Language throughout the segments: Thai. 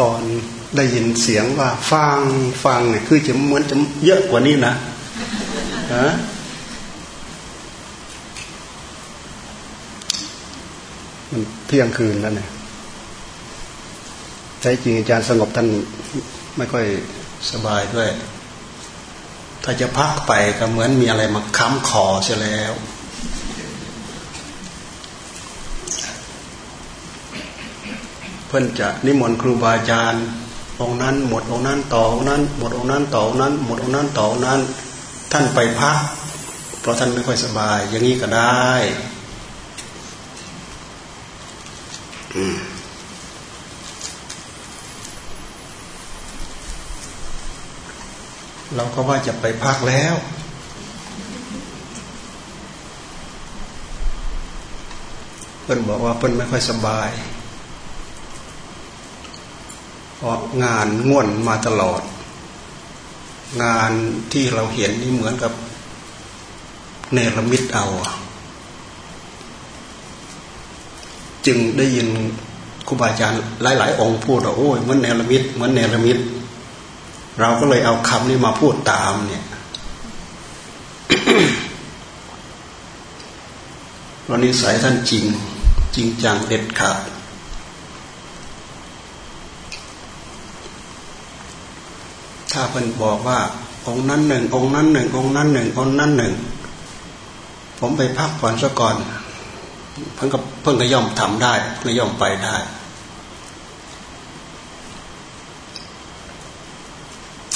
ตอนได้ยินเสียงว่าฟังฟังเนี่ยคือจะเหมือนจะเยอะกว่านี้นะฮะมันเที่ยงคืนแล้วเนี่ยใช้จริงอาจารย์สงบท่านไม่ค่อยสบายด้วย ถ้าจะพักไปก็เหมือนมีอะไรมาค้ำคอเสียแล้ว พื่อนจะนิมนต์ครูบาอาจารย์องนั้น หมดองนั้นต่อองนั้น หมดองนั้นต่อองนั้น หมดองนั้นต่อองนั้น ท่านไปพัก เพราะท่านไม่ค่อยสบาย อย่างนี้ก็ได้เราก็ว่าจะไปพักแล้ว เพิ่นบอกว่าเพิ่นไม่ค่อยสบาย ราะงานง่วนมาตลอด งานที่เราเห็นนี่เหมือนกับเนรมิตเอา จึงได้ยินครูบาอาจารย์หลาย ๆ องค์พูดว่าโอ้ยเหมือนเนรมิตเหมือนเนรมิต เราก็เลยเอาคำนี้มาพูดตามเนี่ยวันนี้สายท่านจริง จริงจังเด็ดขาด ถ้าเพิ่นบอกว่า องค์นั้นหนึ่งองค์นั้นหนึ่งองค์นั้นหนึ่งองค์นั้นหนึ่ง ผมไปพักผ่อนซะก่อนเพิ่งก็เพิ่งก็ย่อมทำได้เพิ่งย่อมไปได้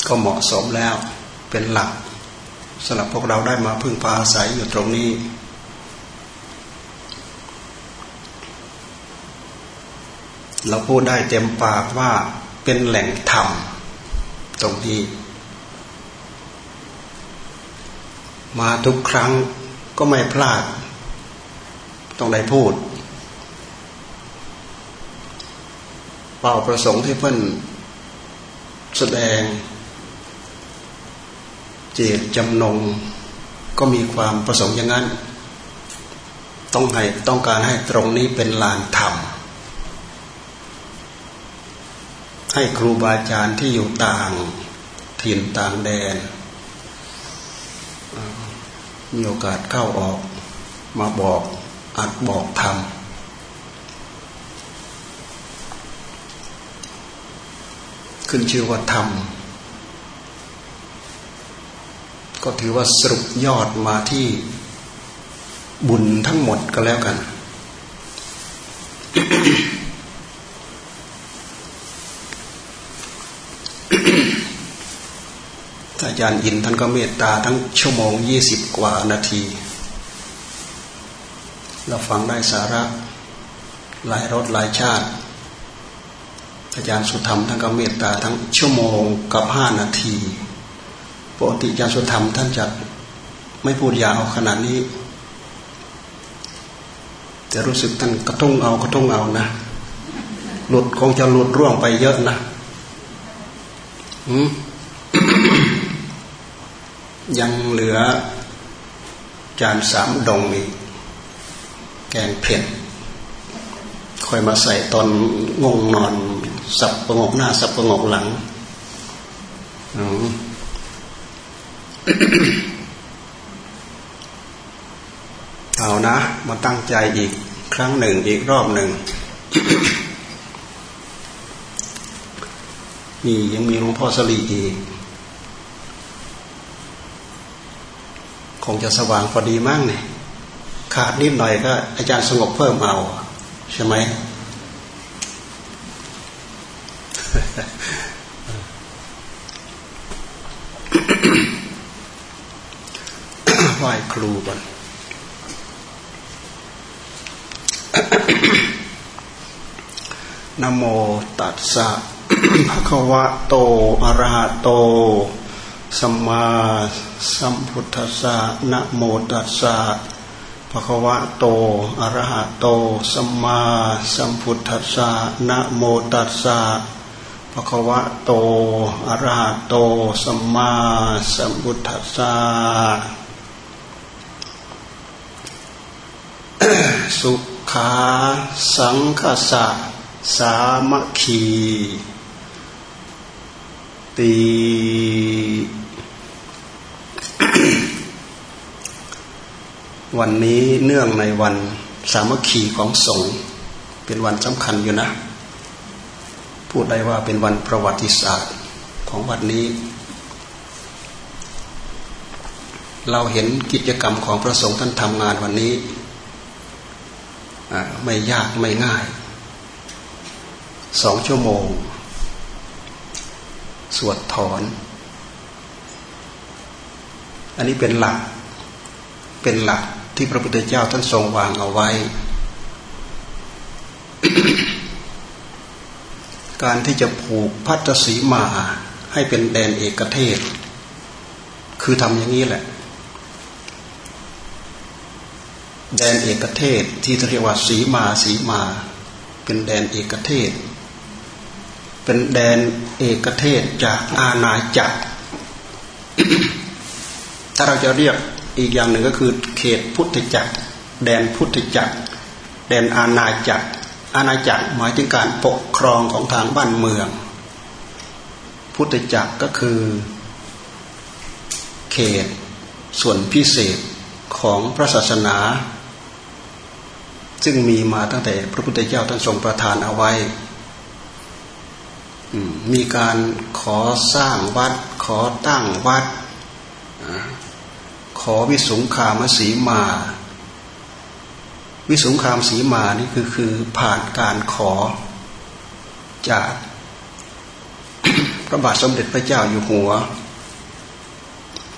ก็เหมาะสมแล้วเป็นหลักสำหรับพวกเราได้มาพึ่งพาอาศัยอยู่ตรงนี้ เราพูดได้เต็มปากว่าเป็นแหล่งธรรม ตรงนี้มาทุกครั้งก็ไม่พลาดต้องได้พูด เป้าประสงค์ที่เพื่อนแสดง เจตจำนง ก็มีความประสงค์อย่างนั้น ต้องให้ต้องการให้ตรงนี้เป็นลานธรรม ให้ครูบาอาจารย์ที่อยู่ต่างถิ่นต่างแดน มีโอกาสเข้าออกมาบอกอัดบอกธรรมขึ้นชื่อว่าธรรมก็ถือว่าสรุปยอดมาที่บุญทั้งหมดก็แล้วกัน อาจารย์ยินท่านก็เมตตาทั้งชั่วโมงยี่สิบกว่านาที เราฟังได้สาระหลายรสหลายชาติ อาจารย์สุธรรมท่านก็เมตตาทั้งชั่วโมงกับห้านาทีปกติยาสุธรรมท่านจะไม่พูดยาวขนาดนี้จะรู้สึกท่านกระทุ่งเอากระทุ่งเอานะหลุดคงจะหลุดร่วงไปเยอะนะ ยังเหลือ จานสามดองอีก แกงเผ็ดคอยมาใส่ตอนงงนอน สับประงกหน้า สับประงกหลังเอานะ มาตั้งใจอีก ครั้งหนึ่งอีกรอบหนึ่ง นี่ยังมีหลวงพ่อสลีอีกคงจะสว่างพอดีมากเนี่ยขาดนิดหน่อยก็อาจารย์สงบเพิ่มเอา ใช่ไหมไหว้ครูก่อนนโมตัสสะ ภะคะวะโตอรหะโตสัมมาสัมพุทธัสสะนะโมตัสสะภะคะวะโตอรหะโตสัมมาสัมพุทธัสสะนะโมตัสสะภะคะวะโตอรหะโตสัมมาสัมพุทธัสสะสุขาสังคสะสามัคคี ตีวันนี้เนื่องในวันสามัคคีของสงฆ์เป็นวันสำคัญอยู่นะ พูดได้ว่าเป็นวันประวัติศาสตร์ของวันนี้ เราเห็นกิจกรรมของพระสงฆ์ท่านทำงานวันนี้ ไม่ยากไม่ง่าย สองชั่วโมง สวดถอน อันนี้เป็นหลัก เป็นหลักที่พระพุทธเจ้าท่านทรงวางเอาไว้ การที่จะผูกพัทสีมาให้เป็นแดนเอกเทศ คือทำอย่างนี้แหละ แดนเอกเทศที่เรียกว่าสีมาสีมา เป็นแดนเอกเทศ เป็นแดนเอกเทศจากอาณาจักร ถ้าเราจะเรียกอีกอย่างหนึ่งก็คือเขตพุทธจักร แดนพุทธจักร แดนอาณาจักร อาณาจักรหมายถึงการปกครองของทางบ้านเมือง พุทธจักรก็คือ เขตส่วนพิเศษของพระศาสนา ซึ่งมีมาตั้งแต่พระพุทธเจ้าท่านทรงประทานเอาไว้ มีการขอสร้างวัด ขอตั้งวัด ขอวิสุงคามสีมา วิสุงคามสีมานี่คือคือผ่านการขอจากพระบาทสมเด็จพระเจ้าอยู่หัว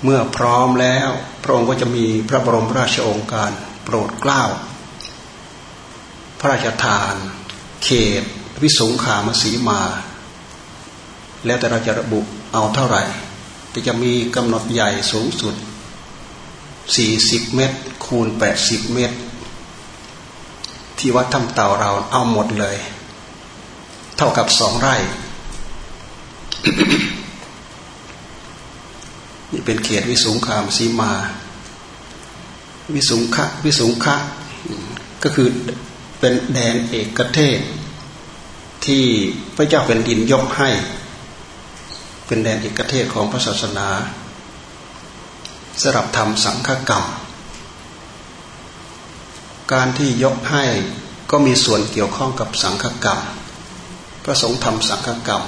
เมื่อพร้อมแล้ว พระองค์ก็จะมีพระบรมราชโองการโปรดเกล้า พระราชทาน เขต วิสุงคามสีมา แล้วแต่เราจะระบุเอาเท่าไหร่ แต่จะมีกำหนดใหญ่สูงสุดสี่สิบเมตร คูณแปดสิบเมตร ที่วัดถ้ำเต่าเราเอาหมดเลย เท่ากับสองไร่ นี่เป็นเขตวิสุงคามสีมา วิสุงคะวิสุงคะก็คือเป็นแดนเอกเทศที่พระเจ้าเป็นดินยกให้ เป็นแดนเอกเทศของพระศาสนาสำหรับทำสังฆกรรม การที่ยกให้ก็มีส่วนเกี่ยวข้องกับสังฆกรรม พระสงฆ์ทำสังฆกรรม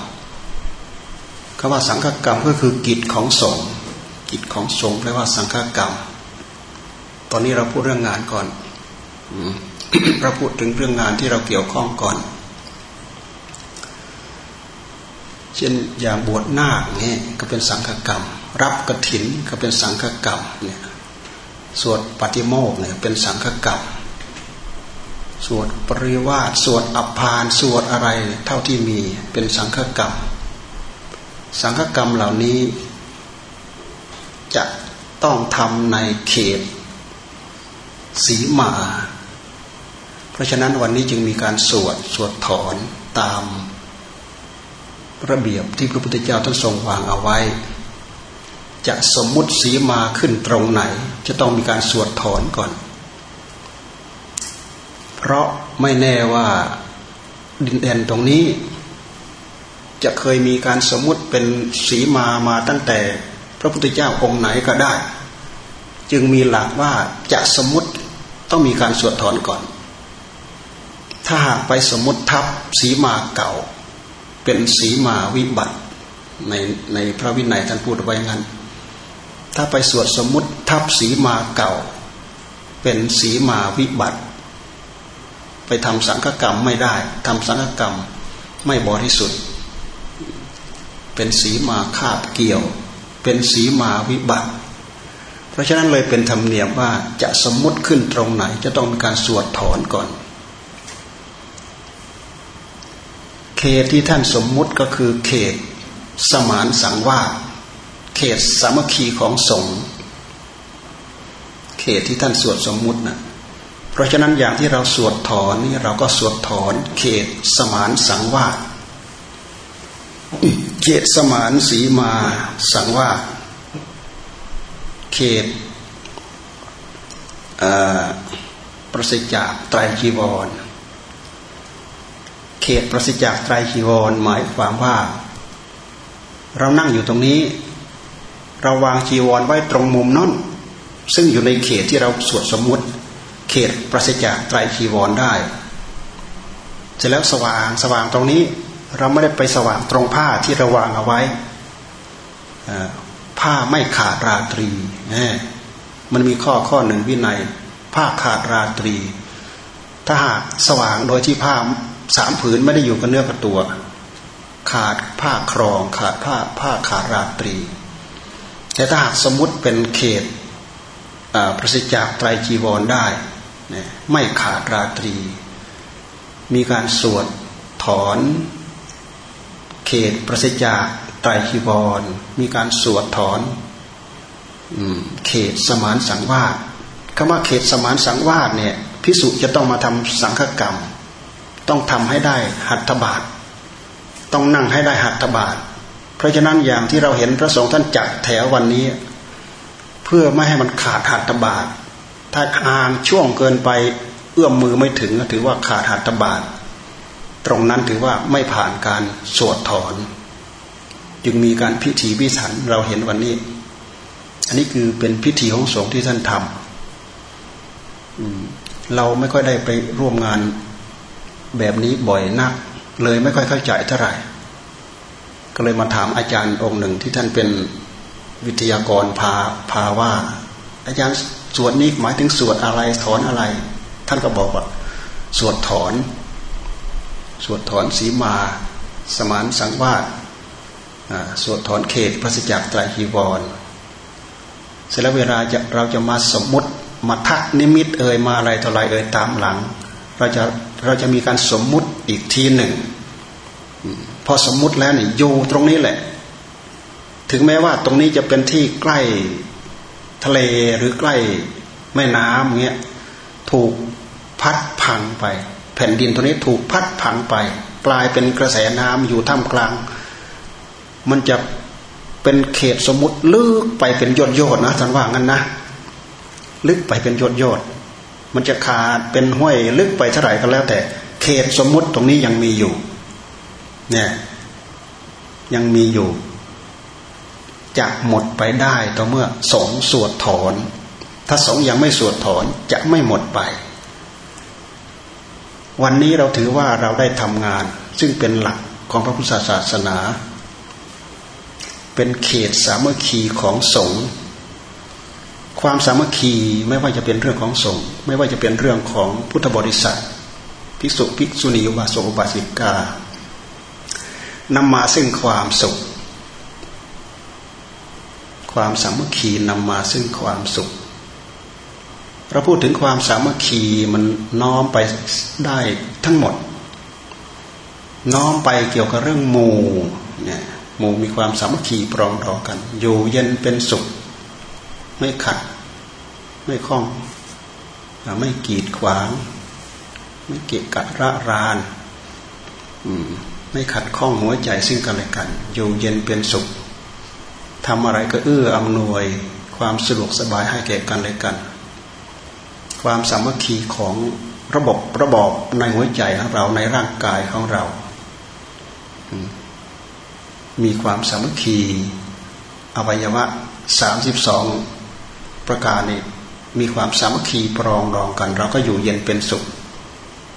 คำว่าสังฆกรรมก็คือกิจของสงฆ์กิจของสงฆ์แปลว่าสังฆกรรม ตอนนี้เราพูดเรื่องงานก่อนเราพูดถึงเรื่องงานที่เราเกี่ยวข้องก่อน เช่นอย่างบวชนาคนี่ก็เป็นสังฆกรรม รับกระถินก็เป็นสังฆกรรมเนี่ยสวดปฏิโมกเนี่ยเป็นสังฆกรรม สวดปริวาสสวดอัปพานสวดอะไรเท่าที่มีเป็นสังฆกรรม สังฆกรรมเหล่านี้ จะต้องทำในเขตสีมา เพราะฉะนั้นวันนี้จึงมีการสวดสวดถอนตาม ระเบียบที่พระพุทธเจ้าท่านทรงวางเอาไว้ จะสมมุติสีมาขึ้นตรงไหน จะต้องมีการสวดถอนก่อน เพราะไม่แน่ว่าดินแดนตรงนี้ จะเคยมีการสมมุติเป็นสีมามาตั้งแต่พระพุทธเจ้าองค์ไหนก็ได้ จึงมีหลักว่าจะสมมติต้องมีการสวดถอนก่อน ถ้าหากไปสมมติทับสีมาเก่า เป็นสีมาวิบัติในในพระวินัยท่านพูดไว้งั้น ถ้าไปสวดสมมติทับสีมาเก่า เป็นสีมาวิบัติ ไปทำสังฆกรรมไม่ได้ทำสังฆกรรมไม่บริสุทธิ์ เป็นสีมาคาบเกี่ยว เป็นสีมาวิบัติ เพราะฉะนั้นเลยเป็นธรรมเนียมว่าจะสมมติขึ้นตรงไหน จะต้องมีการสวดถอนก่อน เขตที่ท่านสมมุติก็คือเขตสมานสังวาสเขตสามัคคีของสงฆ์เขตที่ท่านสวดสมมุตินะเพราะฉะนั้นอย่างที่เราสวดถอนนี่เราก็สวดถอน เขตสมานสังวาสเขตสมานสีมาสังวาสเขตประสิทธิจากไตรจีวร เขตประสิทธิจากไตรจีวรหมายความว่า เรานั่งอยู่ตรงนี้ เราวางจีวรไว้ตรงมุมนั่นซึ่งอยู่ในเขตที่เราสวดสมมุติ เขตประสิจากไตรจีวรได้เสร็จแล้วสว่างสว่างตรงนี้ เราไม่ได้ไปสว่างตรงผ้าที่เราวางเอาไว้ผ้าไม่ขาดราตรีมันมีข้อข้อหนึ่งวินัย ผ้าขาดราตรี ถ้าหากสว่างโดยที่ผ้า สามผืนไม่ได้อยู่กับเนื้อกับตัว ขาดผ้าครอง ขาดผ้าผ้าขาดราตรี แต่ถ้าหากสมมติเป็นเขตประสิทธิจากไตรจีวรได้ไม่ขาดราตรี มีการสวดถอน เขตประสิทธิจากไตรจีวร มีการสวดถอนเขตสมานสังวาสคำว่าเขตสมานสังวาสเนี่ยพิสุจะต้องมาทำสังฆกรรม ต้องทำให้ได้หัตถบาท ต้องนั่งให้ได้หัตถบาท เพราะฉะนั้นอย่างที่เราเห็นพระสงฆ์ท่านจัดแถววันนี้ เพื่อไม่ให้มันขาดหัตถบาท ถ้าอ่านช่วงเกินไปเอื้อมมือไม่ถึงถือว่าขาดหัตถบาท ตรงนั้นถือว่าไม่ผ่านการสวดถอน จึงมีการพิธีพิถันเราเห็นวันนี้ อันนี้คือเป็นพิธีของสงฆ์ที่ท่านทำเราไม่ค่อยได้ไปร่วมงาน แบบนี้บ่อยนัก เลยไม่ค่อยเข้าใจเท่าไหร่ ก็เลยมาถามอาจารย์องค์หนึ่งที่ท่านเป็นวิทยากรพาพาว่า อาจารย์สวดนี้หมายถึงสวดอะไรถอนอะไร ท่านก็บอกว่า สวดถอน สวดถอนสีมา สมานสังวาสสวดถอนเขตพระสิจักไตรจีวรเสร็จแล้วเวลาจะเราจะมาสมมติมาทักนิมิตเอ่ยมาอะไรต่ออะไรเอ่ยตามหลัง เราจะเราจะมีการสมมุติอีกทีหนึ่ง พอสมมุติแล้วเนี่ยอยู่ตรงนี้แหละ ถึงแม้ว่าตรงนี้จะเป็นที่ใกล้ทะเลหรือใกล้แม่น้ำเงี้ยถูกพัดพังไป แผ่นดินตรงนี้ถูกพัดพังไป กลายเป็นกระแสน้ำอยู่ท่ามกลาง มันจะเป็นเขตสมมติลึกไปเป็นยอดยอดนะท่านว่างั้นนะ ลึกไปเป็นยอดยอด มันจะขาดเป็นห้วยลึกไปเท่าไหร่ก็แล้ว แต่ เขตสมมุติตรงนี้ยังมีอยู่ เนี่ย ยังมีอยู่จะหมดไปได้ต่อเมื่อสงสวดถอน ถ้าสงยังไม่สวดถอนจะไม่หมดไป วันนี้เราถือว่าเราได้ทำงาน ซึ่งเป็นหลักของพระพุทธศาสนา เป็นเขตสามัคคีของสงฆ์ ความสามัคคีไม่ว่าจะเป็นเรื่องของสงฆ์ไม่ว่าจะเป็นเรื่องของพุทธบริษัทภิกษุภิกษุณีอุบาสกอุบาสิกานำมาซึ่งความสุข ความสามัคคีนำมาซึ่งความสุขเราพูดถึงความสามัคคีมันน้อมไปได้ทั้งหมด น้อมไปเกี่ยวกับเรื่องหมู่เนี่ยหมู่มีความสามัคคีปรองดองกัน อยู่เย็นเป็นสุข ไม่ขัด ไม่คล้องไม่กีดขวาง ไม่เกะกะระรานไม่ขัดข้องหัวใจซึ่งกันและกัน อยู่เย็นเป็นสุขทำอะไรก็เอื้ออำนวย ความสะดวกสบายให้แก่กันและกัน ความสามัคคีของระบบระบอบในหัวใจของเราในร่างกายของเรา มีความสามัคคีอวัยวะสามสิบสอง ประการนี้มีความสามัคคีปรองดองกัน เราก็อยู่เย็นเป็นสุข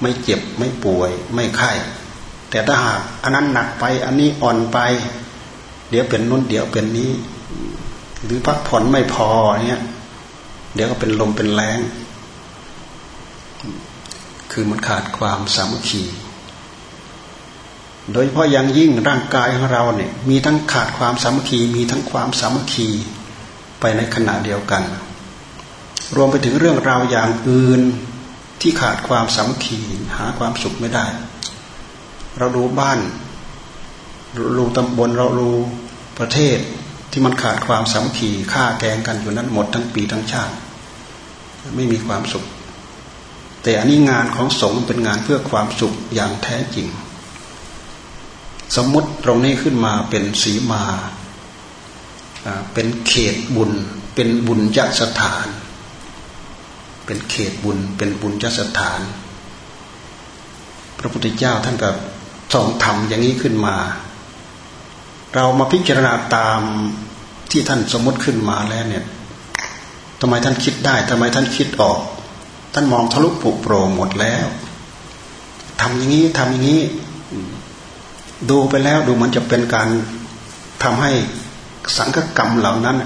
ไม่เจ็บไม่ป่วย ไม่ไข้ แต่ถ้าหากอันนั้นหนักไปอันนี้อ่อนไป เดี๋ยวเป็นนุ่นเดี๋ยวเป็นนี้ หรือพักผ่อนไม่พอเนี่ยเดี๋ยวก็เป็นลมเป็นแรงคือมันขาดความสามัคคีโดยเฉพาะอย่างยิ่งร่างกายของเราเนี่ย มีทั้งขาดความสามัคคี มีทั้งความสามัคคี ในขณะเดียวกัน รวมไปถึงเรื่องราวอย่างอื่นที่ขาดความสามัคคีหาความสุขไม่ได้ เราดูบ้านรูตำบลเราดูประเทศที่มันขาดความสามัคคีฆ่าแกงกันอยู่นั้นหมดทั้งปีทั้งชาติ ไม่มีความสุข แต่อันนี้งานของสงฆ์เป็นงานเพื่อความสุขอย่างแท้จริง สมมติตรงนี้ขึ้นมาเป็นสีมา เป็นเขตบุญ เป็นบุญจัสถาน เป็นเขตบุญ เป็นบุญจัสถาน พระพุทธเจ้าท่านก็ทรงทำอย่างนี้ขึ้นมา เรามาพิจารณาตามที่ท่านสมมติขึ้นมาแล้วเนี่ยทำไมท่านคิดได้ทำไมท่านคิดออก ท่านมองทะลุปุโปรงหมดแล้วทำอย่างนี้ทำอย่างนี้ ดูไปแล้วดูมันจะเป็นการทำให้ สังฆกรรมเหล่านั้น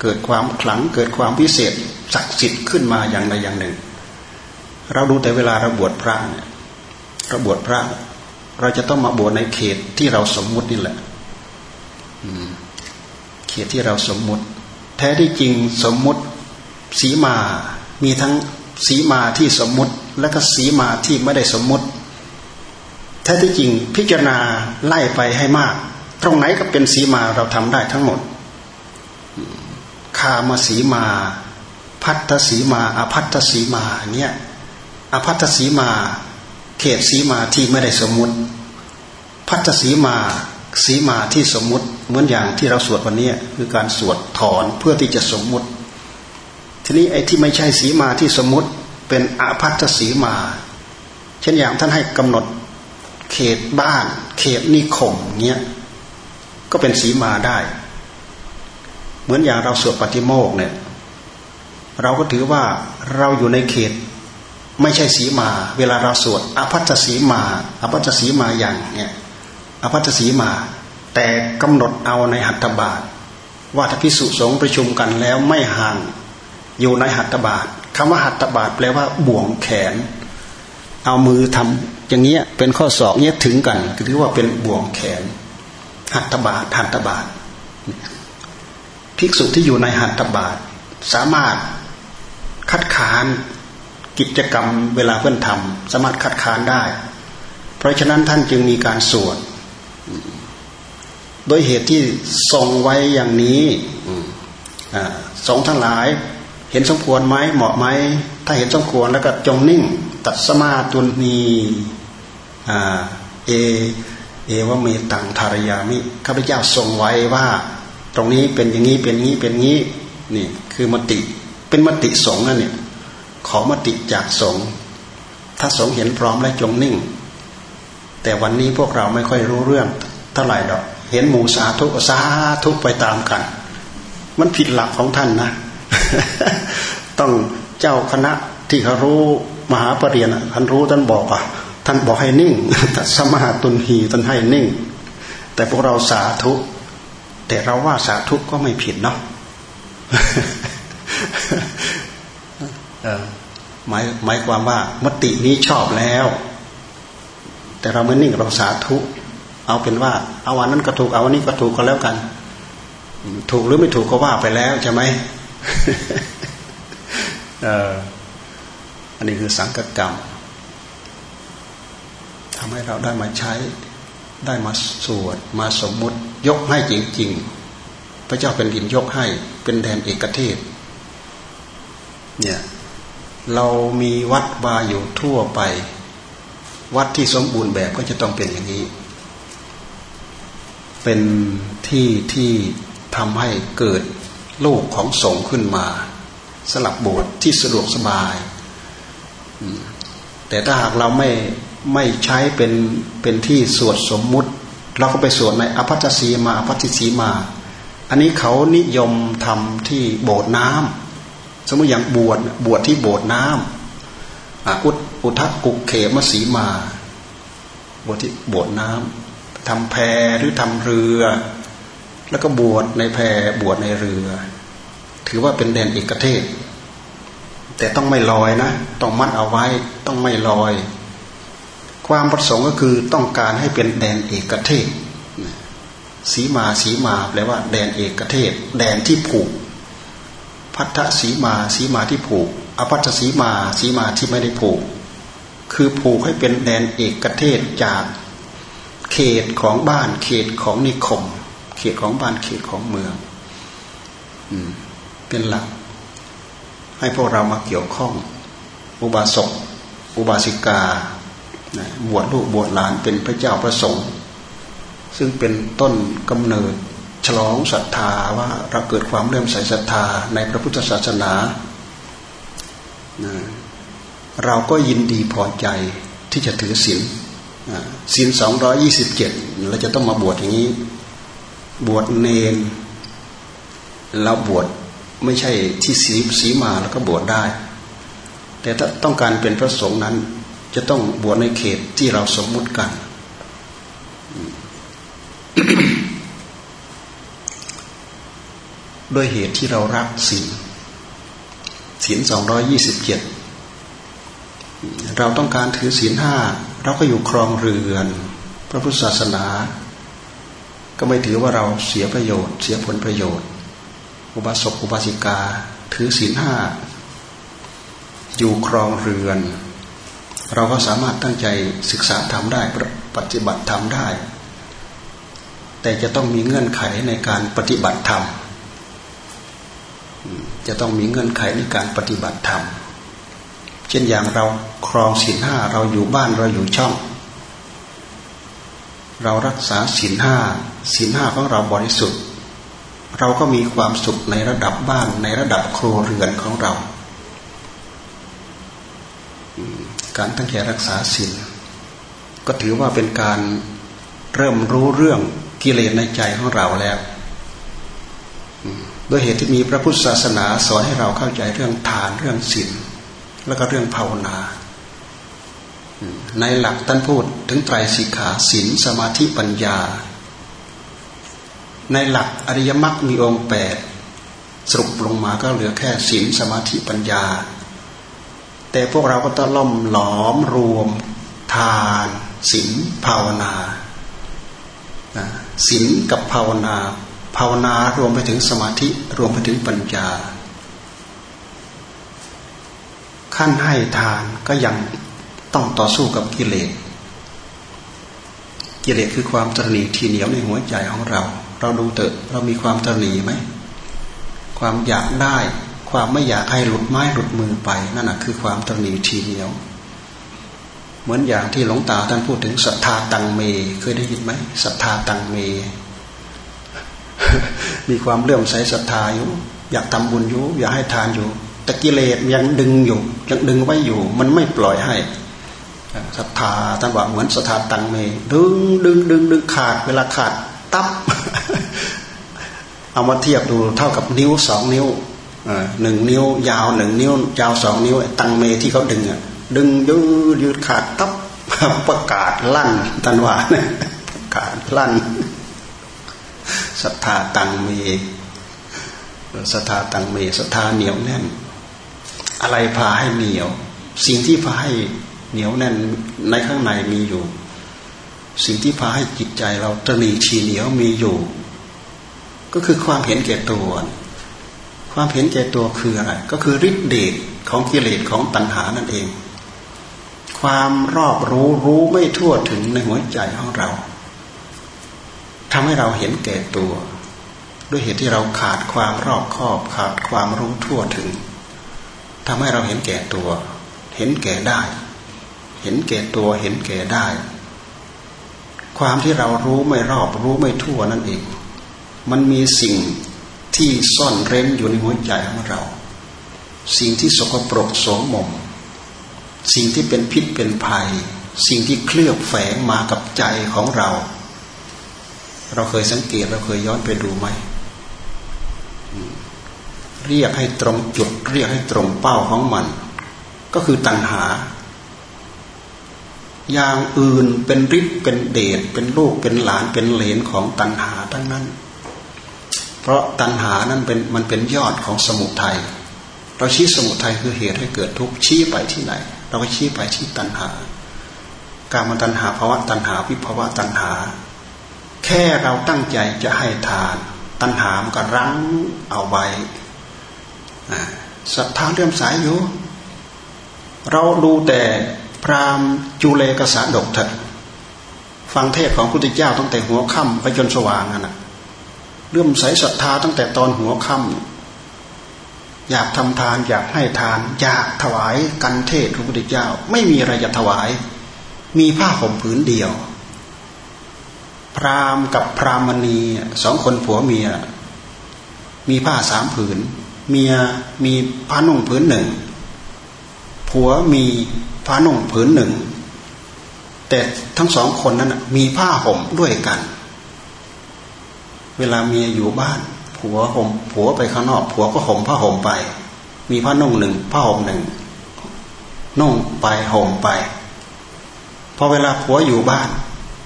เกิดความขลังเกิดความพิเศษศักดิ์สิทธิ์ขึ้นมาอย่างใดอย่างหนึ่ง เราดูแต่เวลาเราบวชพระเนี่ยเราบวชพระ เราจะต้องมาบวชในเขตที่เราสมมุตินี่แหละเขตที่เราสมมุติ แท้ที่จริงสมมุติสีมา มีทั้งสีมาที่สมมุติ และก็สีมาที่ไม่ได้สมมุติ แท้ที่จริงพิจารณาไล่ไปให้มาก ตรงไหนก็เป็นสีมาเราทำได้ทั้งหมด คามาสีมา พัทธสีมาอภัทสีมาเนี่ยอภัทสีมา เขตสีมาที่ไม่ได้สมมุติ พัทธสีมาสีมาที่สมมุติเหมือนอย่างที่เราสวดวันนี้คือการสวดถอนเพื่อที่จะสมมุติ ทีนี้ไอ้ที่ไม่ใช่สีมาที่สมมุติเป็นอาพัทสีมา เช่นอย่างท่านให้กำหนดเขตบ้าน เขตนิคมเนี้ย ก็เป็นสีมาได้ เหมือนอย่างเราสวดปฏิโมกเนี่ย เราก็ถือว่าเราอยู่ในเขต ไม่ใช่สีมา เวลาเราสวดอภัทสีมาอภัทสีมาอย่างเนี่ยอภัตสีมา แต่กำหนดเอาในหัตถบาทว่าถ้าพิสุสงประชุมกันแล้วไม่ห่างอยู่ในหัตถบาทคำว่าหัตถบาทแปลว่าบ่วงแขน เอามือทำอย่างเงี้ยเป็นข้อศอกเนี้ยถึงกันถือว่าเป็นบ่วงแขน หัตถบาทหัตถบาทภิกษุที่อยู่ในหัตถบาทสามารถคัดค้านกิจกรรมเวลาเพื่อนทำสามารถคัดค้านได้ เพราะฉะนั้นท่านจึงมีการสวดโดยเหตุที่ทรงไว้อย่างนี้สงทั้งหลาย เห็นสมควรไหมเหมาะไหมถ้าเห็นสมควรแล้วก็จงนิ่ง ตัดสมาตุนีเอ เอวเมตังธารยามิข้าพเจ้าทรงไว้ว่า ตรงนี้เป็นอย่างนี้เป็นงี้เป็นงี้นี่คือมติเป็นมติสงนั่นเนี่ยขอมติจากสงฆ์ถ้าสงฆ์เห็นพร้อมแล้วจงนิ่ง แต่วันนี้พวกเราไม่ค่อยรู้เรื่องเท่าไหร่ดอก เห็นหมูสาธุสาธุไปตามกัน มันผิดหลักของท่านนะ ต้องเจ้าคณะที่เขารู้มหาปรริญญาท่านรู้ท่านบอกอะ ท่านบอกให้นิ่งสมาตุนหีท่านให้นิ่ง แต่พวกเราสาธุ แต่เราว่าสาธุก็ไม่ผิดเนาะหมายหมายความว่ามตินี้ชอบแล้ว แต่เราไม่นิ่งเราสาธุ เอาเป็นว่า เอาวันนั้นก็ถูกเอาวันนี้ก็ถูกก็แล้วกัน ถูกหรือไม่ถูกก็ว่าไปแล้วใช่ไหมอออันนี้คือสังกกรรม ทำให้เราได้มาใช้ได้มาสวดมาสมมุติยกให้จริงๆ พระเจ้าเป็นดินยกให้เป็นแดนเอกเทศเนี่ยเรามีวัดวาอยู่ทั่วไป วัดที่สมบูรณ์แบบก็จะต้องเป็นอย่างนี้ เป็นที่ที่ทำให้เกิดลูกของสงฆ์ขึ้นมา สลับโบสถ์ที่สะดวกสบาย แต่ถ้าหากเราไม่ ไม่ใช้เป็นเป็นที่สวดสมมุติ เราก็ไปสวดในอภัตสีมาอภัติสีมา อันนี้เขานิยมทำที่โบสถ์น้ำสมมติอย่างบวชบวชที่โบสถ์น้ำอุอุทักุกเขมสีมา บวชที่โบสถ์น้ำทำแพหรือทำเรือ แล้วก็บวชในแพบวชในเรือ ถือว่าเป็นแดนเอกเทศ แต่ต้องไม่ลอยนะ ต้องมัดเอาไว้ต้องไม่ลอย ความประสงค์ก็คือต้องการให้เป็นแดนเอกเทศสีมาสีมาแปลว่าแดนเอกเทศ แดนที่ผูก พัทธสีมาสีมาที่ผูก อภัทสีมาสีมาที่ไม่ได้ผูก คือผูกให้เป็นแดนเอกเทศจากเขตของบ้านเขตของนิคม เขตของบ้านเขตของเมืองเป็นหลัก ให้พวกเรามาเกี่ยวข้อง อุบาสกอุบาสิกา บวชลูกบวชหลานเป็นพระเจ้าประสงค์ ซึ่งเป็นต้นกำเนิดฉลองศรัทธาว่าเราเกิดความเริ่มใสศรัทธาในพระพุทธศาสนาเราก็ยินดีพอใจที่จะถือศีลศีลสองร้อยี่สิบเจ็ดเราจะต้องมาบวชอย่างนี้ บวชเนนเราบวชไม่ใช่ที่สีสีมาแล้วก็บวชได้ แต่ถ้าต้องการเป็นพระสงฆ์นั้น จะต้องบวชในเขตที่เราสมมุติกันด้วยเหตุที่เรารักศีลศีลสองร้อยี่สิบเจ็ดเราต้องการถือศีลห้าเราก็อยู่ครองเรือน พระพุทธศาสนา ก็ไม่ถือว่าเราเสียประโยชน์ เสียผลประโยชน์ อุบาสกอุบาสิกา ถือศีลห้าอยู่ครองเรือน เราก็สามารถตั้งใจศึกษาทำได้ปฏิบัติทำได้ แต่จะต้องมีเงื่อนไขในการปฏิบัติธรรมจะต้องมีเงื่อนไขในการปฏิบัติธรรมเช่นอย่างเราครองศีลห้าเราอยู่บ้านเราอยู่ช่อง เรารักษาศีลห้าศีลห้าของเราบริสุทธิ์ เราก็มีความสุขในระดับบ้านในระดับครัวเรือนของเรา การตั้งใจรักษาศีลก็ถือว่าเป็นการเริ่มรู้เรื่องกิเลสในใจของเราแล้วด้วยเหตุที่มีพระพุทธศาสนาสอนให้เราเข้าใจเรื่องทานเรื่องศีลแล้วก็เรื่องภาวนา ในหลักท่านพูดถึงไตรสิกขาศีลสมาธิปัญญา ในหลักอริยมรรคมีองค์แปดสรุปลงมาก็เหลือแค่ศีลสมาธิปัญญา แต่พวกเราก็ต้องล่อมหลอมรวม ทานศีลภาวนาศีลกับภาวนา ภาวนารวมไปถึงสมาธิรวมไปถึงปัญญา ขั้นให้ทานก็ยังต้องต่อสู้กับกิเลสกิเลสคือความตรณีทีเหนียวในหัวใจของเรา เราดูเถอะเรามีความตรณีไหมความอยากได้ ความไม่อยากให้หลุดไม้หลุดมือไปนั่นแหะคือความตรณีทีเหนียว เหมือนอย่างที่หลวงตาท่านพูดถึงศรัทธาตังเม เคยได้ยินไหมศรัทธาตังเม มีความเลื่อมใสศรัทธาอยู่อยากทำบุญอยู่อยากให้ทานอยู่ แต่กิเลสยังดึงอยู่ยังดึงไว้อยู่ มันไม่ปล่อยให้ศรัทธาท่านว่าเหมือนศรัทธาตังเม ดึงดึงดึงดึงขาดเวลาขาดตับเอามาเทียบดูเท่ากับนิ้วสองนิ้ว หนึ่งนิ้วยาวหนึ่งนิ้วยาวสองนิ้ว ตังเมที่เขาดึงอะดึงยืดยืดขาดตับประกาศลั่นตันว่าประกาศลั่นศรัทธาตังเมศรัทธาตังเมศรัทธาเหนียวแน่น อะไรพาให้เหนียว สิ่งที่พาให้เหนียวแน่นในข้างในมีอยู่ สิ่งที่พาให้จิตใจเราตนีชีเหนียวมีอยู่ ก็คือความเห็นแก่ตัว ความเห็นแก่ตัวคืออะไร ก็คือฤทธิเดชของกิเลสของตัณหานั่นเอง ความรอบรู้รู้ไม่ทั่วถึงในหัวใจของเราทำให้เราเห็นแก่ตัว ด้วยเหตุที่เราขาดความรอบคอบขาดความรู้ทั่วถึงทำให้เราเห็นแก่ตัว เห็นแก่ได้ เห็นแก่ตัวเห็นแก่ได้ ความที่เรารู้ไม่รอบรู้ไม่ทั่วนั่นเอง มันมีสิ่ง ที่ซ่อนเร้นอยู่ในหัวใจของเรา สิ่งที่สกปรกโสมม สิ่งที่เป็นพิษเป็นภัย สิ่งที่เคลือบแฝงมากับใจของเรา เราเคยสังเกตเราเคยย้อนไปดูไหมเรียกให้ตรงจุด เรียกให้ตรงเป้าของมัน ก็คือตัณหา อย่างอื่นเป็นฤทธิ์เป็นเดชเป็นลูกเป็นหลานเป็นเหลนของตัณหาทั้งนั้น เพราะตัณหานั้นเป็นมันเป็นยอดของสมุทัยเราชี้สมุทัยคือเหตุให้เกิดทุกข์ชี้ไปที่ไหน เราก็ชี้ไปที่ตัณหา การมาตัณหาภาวะตัณหาวิภาวะตัณหา แค่เราตั้งใจจะให้ทาน ตัณหามันก็รั้งเอาไว้ศรัทธาเรื่อมสายอยู่ เราดูแต่พรามจุเลกษาดกเถอะฟังเทศของพุทธเจ้าตั้งแต่หัวค่ำไปจนสว่างนั่นนะ เรื่อมใสศรัทธาตั้งแต่ตอนหัวค่ำอยากทำทานอยากให้ทาน อยากถวายกันเทศพระพุทธเจ้า ไม่มีอะไรจะถวาย มีผ้าห่มผืนเดียว พราหมณ์กับพรามณีสองคนผัวเมีย มีผ้าสามผืน เมียมีผ้านุ่งผืนหนึ่ง ผัวมีผ้านุ่งผืนหนึ่ง แต่ทั้งสองคนนั้นมีผ้าห่มด้วยกัน เวลาเมียอยู่บ้าน ผัวห่มผัวไปข้างนอก ผัวก็ห่มผ้าห่มไป มีผ้านุ่งหนึ่งผ้าห่มหนึ่งนุ่งไปห่มไปพอเวลาผัวอยู่บ้าน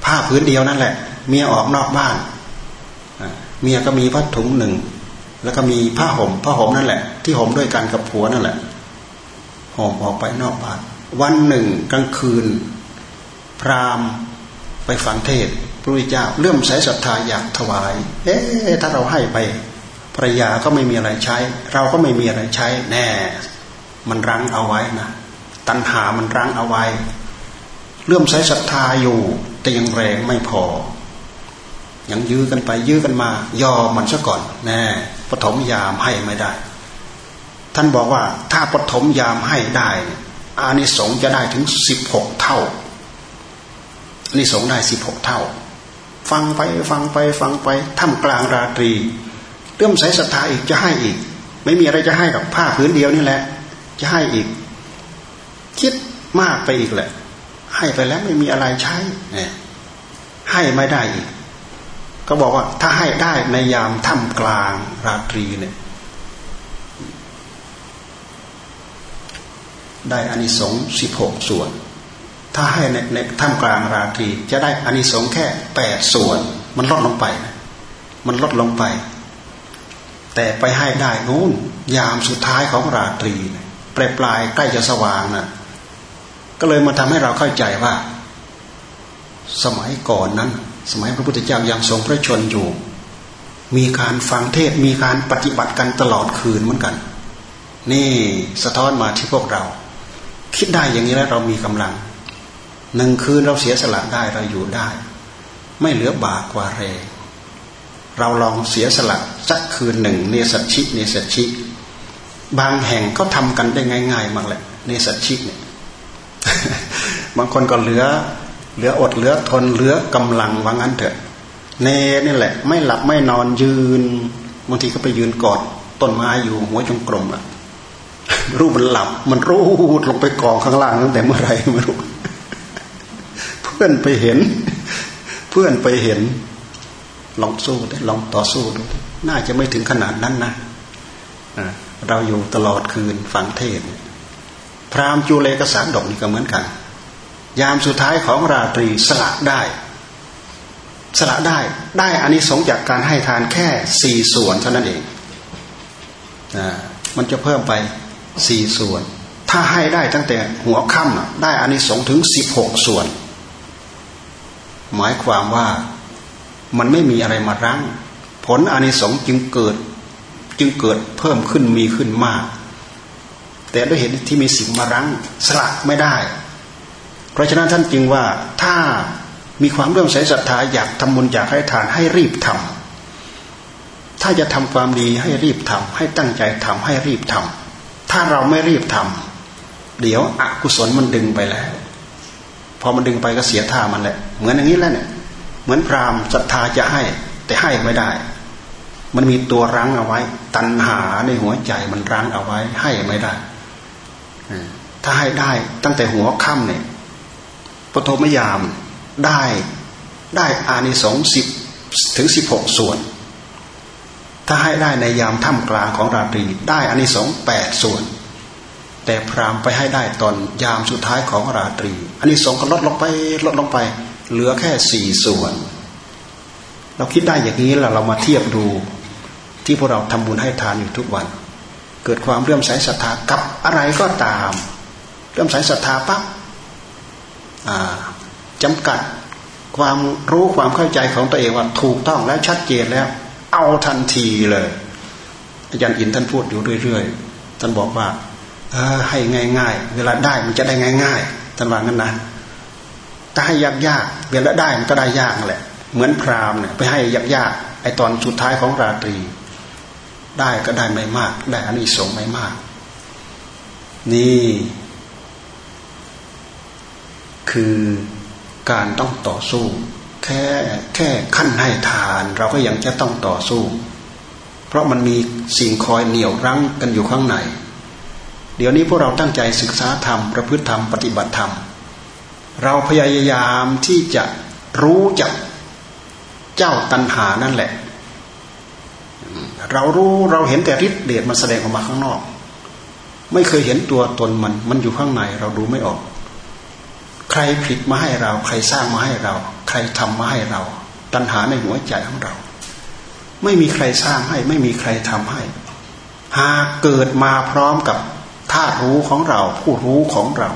ผ้าพื้นเดียวนั่นแหละ เมียออกนอกบ้านเมียก็มีผ้าถุงหนึ่งแล้วก็มีผ้าห่มผ้าห่มนั่นแหละ ที่ห่มด้วยกันกับผัวนั่นแหละห่มออกไปนอกบ้าน วันหนึ่งกลางคืน พราหมณ์ไปฟังเทศ พระพุทธเจ้าเลื่อมใสศรัทธาอยากถวาย เอ๊ะถ้าเราให้ไปภรรยาก็ไม่มีอะไรใช้ เราก็ไม่มีอะไรใช้ แน่ มันรั้งเอาไว้นะตัณหามันรั้งเอาไว้ เลื่อมใสศรัทธาอยู่ แต่ยังแรงไม่พอ ยังยื้อกันไปยื้อกันมา ยอมมันซะก่อน แน่ปฐมยามให้ไม่ได้ ท่านบอกว่าถ้าปฐมยามให้ได้ อานิสงส์จะได้ถึงสิบหกเท่าอานิสงส์ได้สิบหกเท่า ฟังไปฟังไปฟังไปท่ามกลางราตรีเลื่มใส่ศรัทธาอีกจะให้อีก ไม่มีอะไรจะให้กับผ้าพื้นเดียวนี่แหละ จะให้อีก คิดมากไปอีกแหละ ให้ไปแล้วไม่มีอะไรใช้เนี่ยให้ไม่ได้อีก ก็บอกว่าถ้าให้ได้ในยามท่ามกลางราตรีเนี่ย ได้อานิสงส์สิบหกส่วน ถ้าให้ในในท่ามกลางราตรี จะได้อานิสงส์แค่แปดส่วน มันลดลงไป มันลดลงไป แต่ไปให้ได้นู้นยามสุดท้ายของราตรีปลายปลายใกล้จะสว่างนะ่ะ ก็เลยมาทำให้เราเข้าใจว่า สมัยก่อนนั้น สมัยพระพุทธเจ้ายังทรงพระชนอยู่ มีการฟังเทศมีการปฏิบัติกันตลอดคืนเหมือนกัน นี่สะท้อนมาที่พวกเรา คิดได้อย่างนี้แล้วเรามีกำลัง หนึ่งคืนเราเสียสละได้เราอยู่ได้ ไม่เหลือบากกว่าแรงเราลองเสียสละสักคืนหนึ่งเนสัชิเนสัชิ บางแห่งเขาทากันได้ง่ายๆมากแหละเนสัชิเนี่ยบางคนก็เหลือ เหลืออดเหลือทนเหลือกำลังว่างั้นเถอะเนนี่แหละ ไม่หลับไม่นอนยืนบางทีก็ไปยืนกอดต้นไม้อยู่หัวจงกรมอะรูปมันหลับ มันรูดลงไปกองข้างล่างตั้งแต่เมื่อไรไม่รู้ พื่อนไปเห็น เพื่อนไปเห็น ลองสู้ได้ลองต่อสู้ดูน่าจะไม่ถึงขนาดนั้นนะเราอยู่ตลอดคืนฟังเทศ พรามจูเลกสารดกนี่ก็เหมือนกัน ยามสุดท้ายของราตรีสละได้ สละได้ได้อานิสงส์จากการให้ทานแค่สี่ส่วนเท่านั้นเองมันจะเพิ่มไปสี่ส่วน ถ้าให้ได้ตั้งแต่หัวค่ำได้อานิสงส์ถึงสิบหกส่วน หมายความว่ามันไม่มีอะไรมารั้ง ผลอานิสงส์จึงเกิด จึงเกิดเพิ่มขึ้นมีขึ้นมาก แต่ด้วยเหตุที่มีสิ่งมารั้งสละไม่ได้ เพราะฉะนั้นท่านจึงว่าถ้ามีความเรื่องใสศรัทธาอยากทำบุญอยากให้ทานให้รีบทำถ้าจะทำความดีให้รีบทำให้ตั้งใจทำให้รีบทำถ้าเราไม่รีบทำเดี๋ยวอกุศลมันดึงไปแล้ว พอมันดึงไปก็เสียท่ามันแหละ เหมือนอย่างนี้แหล้วเนี่ย เหมือนพราหมณ์ศรัทธาจะให้ แต่ให้ไม่ได้ มันมีตัวรั้งเอาไว้ ตัณหาในหัวใจมันรั้งเอาไว้ ให้ไม่ได้ถ้าให้ได้ตั้งแต่หัวค่ำเนี่ยปฐมยามได้ได้อานิสงส์สิบถึงสิบหกส่วน ถ้าให้ได้ในยามท่ามกลางของราตรี ได้อานิสงส์แปดส่วน แต่พรามไปให้ได้ตอนยามสุดท้ายของราตรีอานิสงส์ก็ลดลงไปลดลงไป เหลือแค่สี่ส่วน เราคิดได้อย่างนี้แล้วเรามาเทียบดูที่พวกเราทำบุญให้ทานอยู่ทุกวัน เกิดความเรื่อมใสศรัทธากับอะไรก็ตาม เรื่อมใสศรัทธาปั๊บจำกัดความรู้ความเข้าใจของตัวเองว่าถูกต้องและชัดเจนแล้ว เอาทันทีเลย อาจารย์อินท่านพูดอยู่เรื่อยๆท่านบอกว่า ให้ง่าย ๆ เวลาได้มันจะได้ง่ายๆท่านว่างั้นนะถ้าให้ยากๆเวลาได้มันก็ได้ยากแหละ เหมือนพราหมณ์เนี่ยไปให้ยากๆไอตอนสุดท้ายของราตรี ได้ก็ได้ไม่มาก ได้อานิสงส์ไม่มาก นี่ คือการต้องต่อสู้ แค่แค่ขั้นให้ทาน เราก็ยังจะต้องต่อสู้ เพราะมันมีสิ่งคอยเหนี่ยวรั้งกันอยู่ข้างใน เดี๋ยวนี้พวกเราตั้งใจศึกษาธรรม ประพฤติธรรมปฏิบัติธรรม เราพยายามที่จะรู้จักเจ้าตัณหานั่นแหละ เรารู้เราเห็นแต่ฤทธิ์เดชมันแสดงออกมาข้างนอก ไม่เคยเห็นตัวตนมัน มันอยู่ข้างในเราดูไม่ออก ใครผิดมาให้เรา ใครสร้างมาให้เรา ใครทำมาให้เรา ตัณหาในหัวใจของเรา ไม่มีใครสร้างให้ ไม่มีใครทำให้ หากเกิดมาพร้อมกับ ธาตุรู้ของเรา ผู้รู้ของเรา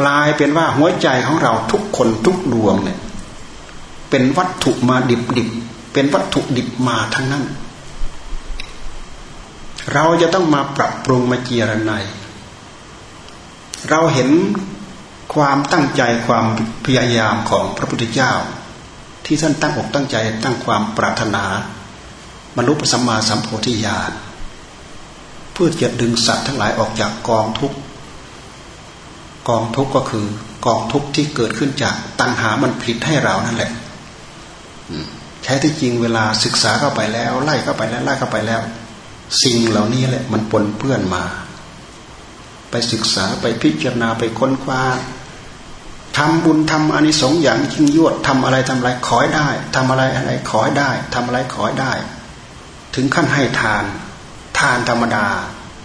กลายเป็นว่าหัวใจของเราทุกคนทุกดวงเนี่ยเป็นวัตถุมาดิบดิบเป็นวัตถุดิบมาทั้งนั้น เราจะต้องมาปรับปรุงมาเจรนายเราเห็นความตั้งใจความพยายามของพระพุทธเจ้า ที่ท่านตั้งอกตั้งใจตั้งความปรารถนาบรรลุปสัมมาสัมโพธิญาณ พื่อจะดึงสัตว์ทั้งหลายออกจากกองทุกข์กองทุกข์ก็คือกองทุกข์ที่เกิดขึ้นจากตัณหามันผลิตให้เรานั่นแหละแท้ที่จริงเวลาศึกษาเข้าไปแล้ว ไล่เข้าไปแล้วไล่เข้าไปแล้ว สิ่งเหล่านี้แหละ มันปนเปื้อนมา ไปศึกษาไปพิจารณาไปค้นคว้าทำบุญทำอานิสงส์อย่างยิ่งยวดทำอะไรทำอะไรขอให้ได้ทำอะไรอะไรขอให้ได้ทำอะไรขอให้ได้ ถึงขั้นให้ทาน ทานธรรมดา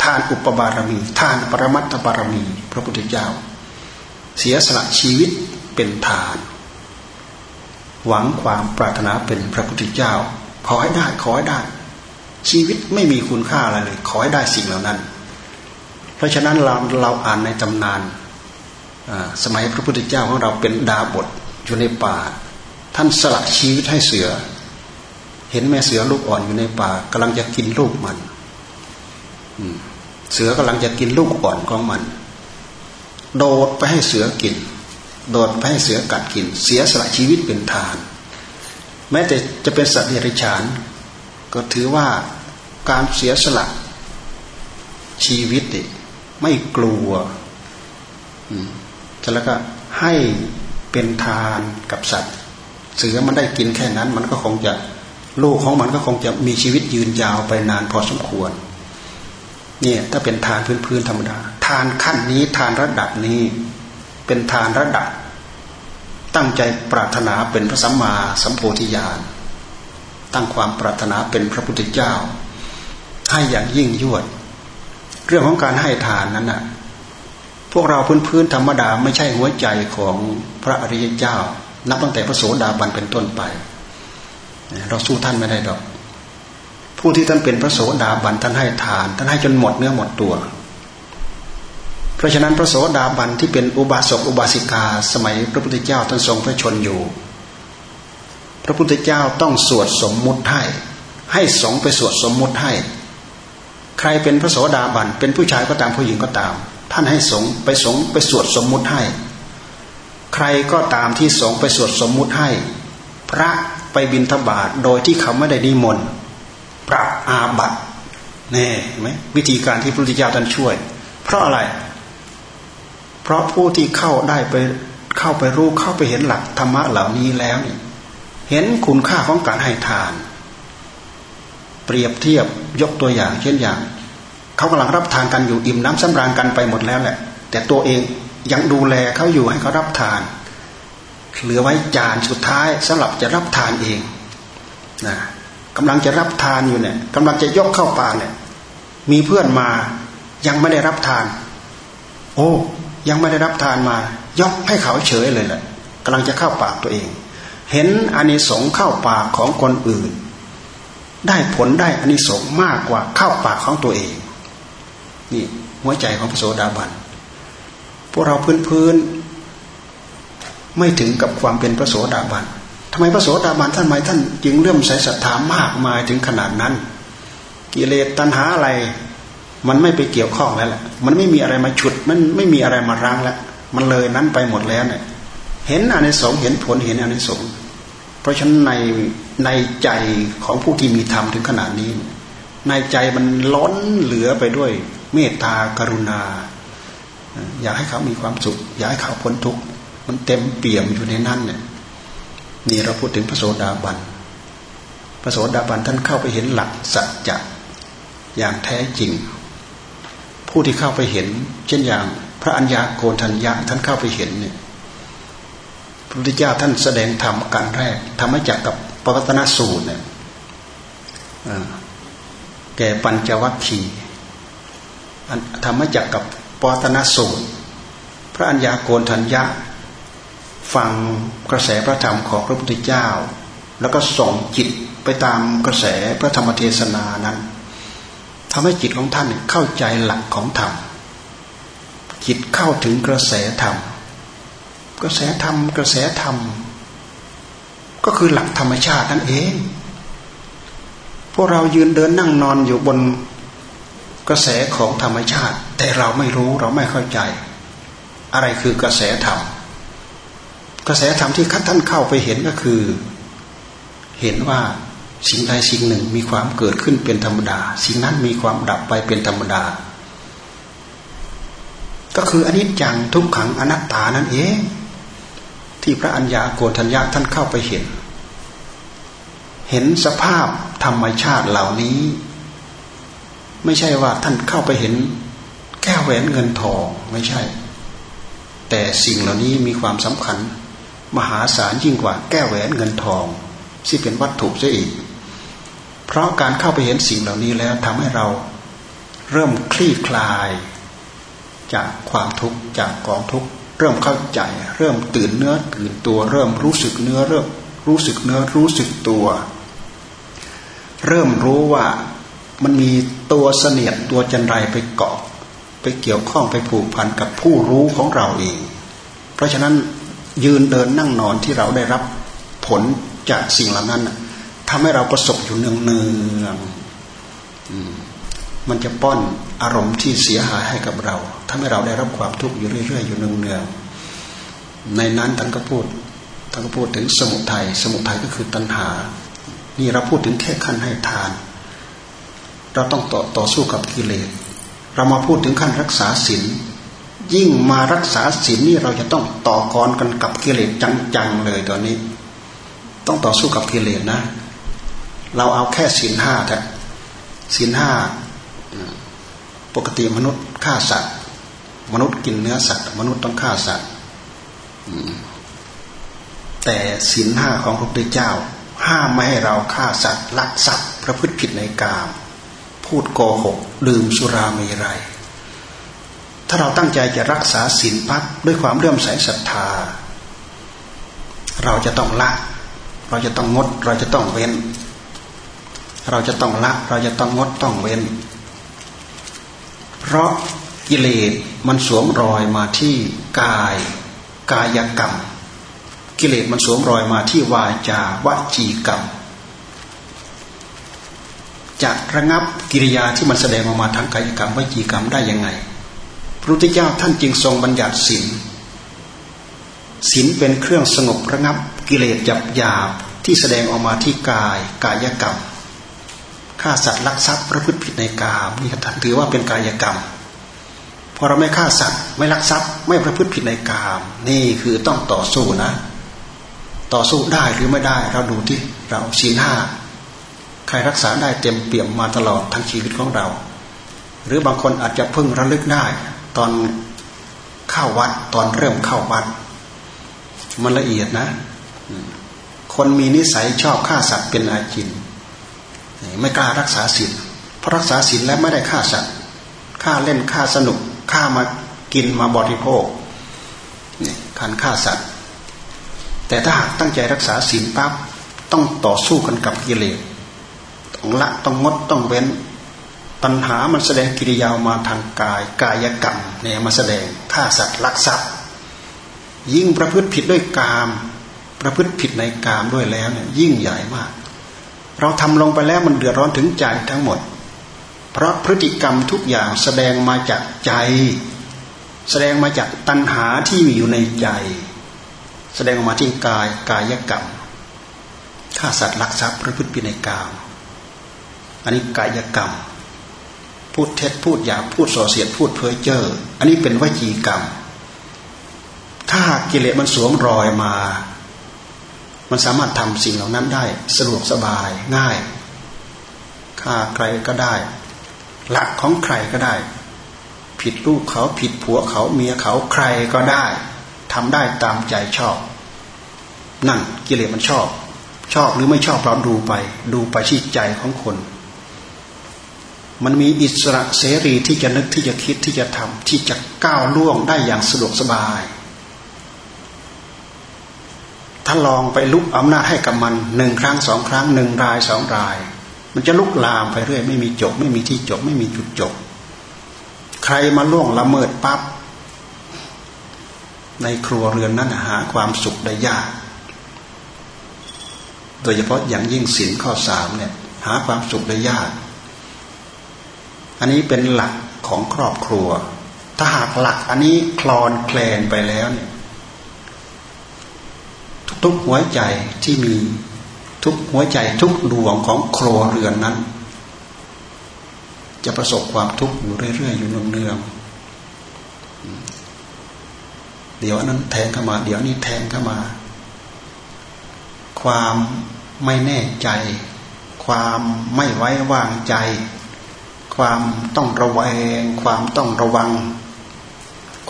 ทานอุปบารมี ทานปรมัตถบารมี พระพุทธเจ้า เสียสละชีวิตเป็นทาน หวังความปรารถนาเป็นพระพุทธเจ้า ขอให้ได้ขอให้ได้ ชีวิตไม่มีคุณค่าอะไรเลย ขอให้ได้สิ่งเหล่านั้น เพราะฉะนั้นเราเราอ่านในตำนานสมัยพระพุทธเจ้าของเราเป็นดาบทอยู่ในป่า ท่านสละชีวิตให้เสือ เห็นแม่เสือลูกอ่อนอยู่ในป่ากำลังจะกินลูกมัน เสือกำลังจะกินลูกอ่อนของมัน โดดไปให้เสือกิน โดดไปให้เสือกัดกิน เสียสละชีวิตเป็นทาน แม้แต่จะเป็นสัตว์เดรัจฉาน ก็ถือว่าการเสียสละชีวิตไม่กลัวแล้วก็ให้เป็นทานกับสัตว์ เสือมันได้กินแค่นั้น มันก็คงจะลูกของมันก็คงจะมีชีวิตยืนยาวไปนานพอสมควร เนี่ยถ้าเป็นทานพื้นๆธรรมดา ทานขั้นนี้ทานระดับนี้ เป็นทานระดับ ตั้งใจปรารถนาเป็นพระสัมมาสัมโพธิญาณตั้งความปรารถนาเป็นพระพุทธเจ้า ให้อย่างยิ่งยวด เรื่องของการให้ทานนั้นน่ะ พวกเราพื้นๆธรรมดาไม่ใช่หัวใจของพระอริยเจ้า นับตั้งแต่พระโสดาบันเป็นต้นไป เราสู้ท่านไม่ได้ดอก ผู้ที่ท่านเป็นพระโสดาบันท่านให้ทาน ท่านให้จนหมดเนื้อหมดตัว เพราะฉะนั้นพระโสดาบันที่เป็นอุบาสกอุบาสิกา สมัยพระพุทธเจ้าท่านทรงพระชนอยู่ พระพุทธเจ้าต้องสวดสมมุติให้ ให้สงไปสวดสมมุติให้ ใครเป็นพระโสดาบันเป็นผู้ชายก็ตามผู้หญิงก็ตาม ท่านให้สงไปสงไปสวดสมมุติให้ ใครก็ตามที่สงไปสวดสมมุติให้ พระไปบินทบาทโดยที่เขาไม่ได้นิมนต์ พระอาบัตแน่ไหมวิธีการที่พระพุทธเจ้าท่านช่วย เพราะอะไร เพราะผู้ที่เข้าได้ไปเข้าไปรู้เข้าไปเห็นหลักธรรมะเหล่านี้แล้วนี่เห็นคุณค่าของการให้ทาน เปรียบเทียบยกตัวอย่าง เช่นอย่าง เขากำลังรับทานกันอยู่อิ่มน้ำสำราญกันไปหมดแล้วแหละ แต่ตัวเองยังดูแลเขาอยู่ให้เขารับทาน เหลือไว้จานสุดท้ายสำหรับจะรับทานเองนะ กำลังจะรับทานอยู่เนี่ยกำลังจะยกเข้าปากเนี่ยมีเพื่อนมายังไม่ได้รับทาน โอ้ยังไม่ได้รับทานมา ยกให้เขาเฉยเลยแหละกำลังจะเข้าปากตัวเอง เห็นอานิสงส์เข้าปากของคนอื่น ได้ผลได้อานิสงส์มากกว่าเข้าปากของตัวเอง นี่หัวใจของพระโสดาบันพวกเราพื้นพื้นไม่ถึงกับความเป็นพระโสดาบัน ทำไมพระโสดาบันท่านไม่ท่านจึงเลื่อมใสศรัทธามากมายถึงขนาดนั้น กิเลสตัณหาอะไร มันไม่ไปเกี่ยวข้องแล้วแหละมันไม่มีอะไรมาฉุด มันไม่มีอะไรมารั้งแล้วมันเลยนั้นไปหมดแล้วเนี่ย เห็นอานิสงส์เห็นผลเห็นอานิสงส์เพราะฉะนั้นในในใจของผู้ที่มีธรรมถึงขนาดนี้ ในใจมันล้นเหลือไปด้วย เมตตากรุณา อยากให้เขามีความสุข อยากให้เขาพ้นทุกข์มันเต็มเปี่ยมอยู่ในนั้นเนี่ย นี่เราพูดถึงพระโสดาบันพระโสดาบันท่านเข้าไปเห็นหลักสัจจะอย่างแท้จริง ผู้ที่เข้าไปเห็น เช่นอย่างพระอัญญาโกณทัญญาท่านเข้าไปเห็นเนี่ยพระพุทธเจ้าท่านแสดงธรรมการแรกธรรมจักกับปวัตนสูตรเนี่ยแก่ปัญจวัคคีธรรมจักกับปวัตนสูตร พระัญญาโกนทัญญะ ฟังกระแสพระธรรมของพระพุทธเจ้า แล้วก็ส่งจิตไปตามกระแสพระธรรมเทศนานั้นทำให้จิตของท่านเข้าใจหลักของธรรม จิตเข้าถึงกระแสธรรม กระแสธรรม กระแสธรรม ก็คือหลักธรรมชาตินั่นเอง พวกเรายืนเดินนั่งนอนอยู่บนกระแสของธรรมชาติ แต่เราไม่รู้เราไม่เข้าใจ อะไรคือกระแสธรรม กระแสธรรมที่ท่านเข้าไปเห็นก็คือ เห็นว่าสิ่งใดสิ่งหนึ่งมีความเกิดขึ้นเป็นธรรมดา สิ่งนั้นมีความดับไปเป็นธรรมดา ก็คืออนิจจังทุกขังอนัตตานั่นเองที่พระอัญญาโกฏัญญาท่านเข้าไปเห็น เห็นสภาพธรรมชาติเหล่านี้ ไม่ใช่ว่าท่านเข้าไปเห็น แก้วแหวนเงินทองไม่ใช่ แต่สิ่งเหล่านี้มีความสำคัญ มหาศาลยิ่งกว่าแก้วแหวนเงินทองที่เป็นวัตถุซะอีก เพราะการเข้าไปเห็นสิ่งเหล่านี้แล้วทำให้เราเริ่มคลี่คลาย จากความทุกข์จากกองทุกข์เริ่มเข้าใจ เริ่มตื่นเนื้อตื่นตัว เริ่มรู้สึกเนื้อเริ่มรู้สึกเนื้อรู้สึกตัว เริ่มรู้ว่ามันมีตัวเสนียดตัวจันไรไปเกาะ ไปเกี่ยวข้องไปผูกพันกับผู้รู้ของเราเอง เพราะฉะนั้น ยืนเดินนั่งนอนที่เราได้รับผลจากสิ่งเหล่านั้นทำให้เราประสบอยู่เนืองเนืองมันจะป้อนอารมณ์ที่เสียหายให้กับเราทำให้เราได้รับความทุกข์อยู่เรื่อยๆอยู่เนืองเนืองในนั้นท่านก็พูดท่านก็พูดถึงสมุทยัยสมุทัยก็คือตัณหา นี่เราพูดถึงแค่ขั้นให้ทาน เราต้องต่อต่อสู้กับกิเลสเรามาพูดถึงขั้นรักษาศีล ยิ่งมารักษาศีลนี่เราจะต้องต่อกรกันกับกิเลสจังๆเลยตอนนี้ ต้องต่อสู้กับกิเลสนะ เราเอาแค่ศีลห้าแต่ศีลห้าปกติมนุษย์ฆ่าสัตว์ มนุษย์กินเนื้อสัตว์ มนุษย์ต้องฆ่าสัตว์แต่ศีลห้าของพระพุทธเจ้า ห้ามไม่ให้เราฆ่าสัตว์ลักทรัพย์ประพฤติผิดในกาม พูดโกหกดื่มสุรามีไร ถ้าเราตั้งใจจะรักษาศีลพักด้วยความเลื่อมใสศรัทธา เราจะต้องละ เราจะต้องงด เราจะต้องเว้น เราจะต้องละ เราจะต้องงดต้องเว้น เพราะกิเลสมันสวมรอยมาที่กาย กายกรรม กิเลสมันสวมรอยมาที่วาจาวจีกรรมจะระงับกิริยาที่มันแสดงออกมาทางกายกรรมวจีกรรมได้ยังไง พระพุทธเจ้าท่านจึงทรงบัญญัติศีลศีลเป็นเครื่องสงบระงับกิเลสหยาบหยาบที่แสดงออกมาที่กายกายกรรมฆ่าสัตว์ลักทรัพย์ประพฤติผิดในกามนี่ท่านถือว่าเป็นกายกรรมพอเราไม่ฆ่าสัตว์ไม่ลักทรัพย์ไม่ประพฤติผิดในกาม นี่คือต้องต่อสู้นะ ต่อสู้ได้หรือไม่ได้เราดูที่เราศีลห้าใครรักษาได้เต็มเปี่ยมมาตลอดทั้งชีวิตของเรา หรือบางคนอาจจะเพิ่งระลึกได้ ตอนเข้าวัด ตอนเริ่มเข้าวัด มันละเอียดนะ คนมีนิสัยชอบฆ่าสัตว์เป็นอาจิน ไม่กล้ารักษาศีลเพราะรักษาศีลแล้วไม่ได้ฆ่าสัตว์ฆ่าเล่นฆ่าสนุกฆ่ามากินมาบริโภคนี่การฆ่าสัตว์ แต่ถ้าหากตั้งใจรักษาศีลปั๊บต้องต่อสู้กันกับกิเลสต้องละต้องงดต้องเว้น ตัณหามันแสดงกิริยามาทางกายกายกรรมเนี่ยมาแสดงฆ่าสัตว์ลักทรัพย์ ยิ่งประพฤติผิดด้วยกาม ประพฤติผิดในกามด้วยแล้วเนี่ยยิ่งใหญ่มาก เราทำลงไปแล้วมันเดือดร้อนถึงใจทั้งหมด เพราะพฤติกรรมทุกอย่างแสดงมาจากใจ แสดงมาจากตัณหาที่มีอยู่ในใจ แสดงออกมาที่กายกายกรรมฆ่าสัตว์ลักทรัพย์ประพฤติผิดในกามอันนี้กายกรรม พูดเท็จพูดหยาพูดส่อเสียดพูดเพ้อเจ้ออันนี้เป็นวจีกรรม ถ้ากิเลสมันสวมรอยมา มันสามารถทำสิ่งเหล่านั้นได้สะดวกสบายง่ายฆ่าใครก็ได้หลักของใครก็ได้ ผิดลูกเขาผิดผัวเขาเมียเขาใครก็ได้ทำได้ตามใจชอบ นั่นกิเลสมันชอบ ชอบหรือไม่ชอบเราดูไป ดูไปที่ใจของคน มันมีอิสระเสรีที่จะนึกที่จะคิดที่จะทำที่จะก้าวล่วงได้อย่างสะดวกสบาย ถ้าลองไปลุกอำนาจให้กับมันหนึ่งครั้งสองครั้งหนึ่งรายสองราย มันจะลุกลามไปเรื่อย ไม่มีจบ ไม่มีที่จบ ไม่มีจุดจบ ใครมาล่วงละเมิดปับ๊บในครัวเรือนนั้นหาความสุขได้ยาก โดยเฉพาะอย่างยิ่งศีลข้อสามเนี่ย หาความสุขได้ยาก อันนี้เป็นหลักของครอบครัว ถ้าหากหลักอันนี้คลอนแคลนไปแล้วเนี่ยทุกหัวใจที่มีทุกหัวใจทุกดวงของครัวเรือนนั้น จะประสบความทุกข์อยู่เรื่อยๆอยู่เนืองๆเดี๋ยวนั้นแทงเข้ามา เดี๋ยวนี้แทงเข้ามา ความไม่แน่ใจ ความไม่ไว้วางใจ ความต้องระแวง ความต้องระวัง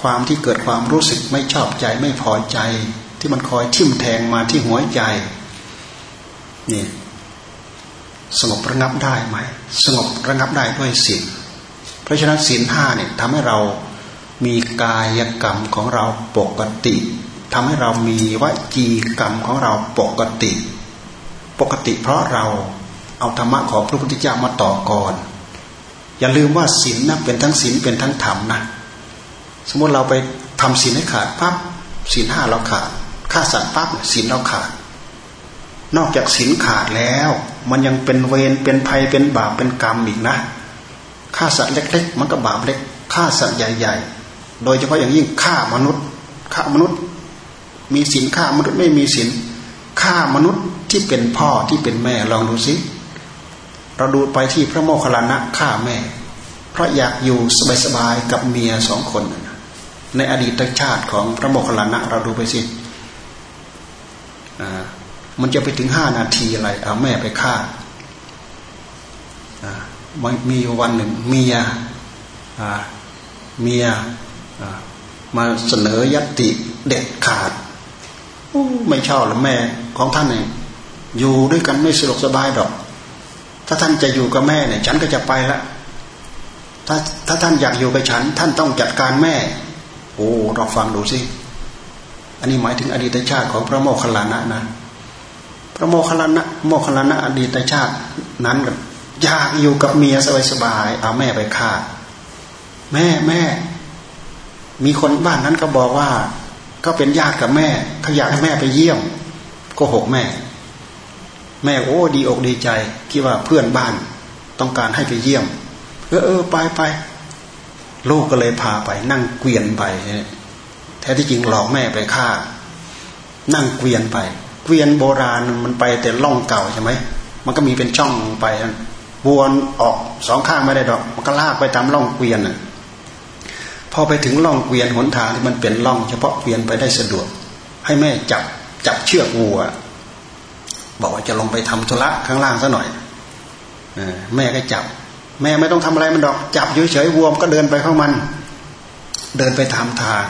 ความที่เกิดความรู้สึกไม่ชอบใจไม่พอใจ ที่มันคอยทิ่มแทงมาที่หัวใจนี่สงบระงับได้ไหมสงบระงับได้ด้วยศีลเพราะฉะนั้นศีลห้าเนี่ยทำให้เรามีกายกรรมของเราปกติทำให้เรามีวจีกรรมของเราปกติ ปกติเพราะเราเอาธรรมะของพระพุทธเจ้ามาต่อก่อน อย่าลืมว่าศีลนะเป็นทั้งศีลเป็นทั้งธรรมนะ สมมติเราไปทำศีลให้ขาดปั๊บศีลห้าเราขาดฆ่าสัตว์ปั๊บศีลเราขาด นอกจากศีลขาดแล้ว มันยังเป็นเวรเป็นภัยเป็นบาปเป็นกรรมอีกนะฆ่าสัตว์เล็ก ๆ มันก็บาปเล็กฆ่าสัตว์ใหญ่ ๆ โดยเฉพาะอย่างยิ่งฆ่ามนุษย์ฆ่ามนุษย์ มีศีลฆ่ามนุษย์ไม่มีศีลฆ่ามนุษย์ที่เป็นพ่อที่เป็นแม่ลองดูสิ เราดูไปที่พระโมคคัลลานะฆ่าแม่ เพราะอยากอยู่สบายๆกับเมียสองคน ในอดีตชาติของพระโมคคัลลานะ เราดูไปสิมันจะไปถึงห้านาทีอะไรเอาแม่ไปฆ่ามีวันหนึ่งเมียเมียมาเสนอยัตติเด็ดขาดไม่ชอบหรือแม่ของท่านเนี่ยอยู่ด้วยกันไม่สะดวกสบายดอก ถ้าท่านจะอยู่กับแม่เนี่ย ฉันก็จะไปละถ้าถ้าท่านอยากอยู่กับฉัน ท่านต้องจัดการแม่ โอ้เราฟังดูสิอันนี้หมายถึงอดีตชาติของพระโมคคัลลานะนะ พระโมคคัลลานะโมคคัลลานะอดีตชาตินั้นก็อยากอยู่กับเมียสบายๆเอาแม่ไปฆ่า แม่แม่ มีคนบ้านนั้นก็บอกว่า ก็เป็นญาติกับแม่เขาอยากให้แม่ไปเยี่ยม ก็หกแม่ แม่โอ้ดีอกดีใจคิดว่าเพื่อนบ้านต้องการให้ไปเยี่ยมเออเออไปไปลูกก็เลยพาไป นั่งเกวียนไปแท้ที่จริงหลอกแม่ไปฆ่า นั่งเกวียนไป เกวียนโบราณมันไปแต่ล่องเก่าใช่ไหมมันก็มีเป็นช่องไปวนออกสองข้างไม่ได้ดอก มันก็ลากไปตามล่องเกวียนน่ะพอไปถึงล่องเกวียนหนทางที่มันเป็นล่อง เฉพาะเกวียนไปได้สะดวก ให้แม่จับจับเชือกวัว บอกว่าจะลงไปทำธุระข้างล่างซะหน่อยแม่ก็จับ แม่ไม่ต้องทำอะไรมันดอก จับเฉยๆวัวก็เดินไปข้างมัน เดินไปทำทาง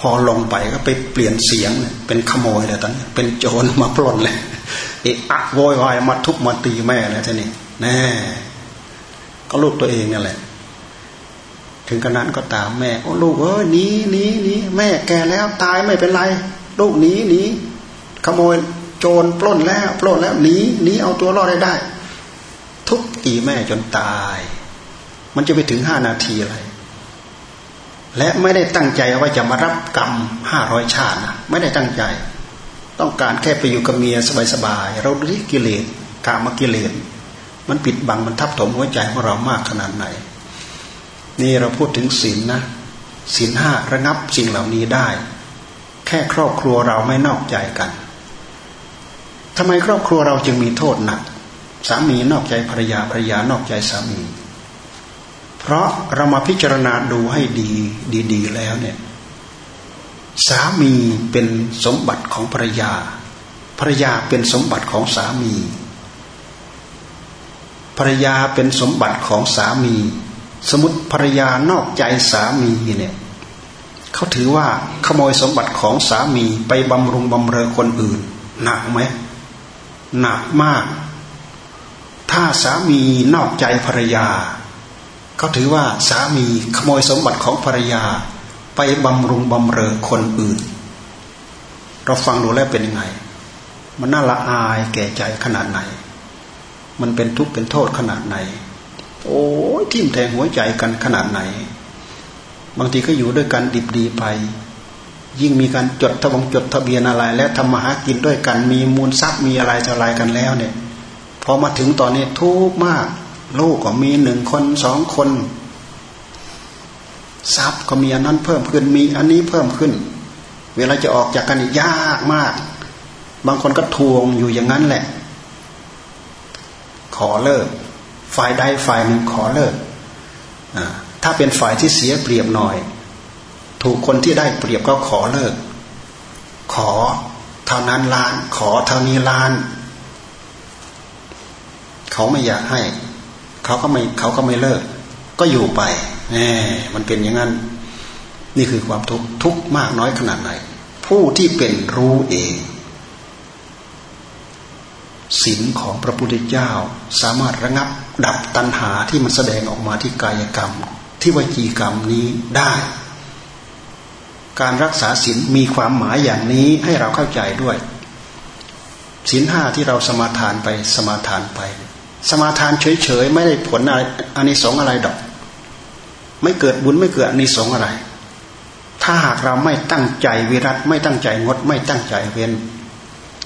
พอลงไปก็ไปเปลี่ยนเสียงเป็นขโมยเลยตอนนี้เป็นโจรมาปล้นเลยเอะอะโวยวายมาทุบมาตีแม่เลยท่านี้แน่ก็ลูกตัวเองนี่แหละ ถึงขนาดก็ตามแม่โอ้ลูกเอ้ยหนีหนีหนีแม่แก่แล้วตายไม่เป็นไร ลูกหนีหนีขโมย โจรปล้นแล้วปล้นแล้วหนีหนีเอาตัวรอดได้ได้ ทุบตีแม่จนตาย มันจะไปถึงห้านาทีอะไร และไม่ได้ตั้งใจว่าจะมารับกรรมห้าร้อยชาตินะไม่ได้ตั้งใจ ต้องการแค่ไปอยู่กับเมียสบายๆเราดูที่กิเลสกามกิเลสมันปิดบังมันทับถมหัวใจของเรามากขนาดไหน นี่เราพูดถึงศีลนะศีลห้าระงับสิ่งเหล่านี้ได้ แค่ครอบครัวเราไม่นอกใจกัน ทำไมครอบครัวเราจึงมีโทษหนักสามีนอกใจภรรยาภรรยานอกใจสามี เพราะเรามาพิจารณาดูให้ดีดีๆแล้วเนี่ย สามีเป็นสมบัติของภรรยา ภรรยาเป็นสมบัติของสามี ภรรยาเป็นสมบัติของสามี สมมติภรรยานอกใจสามีเนี่ยเขาถือว่าขโมยสมบัติของสามีไปบำรุงบำเรอคนอื่นหนักไหม หนักมาก ถ้าสามีนอกใจภรรยา เขาถือว่าสามีขโมยสมบัติของภรรยา ไปบำรุงบำเรอคนอื่น เราฟังดูแล้วเป็นยังไง มันน่าละอายแก่ใจขนาดไหน มันเป็นทุกข์เป็นโทษขนาดไหน โอ้ทิ่มแทงหัวใจกันขนาดไหน บางทีก็อยู่ด้วยกันดิบดีไป ยิ่งมีการจดทะบงจดทะเบียนอะไร และทำมาหากินด้วยกัน มีมูลทรัพย์มีอะไรจะอะไรกันแล้วเนี่ยพอมาถึงตอนนี้ทุกมาก ลูกก็มีหนึ่งคนสองคน ทรัพย์ก็มีอันนั้นเพิ่มขึ้นมีอันนี้เพิ่มขึ้น เวลาจะออกจากกันยากมาก บางคนก็ทวงอยู่อย่างนั้นแหละ ขอเลิก ฝ่ายใดฝ่ายหนึ่งขอเลิกถ้าเป็นฝ่ายที่เสียเปรียบหน่อย ถูกคนที่ได้เปรียบก็ขอเลิก ขอเท่านั้นล้าน ขอเท่านี้ล้าน เขาไม่อยากให้ เขาก็ไม่เขาก็ไม่เลิก ก็อยู่ไปแหมมันเป็นอย่างนั้น นี่คือความทุกข์ทุกข์มากน้อยขนาดไหน ผู้ที่เป็นรู้เองศีลของพระพุทธเจ้าสามารถระงับดับตัณหาที่มันแสดงออกมาที่กายกรรม ที่วจีกรรมนี้ได้ การรักษาศีลมีความหมายอย่างนี้ให้เราเข้าใจด้วยศีลห้าที่เราสมาทานไปสมาทานไป สมาทานเฉยๆไม่ได้ผลอะไรอานิสงส์อะไรดอก ไม่เกิดบุญไม่เกิดอานิสงส์อะไร ถ้าหากเราไม่ตั้งใจวิรัตไม่ตั้งใจงด ไม่ตั้งใจเว้น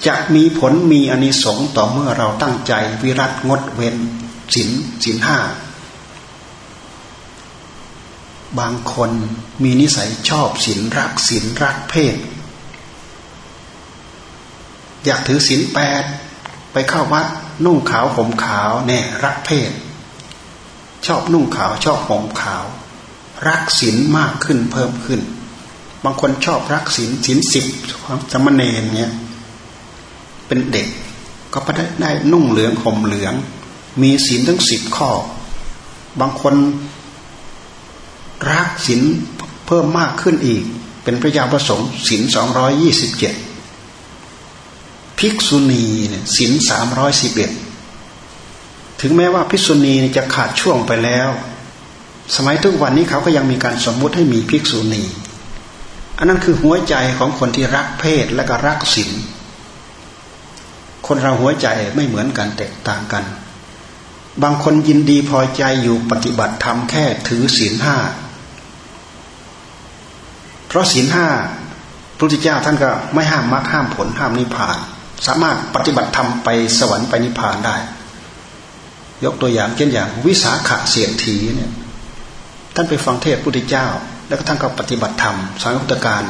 จะมีผลมีอานิสงส์ต่อเมื่อเราตั้งใจวิรัตงดเว้นศีลศีลห้า บางคนมีนิสัยชอบศีลรักศีลรักเพศ อยากถือศีลแปดไปเข้าวัดนุ่งขาวห่มขาวแน่รักเพศ ชอบนุ่งขาวชอบห่มขาว รักศีลมากขึ้นเพิ่มขึ้น บางคนชอบรักศีลศีลสิบความสมณเณรเนี่ยเป็นเด็กก็ได้ได้นุ่งเหลืองห่มเหลือง มีศีลทั้งสิบข้อ บางคน รักศีลเพิ่มมากขึ้นอีก เป็นพระยาประสงค์ศีลสองร้อยยี่สิบเจ็ดภิกษุณีเนี่ยสินสามร้อยสิบเอ็ดถึงแม้ว่าภิกษุณีจะขาดช่วงไปแล้ว สมัยทุกวันนี้เขาก็ยังมีการสมมุติให้มีภิกษุณีอันนั้นคือหัวใจของคนที่รักเพศและก็รักศีลคนเราหัวใจไม่เหมือนกันแตกต่างกัน บางคนยินดีพอใจอยู่ปฏิบัติธรรมแค่ถือศีลห้า เพราะศีลห้าพระพุทธเจ้าท่านก็ไม่ห้ามมรรคห้ามผลห้ามนิพพาน สามารถปฏิบัติธรรมไปสวรรค์ไปนิพพานได้ ยกตัวอย่างเช่นอย่าง วิสาขะเสียรถีเนี่ยท่านไปฟังเทศพุทธเจ้า แล้วก็ท่านก็ปฏิบัติธรรมสังฆตการ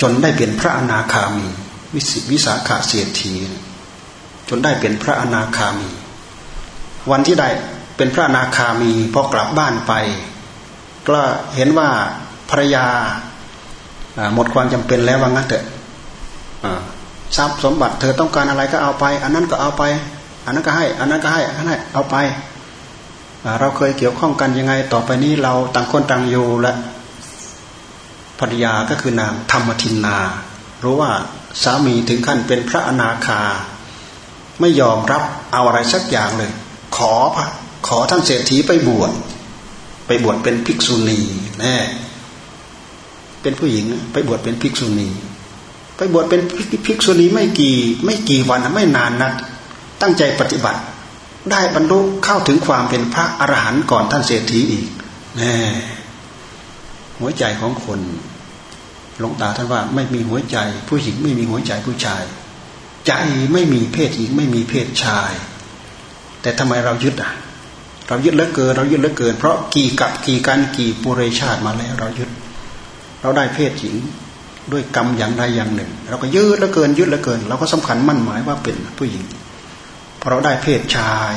จนได้เป็นพระอนาคามี วิวิสาขะเสียรถีจนได้เป็นพระอนาคามี วันที่ได้เป็นพระอนาคามีพอกลับบ้านไป ก็เห็นว่า ภรรยาหมดความจำเป็นแล้วว่างั้นเถอะทรัพย์สมบัติเธอต้องการอะไรก็เอาไป อันนั้นก็เอาไป อันนั้นก็ให้ อันนั้นก็ให้อันนั้นให้เอาไป เราเคยเกี่ยวข้องกันยังไง ต่อไปนี้เราต่างคนต่างอยู่และภรรยาก็คือนางธรรมทินนา รู้ว่าสามีถึงขั้นเป็นพระอนาคา ไม่ยอมรับเอาอะไรสักอย่างเลย ขอพระขอท่านเศรษฐีไปบวชไปบวชเป็นภิกษุณีแน่ เป็นผู้หญิง ไปบวชเป็นภิกษุณี ไปบวชเป็นภิกษุณีไม่กี่ ไม่กี่วันไม่นานนะตั้งใจปฏิบัติ ได้บรรลุเข้าถึงความเป็นพระอรหันต์ก่อนท่านเศรษฐีอีกแน่หัวใจของคนหลวงตาท่านว่าไม่มีหัวใจ ผู้หญิงไม่มีหัวใจผู้ชาย ใจไม่มีเพศหญิงไม่มีเพศชาย แต่ทำไมเรายึดอะ เรายึดเหลือเกิน เรายึดเหลือเกิน เพราะกี่กับกี่การกี่ปุเรชาติมาแล้ว เรายึด เราได้เพศหญิง ด้วยกรรมอย่างใดอย่างหนึ่ง เราก็ยืดแล้วเกินยืดแล้วเกิน เราก็สำคัญมั่นหมายว่าเป็นผู้หญิงพอเราได้เพศชาย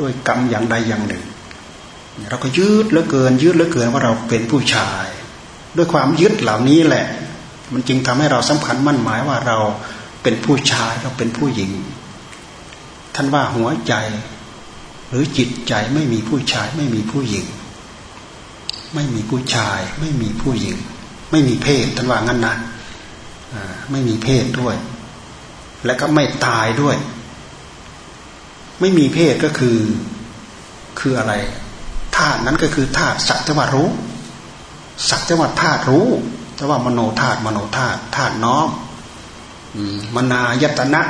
ด้วยกรรมอย่างใดอย่างหนึ่ง เราก็ยืดแล้วเกิน ยืดแล้วเกินว่าเราเป็นผู้ชาย ด้วยความยึดเหล่านี้แหละ มันจึงทำให้เราสำคัญมั่นหมายว่าเราเป็นผู้ชายเราเป็นผู้หญิง ท่านว่าหัวใจ หรือจิตใจไม่มีผู้ชายไม่มีผู้หญิง ไม่มีผู้ชายไม่มีผู้หญิง ไม่มีเพศท่านว่างั้นนะไม่มีเพศด้วย และก็ไม่ตายด้วย ไม่มีเพศก็คือคืออะไรธาตุนั้นก็คือธาตุสักแต่ว่ารู้ สักแต่ว่าธาตุรู้แต่ว่ามโนธาตุมโนธาตุธาตุน้อมมนายตนะ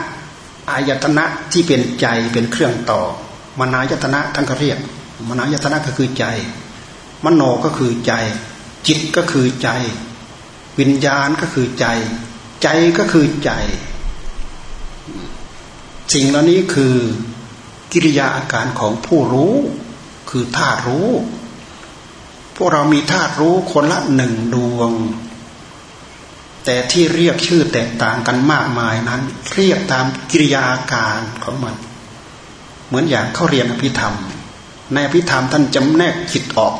อายตนะที่เป็นใจเป็นเครื่องต่อ มนายตนะท่านก็เรียก มนายตนะก็คือใจ มโนก็คือใจ จิตก็คือใจ วิญญาณก็คือใจ ใจก็คือใจ สิ่งเหล่านี้คือกิริยาอาการของผู้รู้ คือธาตุรู้ พวกเรามีธาตุรู้คนละหนึ่งดวง แต่ที่เรียกชื่อแตกต่างกันมากมายนั้น เรียกตามกิริยาอาการของมัน เหมือนอย่างเข้าเรียนอภิธรรม ในอภิธรรมท่านจำแนกจิตออก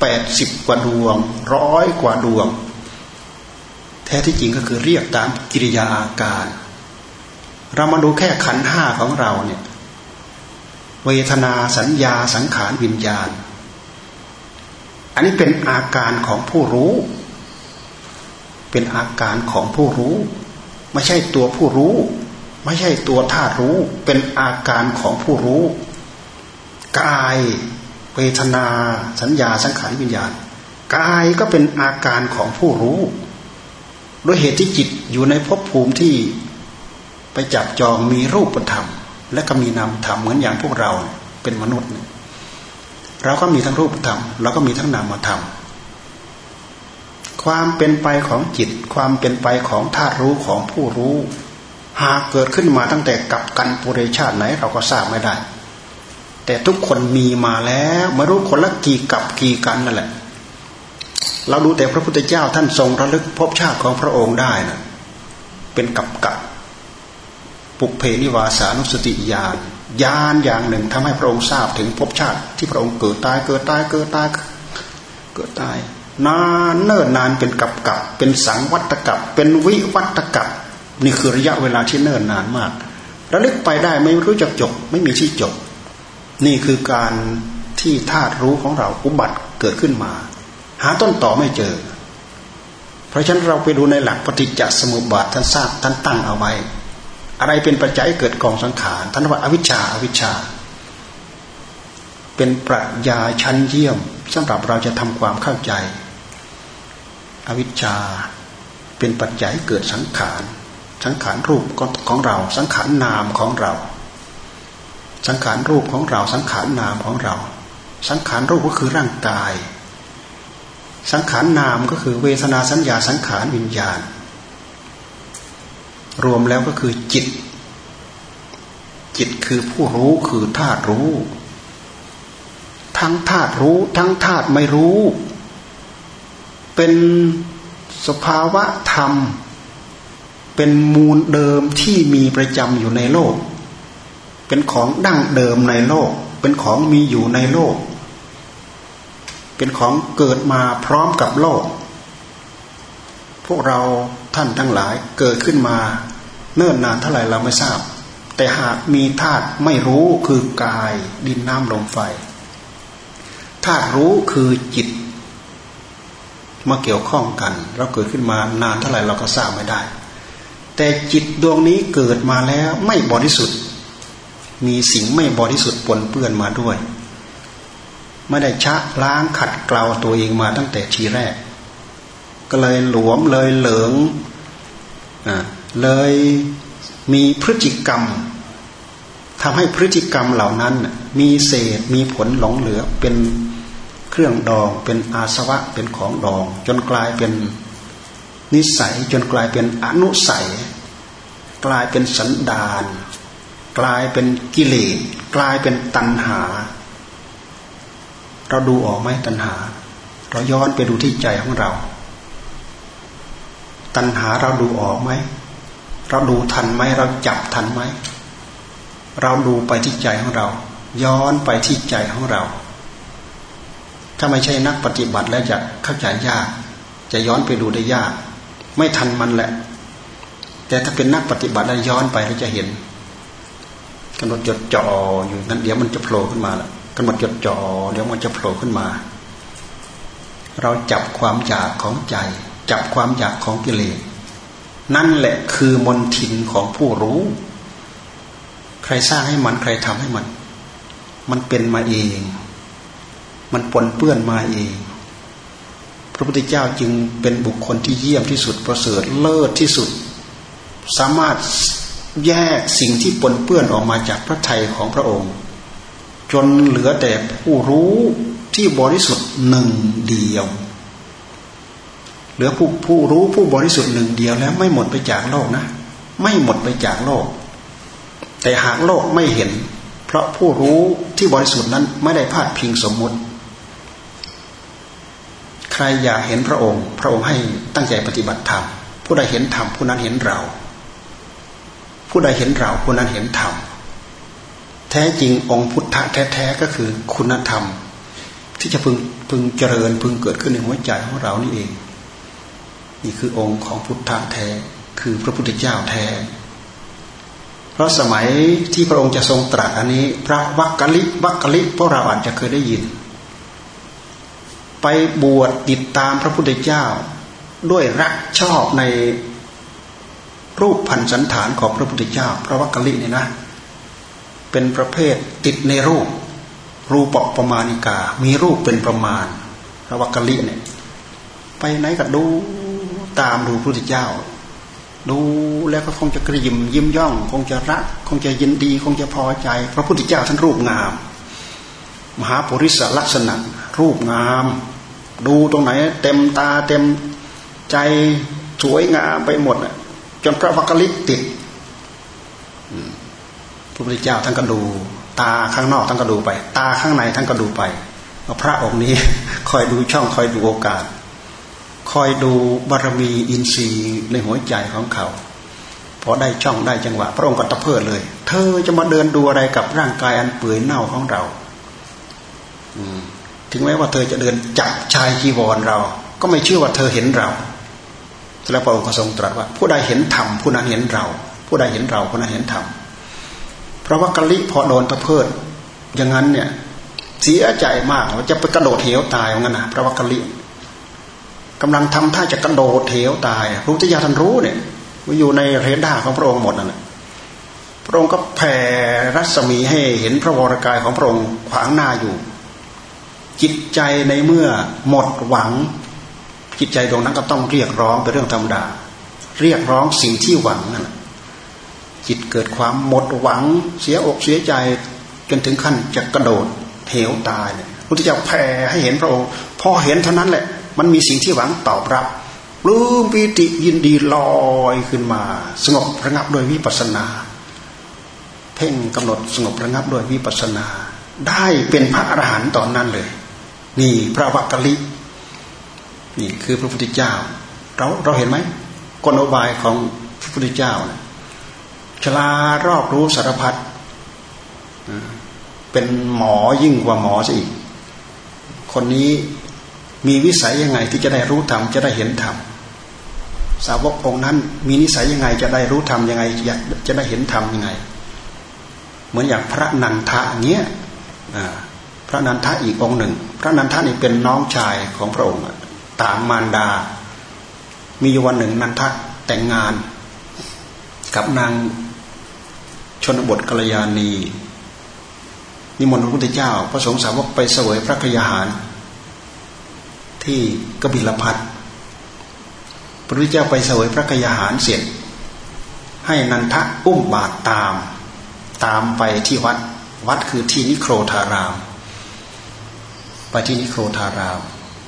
แปดสิบกว่าดวง ร้อยกว่าดวง แท้ที่จริงก็คือเรียกตามกิริยาอาการ เรามาดูแค่ขันห้าของเราเนี่ยเวทนาสัญญาสังขารวิญญาณ อันนี้เป็นอาการของผู้รู้ เป็นอาการของผู้รู้ ไม่ใช่ตัวผู้รู้ ไม่ใช่ตัวธาตุรู้ เป็นอาการของผู้รู้ กาย เวทนา สัญญาสังขารวิญญาณกายก็เป็นอาการของผู้รู้ด้วยเหตุที่จิตอยู่ในภพภูมิที่ไปจับจองมีรูปธรรม และก็มีนามธรรมเหมือนอย่างพวกเราเป็นมนุษย์เราก็มีทั้งรูปธรรมเราก็มีทั้งนามธรรม ความเป็นไปของจิต ความเป็นไปของธาตุรู้ของผู้รู้ หากเกิดขึ้นมาตั้งแต่กับกันปุเรชาติไหนเราก็ทราบไม่ได้ แต่ทุกคนมีมาแล้วไม่รู้คนละกี่กับกี่กันนั่นแหละ เราดูแต่พระพุทธเจ้าท่านทรงระลึกพบชาติของพระองค์ได้นะเป็นกับกับปุเพนิวาสานุสติญาณญาณอย่างหนึ่งทำให้พระองค์ทราบถึงพบชาติที่พระองค์เกิดตายเกิดตายเกิดตายเกิดตายนานเนิ่นนานเป็นกับกับเป็นสังวัตกับเป็นวิวัตกับนี่คือระยะเวลาที่เนิ่นนานมากระลึกไปได้ไม่รู้จักจบ ไม่มีที่จบ นี่คือการที่ธาตุรู้ของเราอุบัติเกิดขึ้นมา หาต้นต่อไม่เจอ เพราะฉะนั้นเราไปดูในหลักปฏิจจสมุปบาทท่านทราบท่านตั้งเอาไว้ อะไรเป็นปัจจัยเกิดกองสังขารท่านว่าอวิชชาอวิชชา เป็นปรัชญาชั้นเยี่ยมสำหรับเราจะทำความเข้าใจ อวิชชาเป็นปัจจัยเกิดสังขาร สังขารรูปของเรา สังขารนามของเรา สังขารรูปของเราสังขารนามของเรา สังขารรูปก็คือร่างกาย สังขารนามก็คือเวทนาสัญญาสังขารวิญญาณ รวมแล้วก็คือจิต จิตคือผู้รู้คือธาตุรู้ ทั้งธาตุรู้ ทั้งธาตุไม่รู้ เป็นสภาวะธรรม เป็นมูลเดิมที่มีประจำอยู่ในโลก เป็นของดั้งเดิมในโลก เป็นของมีอยู่ในโลก เป็นของเกิดมาพร้อมกับโลก พวกเราท่านทั้งหลายเกิดขึ้นมา เนิ่นนานเท่าไหร่เราไม่ทราบ แต่หากมีธาตุไม่รู้คือกายดินน้ำลมไฟธาตุรู้คือจิต มาเกี่ยวข้องกัน เราเกิดขึ้นมานานเท่าไหร่เราก็ทราบไม่ได้ แต่จิตดวงนี้เกิดมาแล้วไม่บริสุทธิ์ มีสิ่งไม่บริสุทธิ์ปนเปื้อนมาด้วย ไม่ได้ชะล้างขัดเกลาตัวเองมาตั้งแต่ทีแรก ก็เลยหลวมเลยเหลืองเลยมีพฤติกรรมทำให้พฤติกรรมเหล่านั้น มีเศษมีผลหลงเหลือเป็นเครื่องดอง เป็นอาสวะเป็นของดอง จนกลายเป็นนิสัย จนกลายเป็นอนุสัย กลายเป็นสันดาน กลายเป็นกิเลสกลายเป็นตัณหา เราดูออกไหมตัณหา เราย้อนไปดูที่ใจของเรา ตัณหาเราดูออกไหมเราดูทันไหมเราจับทันไหมเราดูไปที่ใจของเรา ย้อนไปที่ใจของเรา ถ้าไม่ใช่นักปฏิบัติแล้วจะเข้าใจยาก จะย้อนไปดูได้ยาก ไม่ทันมันแหละ แต่ถ้าเป็นนักปฏิบัติแล้วย้อนไปเราจะเห็น กำหนดจดจ่ออยู่นั้นเดี๋ยวมันจะโผล่ขึ้นมาละกำหนดจดจ่อเดี๋ยวมันจะโผล่ขึ้นมา เราจับความอยากของใจ จับความอยากของกิเลสนั่นแหละคือมนทินของผู้รู้ ใครสร้างให้มันใครทำให้มัน มันเป็นมาเอง มันปนเปื้อนมาเอง พระพุทธเจ้าจึงเป็นบุคคลที่เยี่ยมที่สุดประเสริฐเลิศที่สุด สามารถ แยกสิ่งที่ปนเปื้อนออกมาจากพระทัยของพระองค์ จนเหลือแต่ผู้รู้ที่บริสุทธิ์หนึ่งเดียว เหลือผู้ผู้รู้ผู้บริสุทธิ์หนึ่งเดียวแล้วไม่หมดไปจากโลกนะ ไม่หมดไปจากโลก แต่หากโลกไม่เห็น เพราะผู้รู้ที่บริสุทธิ์นั้นไม่ได้พาดพิงสมมุติ ใครอยากเห็นพระองค์ พระองค์ให้ตั้งใจปฏิบัติธรรมผู้ใดเห็นธรรมผู้นั้นเห็นเรา ผู้ใดเห็นเราผู้นั้นเห็นธรรมแท้จริงองค์พุทธะแท้ๆก็คือคุณธรรม ที่จะพึงพึงเจริญพึงเกิดขึ้นในหัวใจของเรานี่เอง นี่คือองค์ของพุทธะแท้คือพระพุทธเจ้าแท้ เพราะสมัยที่พระองค์จะทรงตรัสอันนี้ พระวักกะลิวักกะลิพวกเราอาจจะเคยได้ยิน ไปบวชติดตามพระพุทธเจ้า ด้วยรักชอบใน รูปพันสันฐานของพระพุทธเจ้า พระวักกะลิเนี่ยนะ เป็นประเภทติดในรูป รูปประมาณิกา มีรูปเป็นประมาณ พระวักกะลิเนี่ยไปไหนก็ดูตามดูพระพุทธเจ้า ดูแล้วก็คงจะกระยิมยิ้มย่อง คงจะรัก คงจะยินดี คงจะพอใจ พระพุทธเจ้าท่านรูปงาม มหาปุริสลักษณะ รูปงาม ดูตรงไหน เต็มตาเต็มใจสวยงามไปหมดอะ จนพระวักกลิติดพระพุทธเจ้าท่านก็ดู ตาข้างนอกท่านก็ดูไป ตาข้างในท่านก็ดูไปพระองค์นี้คอยดูช่องคอยดูโอกาส คอยดูบารมีอินทรีย์ในหัวใจของเขาพอได้ช่องได้จังหวะ พระองค์ก็ตะเพิดเลย เธอจะมาเดินดูอะไรกับร่างกายอันเปื่อยเน่าของเราถึงแม้ว่าเธอจะเดินจับชายจีวรเรา ก็ไม่เชื่อว่าเธอเห็นเรา แล้วพระองค์ก็ทรงตรัสว่า ผู้ใดเห็นธรรมผู้นั้นเห็นเรา ผู้ใดเห็นเราผู้นั้นเห็นธรรมเพราะว่ากะลิพอโดนตะเพิดอย่างนั้นเนี่ยเสียใจมากว่าจะไปกระโดดเหวตายอย่างนั้นนะพระวักกะลิกำลังทำท่าจะกระโดดเหวตายพระพุทธเจ้าท่านรู้เนี่ยว่าอยู่ในเรดาร์ของพระองค์หมดนั่นแหละพระองค์ก็แผ่รัศมีให้เห็นพระวรกายของพระองค์ขวางหน้าอยู่ จิตใจในเมื่อหมดหวัง จิตใจดวงนั้นก็ต้องเรียกร้องเป็นเรื่องธรรมดา เรียกร้องสิ่งที่หวังนั่นจิตเกิดความหมดหวัง เสียอกเสียใจจนถึงขั้นจะกระโดดเหวตายเนี่ยพุทธเจ้าแผ่ให้เห็นพระองค์ พอเห็นเท่านั้นแหละ มันมีสิ่งที่หวังตอบรับปลื้มปิติยินดีลอยขึ้นมา สงบระงับโดยวิปัสนา เพ่งกำหนดสงบระงับโดยวิปัสนา ได้เป็นพระอรหันต์ตอนนั้นเลย นี่พระวักกะลิ นี่คือพระพุทธเจ้า เราเราเห็นไหมกลอบายของพระพุทธเจ้าชลารอบรู้สารพัดเป็นหมอยิ่งกว่าหมอซะอีก คนนี้มีวิสัยยังไงที่จะได้รู้ธรรมจะได้เห็นธรรมสาวกองนั้น มีนิสัยยังไงจะได้รู้ธรรมยังไงจะได้เห็นธรรมยังไง เหมือนอย่างพระนันทะเงี้ยพระนันทะอีกองหนึ่ง พระนันทะนี่เป็นน้องชายของพระองค์ ตามมารดา มีวันหนึ่งนันทะแต่งงาน กับนางชนบทกัลยาณีนิมนต์พระพุทธเจ้า พระสงฆ์สาวกไปเสวยพระกยาหาร ที่กบิลพัทพระพุทธเจ้าไปเสวยพระกยาหารเสร็จ ให้นันทะอุ้มบาตรตาม ตามไปที่วัดวัดคือที่นิโครธาราม ไปที่นิโครธาราม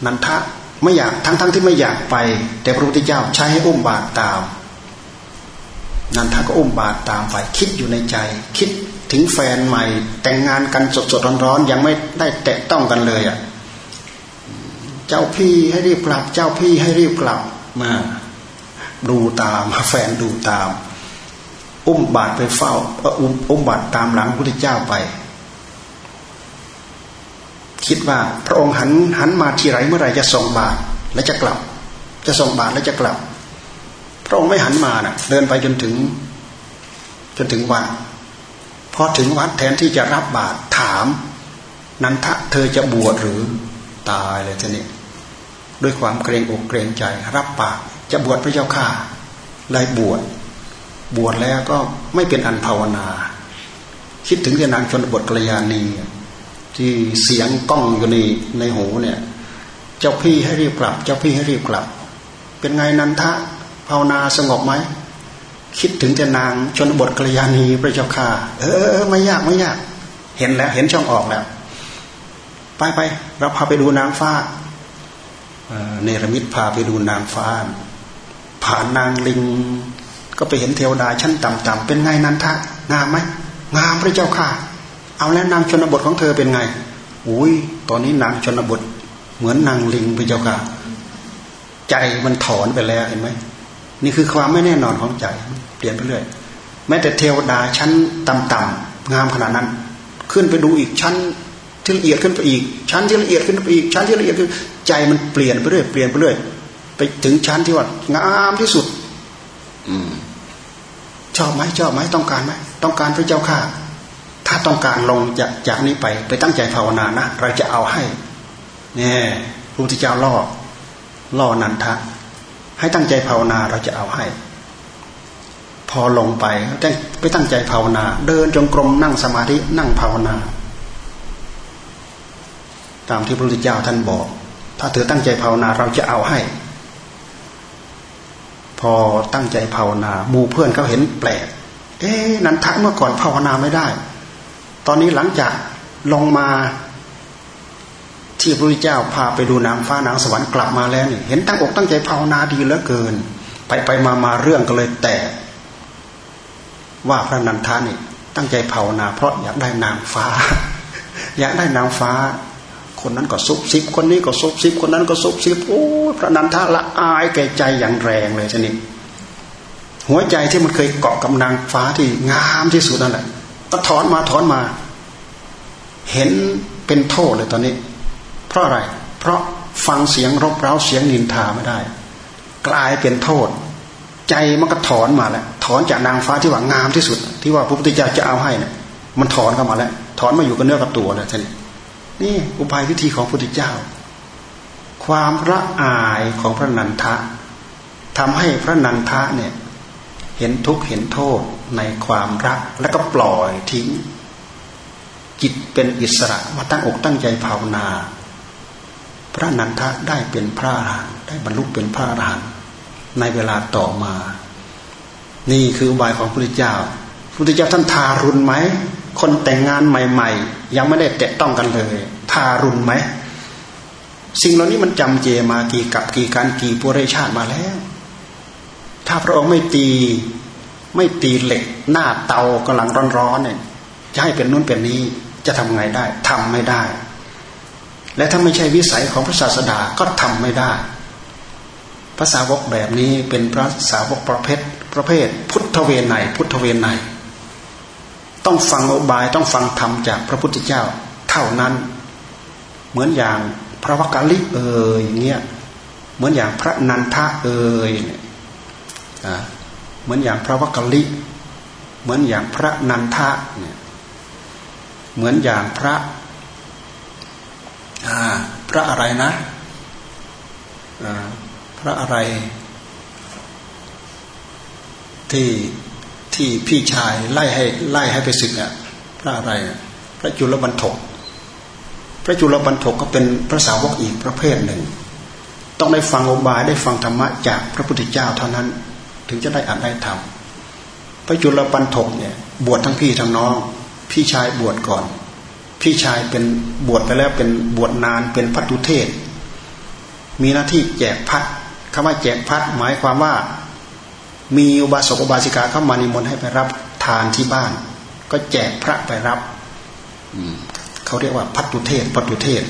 นันทะ ไม่อยากทั้งๆทที่ไม่อยากไป แต่พระพุทธเจ้าใช้ให้อุ้มบาตรตามนันทาก็อุ้มบาตรตามไป คิดอยู่ในใจ คิดถึงแฟนใหม่ แต่งงานกันสดๆร้อนๆยังไม่ได้แตะต้องกันเลยอะเจ้าพี่ให้รีบกลับ เจ้าพี่ให้รีบกลับมาดูตามแฟนดูตาม อุ้มบาตรไปเฝ้าอุ้มอุ้มบาตรตามหลังพระพุทธเจ้าไป คิดว่าพระองค์หันหันมาทีไรเมื่อไรจะส่งบาตรและจะกลับ จะส่งบาตรและจะกลับ พระองค์ไม่หันมานะ่ะ เดินไปจนถึง จนถึงวัดพอถึงวัดแทนที่จะรับบาตรถาม นันทะเธอจะบวชหรือตายเลยทีนี้ด้วยความเกรงอกเกรงใจ รับปากจะบวชพระเจ้าข้าเลยบวชบวชแล้วก็ไม่เป็นอันภาวนา คิดถึงแต่นางชนบทกัลยาณี ที่เสียงก้องอยู่ในในหูเนี่ย เจ้าพี่ให้รีบกลับ เจ้าพี่ให้รีบกลับ เป็นไงนันทะภาวนาสงบไหมคิดถึงแต่นางชนบทกัลยาณีพระเจ้าค่ะเออไม่ยากไม่ยาก เห็นแล้วเห็นช่องออกแล้ว ไปไปเราพาไปดูนางฟ้าเนรมิตพาไปดูนางฟ้า ผ่านนางลิง ก็ไปเห็นเทวดาชั้นต่ำๆเป็นไงนันทะงามไหมงามพระเจ้าค่ะ เอาแล้วนางชนบทของเธอเป็นไง อุ้ยตอนนี้นางชนบท เหมือนนางลิงพระเจ้าค่ะ ใจมันถอนไปแล้วเห็นไหมนี่คือความไม่แน่นอนของใจ เปลี่ยนไปเรื่อยแม้แต่เทวดาชั้นต่ำๆงามขนาดนั้น ขึ้นไปดูอีกชั้นที่ละเอียดขึ้นไปอีก ชั้นที่ละเอียดขึ้นไปอีก ชั้นที่ละเอียดขึ้นใจมันเปลี่ยนไปเรื่อยเปลี่ยนไปเรื่อยไปถึงชั้นที่ว่างามที่สุด อืมชอบไหมชอบไหมต้องการไหมต้องการพระเจ้าค่ะ ถ้าต้องการลงจากจากนี้ไป ไปตั้งใจภาวนานะ เราจะเอาให้เนี่ยพระพุทธเจ้าล่อล่อนันทะ ให้ตั้งใจภาวนาเราจะเอาให้ พอลงไปไปตั้งใจภาวนา เดินจงกรมนั่งสมาธินั่งภาวนา ตามที่พระพุทธเจ้าท่านบอก ถ้าเธอตั้งใจภาวนาเราจะเอาให้ พอตั้งใจภาวนาหมู่เพื่อนเขาเห็นแปลกเอ๊นันทะเมื่อก่อนภาวนาไม่ได้ อนนี้หลังจากลงมาที่พระพุทธเจ้าพาไปดูนางฟ้านางสวรรค์กลับมาแล้วนี่เห็นตั้งอกตั้งใจภาวนาดีเหลือเกิน ไปไปมามาเรื่องก็เลยแตกว่าพระนันทานี่ตั้งใจภาวนา เพราะอยากได้นางฟ้า อยากได้นางฟ้า คนนั้นก็ซุบซิบคนนี้ก็ซุบซิบคนนั้นก็ซุบซิบโอ้พระนันทะละอายแก่ใจอย่างแรงเลยชนิดหัวใจที่มันเคยเกาะกับนางฟ้าที่งามที่สุดนั่นแหละ ก็ถอนมาถอนมา เห็นเป็นโทษเลยตอนนี้ เพราะอะไร เพราะฟังเสียงรบเร้าเสียงนินทาไม่ได้ กลายเป็นโทษ ใจมันก็ถอนมาแล้วถอนจากนางฟ้าที่ว่างามที่สุด ที่ว่าพระพุทธเจ้าจะเอาให้เนี่ยมันถอนเข้ามาแล้วถอนมาอยู่กับเนื้อกับตัวเลยท่านนี่อุบายวิธีของพระพุทธเจ้า ความละอายของพระนันทะทำให้พระนันทะเนี่ย เห็นทุกข์เห็นโทษ ในความรักแล้วก็ปล่อยทิ้ง จิตเป็นอิสระมาตั้งอกตั้งใจภาวนา พระนันทะได้เป็นพระอรหันต์ได้บรรลุเป็นพระอรหันต์ในเวลาต่อมา นี่คืออุบายของพระพุทธเจ้าพระพุทธเจ้าท่านทารุณไหมคนแต่งงานใหม่ ๆ ยังไม่ได้แตะต้องกันเลย ทารุณไหมสิ่งเหล่านี้มันจำเจมากี่กับกี่การกี่ปุเรชาติมาแล้ว ถ้าพระองค์ไม่ตี ไม่ตีเหล็กหน้าเตากำลังร้อนๆเนี่ยจะให้เป็นนู้นเป็นนี้จะทำไงได้ทำไม่ได้ และถ้าไม่ใช่วิสัยของพระศาสดาก็ทำไม่ได้ภาษาวกแบบนี้เป็นพระสาวกประเภทประเภท พุทธเวไนพุทธเวไนต้องฟังอบายต้องฟังธรรมจากพระพุทธเจ้า เท่านั้น เหมือนอย่างพระวกกลิเอ่ยเงี้ยเหมือนอย่างพระนันทะเอ่ย เหมือนอย่างพระวกกลิเหมือนอย่างพระนันทะเนี่ยเหมือนอย่างพระพระอะไรนะพระอะไร ที่ที่พี่ชายไล่ให้ไล่ให้ไปศึกอะพระอะไร พระจุลบรรทกพระจุลบรรทกก็เป็นพระสาวกอีกประเภทหนึ่ง ต้องได้ฟังอบายได้ฟังธรรมะจากพระพุทธเจ้าเท่านั้น ถึงจะได้อ่านได้ทำพระจุลบรรทกเนี่ยบวชทั้งพี่ทั้งน้อง พี่ชายบวชก่อน พี่ชายเป็นบวชไปแล้วเป็นบวชนานเป็นพัตุเทศ มีหน้าที่แจกพัดคำว่าแจกพัดหมายความว่า มีอุบาสกอุบาสิกาเข้ามานิมนต์ให้ไปรับทานที่บ้าน ก็แจกพระไปรับเขาเรียกว่าพัตุเทศพัตุเทศ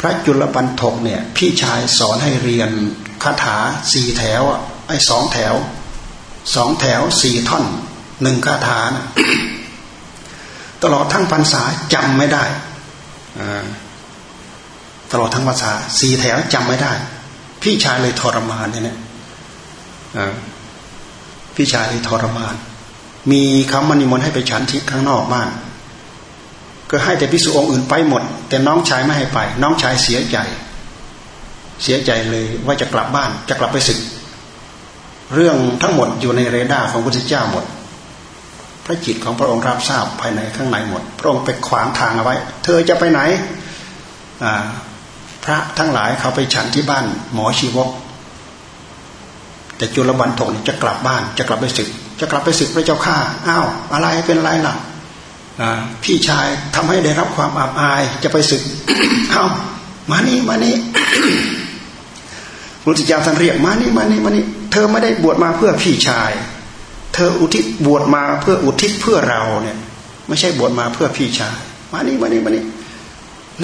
พระจุลปันทกเนี่ย พี่ชายสอนให้เรียนคาถาสี่แถว ไอ้สองแถวสองแถวสี่ท่อนหนึ่งคาถานะตลอดทั้งพรรษาจำไม่ได้ตลอดทั้งภาษาสี่แถวจำไม่ได้ พี่ชายเลยทรมานเนี่ยนะพี่ชายเลยทรมาน มีคำมณีมนให้ไปฉันที่ข้างนอกบ้านก็ให้แต่พิสุองค์อื่นไปหมด แต่น้องชายไม่ให้ไป น้องชายเสียใจ เสียใจเลยว่าจะกลับบ้านจะกลับไปศึก เรื่องทั้งหมดอยู่ในเรดาร์ของพระพุทธเจ้าหมด พระจิตของพระองค์รับทราบภายในข้างในหมด พระองค์ไปขวางทางเอาไว้ เธอจะไปไหนพระทั้งหลายเขาไปฉันที่บ้าน หมอชีวก แต่จุลบันทกจะกลับบ้านจะกลับไปศึก จะกลับไปศึกพระเจ้าข้าอ้าวอะไรเป็นไรล่ะพี่ชายทำให้ได้รับความอับอายจะไปศึก เอามานี่มานี่ พระพุทธเจ้าท่านเรียกมานี่มานี่มานี่เธอไม่ได้บวชมาเพื่อพี่ชาย เธออุทิศบวชมาเพื่ออุทิศเพื่อเราเนี่ย ไม่ใช่บวชมาเพื่อพี่ชาย มานี่มานี่มานี่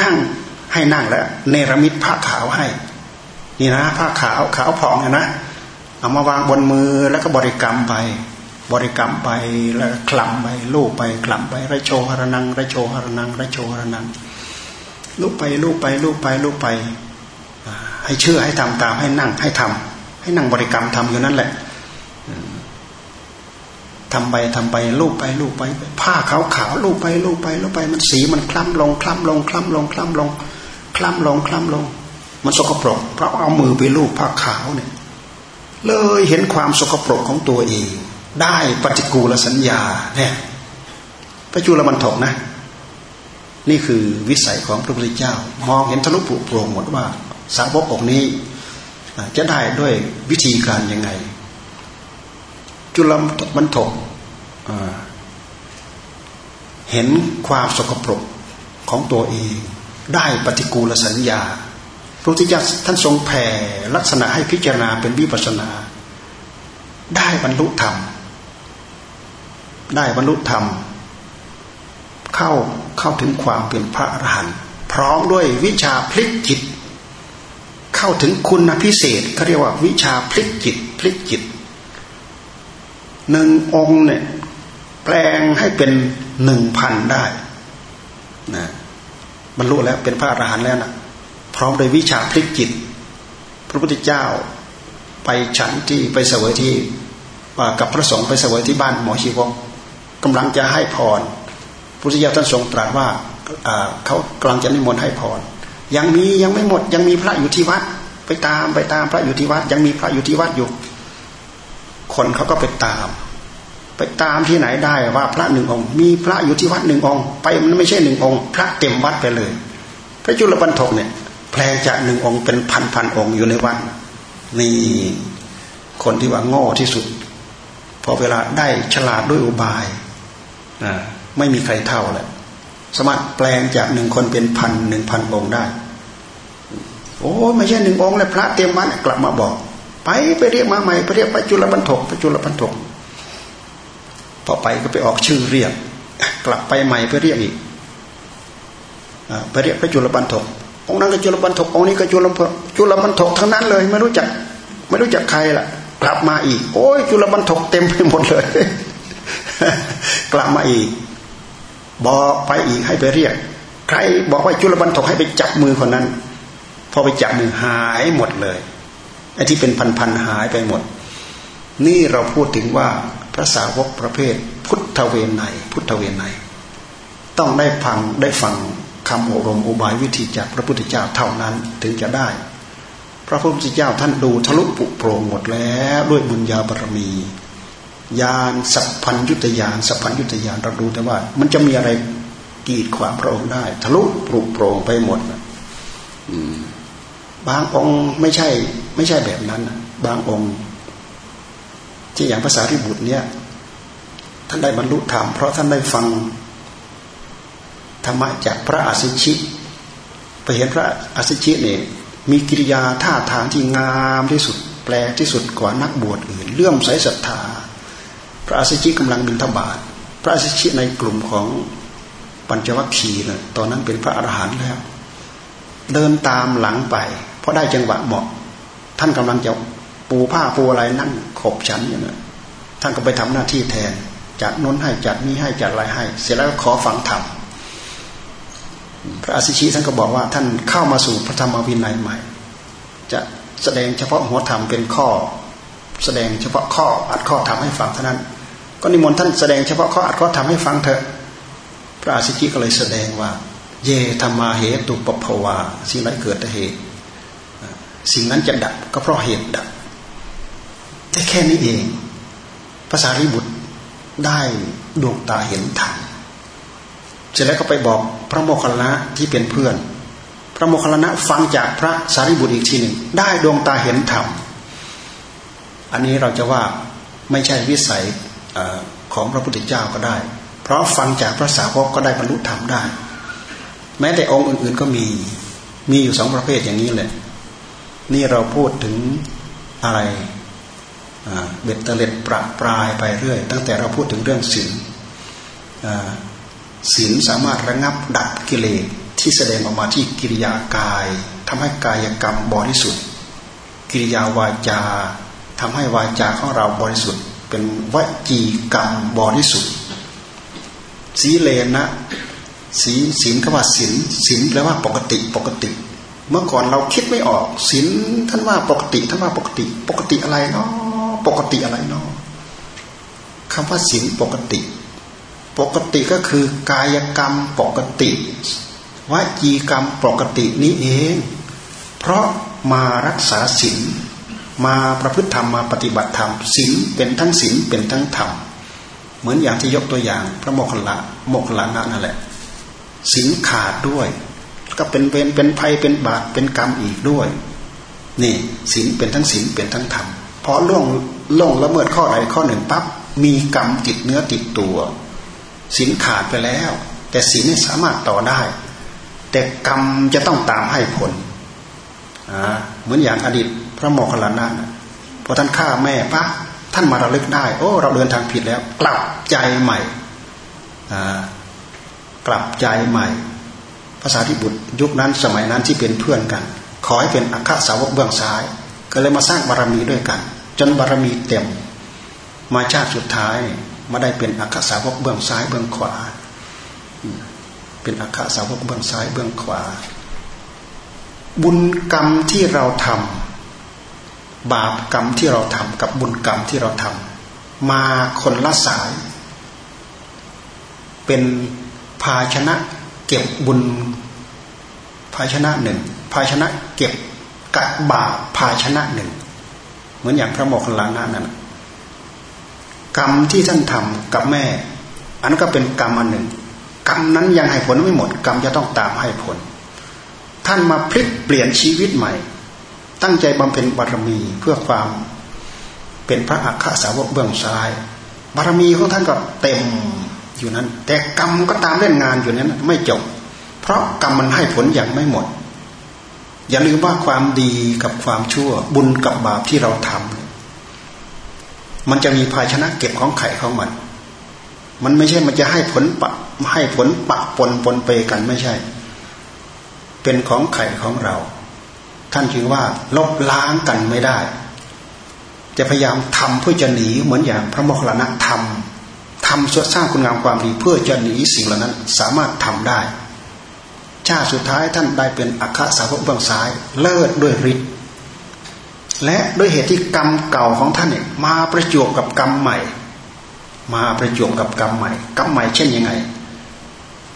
นั่งให้นั่งแล้วเนรมิตผ้าขาวให้ นี่นะผ้าขาวขาวผ่องนะเอามาวางบนมือแล้วก็บริกรรมไป บริกรรมไปแล้วคลำไปลูบไปคลำไประโชหรนังระโชหรนังระโชหรนังลูบไปลูบไปลูบไปลูบไป ให้เชื่อให้ทำตามให้นั่งให้ทำให้นั่งบริกรรมทำอยู่นั่นแหละทำไปทำไปลูบไปลูบไป ผ้าขาวขาวลูบไปลูบไปลูบไปมันสีมันคล้ำลงคล้ำลงคล้ำลงคล้ำลงคล้ำลงคล้ำลง มันสกปรกเพราะเอามือไปลูบผ้าขาวเนี่ยเลยเห็นความสกปรกของตัวเอง ได้ปฏิกูลสัญญาเนี่ยพระจุลมันถกนะ นี่คือวิสัยของพระพุทธเจ้า มองเห็นทะลุปุโปร่งหมดว่า สาวกองนี้จะได้ด้วยวิธีการยังไง จุลมันถกเห็นความสกปรกของตัวเอง ได้ปฏิกูลสัญญาพระพุทธเจ้าท่านทรงแผ่ลักษณะให้พิจารณาเป็นวิปัสนา ได้บรรลุธรรม ได้บรรลุธรรม เข้าเข้าถึงความเป็นพระอรหันต์พร้อมด้วยวิชาพลิกจิต เข้าถึงคุณพิเศษเขาเรียกว่าวิชาพลิกจิตพลิกจิตหนึ่งองค์เนี่ยแปลงให้เป็นหนึ่งพันได้นะบรรลุแล้วเป็นพระอรหันต์แล้วนะพร้อมโดยวิชาพลิกจิต พระพุทธเจ้าไปฉันที่ไปเสวยที่กับพระสงฆ์ไปเสวยที่บ้านหมอชีวกกำลังจะให้พรพระพุทธเจ้าท่านทรงตรัสว่าเขากำลังจะนิมนต์ให้พร ยังมียังไม่หมด ยังมีพระอยู่ที่วัด ไปตามไปตามพระอยู่ที่วัด ยังมีพระอยู่ที่วัดอยู่ คนเขาก็ไปตาม ไปตามที่ไหนได้ว่าพระหนึ่งองค์ มีพระอยู่ที่วัดหนึ่งองค์ ไปมันไม่ใช่หนึ่งองค์ พระเต็มวัดไปเลย พระจุลปันทกเนี่ยแปลงจากหนึ่งองค์เป็นพันพันองค์อยู่ในวัดนี่คนที่ว่าโง่ที่สุดพอเวลาได้ฉลาดด้วยอุบายนะไม่มีใครเท่าเลย สามารถแปลงจากหนึ่งคนเป็นพันหนึ่งพันองค์ได้ โอ้ไม่ใช่หนึ่งองค์เลยพระเต็มวัดกลับมาบอก ไปไปเรียกมาใหม่ไปเรียกพระจุลปันทกพระจุลปันทกพอไปก็ไปออกชื่อเรียก กลับไปใหม่ไปเรียกอีกไปเรียกพระจุลปันทกองนั้นก็จุลปันทกองนี้ก็จุลจุลปันทกทั้งนั้นเลย ไม่รู้จัก ไม่รู้จักใครล่ะ กลับมาอีก โอ้ยจุลปันทกเต็มไปหมดเลย กลับมาอีก บอกไปอีกให้ไปเรียก ใครบอกว่าจุลปันทกให้ไปจับมือคนนั้น พอไปจับมือหายหมดเลยไอ้ที่เป็นพันๆหายไปหมด นี่เราพูดถึงว่าระสาวกประเภท พุทธเวไนพุทธเวไนต้องได้ฟังได้ฟังคำอบรมอุบายวิธีจากพระพุทธเจ้าเท่านั้นถึงจะได้ พระพุทธเจ้าท่านดูทะลุปุโปรงหมดแล้วด้วยบุญญาบารมี ยานสัพพัญยุตยานสัพพัญยุตยานเราดูแต่ว่า มันจะมีอะไรกีดขวางพระองค์ได้ ทะลุปุโปรงไปหมดบางองค์ไม่ใช่ ไม่ใช่แบบนั้นบางองค์ ที่อย่างภาษาริบุตรเนี่ย ท่านได้บรรลุธรรมเพราะท่านได้ฟังธรรมะจากพระอาสิชิไปเห็นพระอาสิชิเนี่ยมีกิริยาท่าทางที่งามที่สุดแปลกที่สุดกว่านักบวชอื่น เลื่อมใสศรัทธา พระอาสิชิกำลังบินทบาทพระอาสิชิในกลุ่มของปัญจวัคคีย์นะตอนนั้นเป็นพระอรหันต์แล้ว เดินตามหลังไป เพราะได้จังหวะเหมาะ ท่านกำลังจะปูผ้าปูอะไรนั่งขบฉันอยู่นะท่านก็ไปทำหน้าที่แทน จัดน้นให้จัดนี้ให้จัดอะไรให้ เสร็จแล้วก็ขอฟังธรรมพระอาสิชิท่านก็บอกว่าท่านเข้ามาสู่พระธรรมวินัยใหม่ จะแสดงเฉพาะหัวธรรมเป็นข้อ แสดงเฉพาะข้ออัดข้อธรรมให้ฟังเท่านั้น ก็นิมนต์ท่านแสดงเฉพาะข้ออัดข้อธรรมให้ฟังเถอะ พระอาสิชิก็เลยแสดงว่า เยธรรมาเหตุปภวาสิ่งนั้นเกิดแต่เหตุ สิ่งนั้นจะดับก็เพราะเหตุดับแต่แค่นี้เองภาษาริบุตรได้ดวงตาเห็นธรรมเสร็จแล้วก็ไปบอกพระโมคคัลลนะที่เป็นเพื่อน พระโมคคัลลนะฟังจากพระสารีบุตรอีกทีหนึ่ง ได้ดวงตาเห็นธรรมอันนี้เราจะว่าไม่ใช่วิสัย ของพระพุทธเจ้าก็ได้ เพราะฟังจากพระสาวกก็ได้บรรลุธรรมได้ แม้แต่องค์อื่นๆก็มีมีอยู่สองประเภทอย่างนี้แหละนี่เราพูดถึงอะไรเบ็ดเตล็ดประปรายไปเรื่อย ตั้งแต่เราพูดถึงเรื่องศีลศีลสามารถระงับดับกิเลสที่แสดงออกมาที่กิริยากายทำให้กายกรรมบริสุทธิ์ กิริยาวาจาทำให้วาจาของเราบริสุทธิ์ เป็นวจีกรรมบริสุทธิ์สีเลนะศีลศีลคำว่าศีลศีลแปลว่าปกติปกติ เมื่อก่อนเราคิดไม่ออกศีลท่านว่าปกติท่านว่าปกติ ปกติอะไรเนาะปกติอะไรเนาะคำว่าศีลปกติ ปกติก็คือกายกรรมปกติวจีกรรมปกตินี้เอง เพราะมารักษาศีล มาประพฤติธรรมมาปฏิบัติธรรมศีลเป็นทั้งศีลเป็นทั้งธรรมเหมือนอย่างที่ยกตัวอย่าง พระโมคคัลลาโมคคัลลานะนั่นแหละศีลขาดด้วย ก็เป็นเป็นเป็นภัยเป็นบาปเป็นกรรมอีกด้วย นี่ศีลเป็นทั้งศีลเป็นทั้งธรรมพอล่วงล่วงละเมิดข้อใดข้อหนึ่งปั๊บมีกรรมติดเนื้อติดตัวศีลขาดไปแล้ว แต่ศีลนี่สามารถต่อได้ แต่กรรมจะต้องตามให้ผลเหมือนอย่างอดีต พระโมคคัลลานะพอท่านฆ่าแม่ปั๊บท่านมาระลึกได้ โอ้เราเดินทางผิดแล้ว กลับใจใหม่กลับใจใหม่ ภาษาที่บุตรยุคนั้นสมัยนั้นที่เป็นเพื่อนกัน ขอให้เป็นอัคสาวกเบื้องซ้าย ก็เลยมาสร้างบารมีด้วยกัน จนบารมีเต็ม มาชาติสุดท้ายมาได้เป็นอัคสาวกเบื้องซ้ายเบื้องขวา เป็นอัคสาวกเบื้องซ้ายเบื้องขวา บุญกรรมที่เราทำ บาปกรรมที่เราทำกับบุญกรรมที่เราทำมาคนละสาย เป็นภาชนะเก็บบุญ ภาชนะหนึ่ง ภาชนะเก็บกับบาปภาชนะหนึ่ง เหมือนอย่างพระโมคคัลลานะนั่นกรรมที่ท่านทำกับแม่ อันนั้นก็เป็นกรรมอันหนึ่ง กรรมนั้นยังให้ผลไม่หมด กรรมจะต้องตามให้ผล ท่านมาพลิกเปลี่ยนชีวิตใหม่ ตั้งใจบำเพ็ญบารมีเพื่อความเป็นพระอัคคสาวกเบื้องซ้าย บารมีของท่านก็เต็มอยู่นั้น แต่กรรมก็ตามเล่นงานอยู่นั้นไม่จบ เพราะกรรมมันให้ผลอย่างไม่หมด อย่าลืมว่าความดีกับความชั่วบุญกับบาปที่เราทำมันจะมีภาชนะเก็บของไข่ของมัน มันไม่ใช่มันจะให้ผลปะให้ผลปะปนปนเปกันไม่ใช่ เป็นของไข่ของเรา ท่านจึงว่าลบล้างกันไม่ได้ จะพยายามทำเพื่อจะหนีเหมือนอย่างพระโมคคัลลานะทำทำสร้างคุณงามความดีเพื่อจะหนีสิ่งเหล่านั้นสามารถทำได้ ชาติสุดท้ายท่านได้เป็นอัครสาวกเบื้องซ้ายเลิศด้วยฤทธิ์และด้วยเหตุที่กรรมเก่าของท่านเนี่ยมาประจวบกับกรรมใหม่ มาประจวบกับกรรมใหม่ กรรมใหม่เช่นยังไง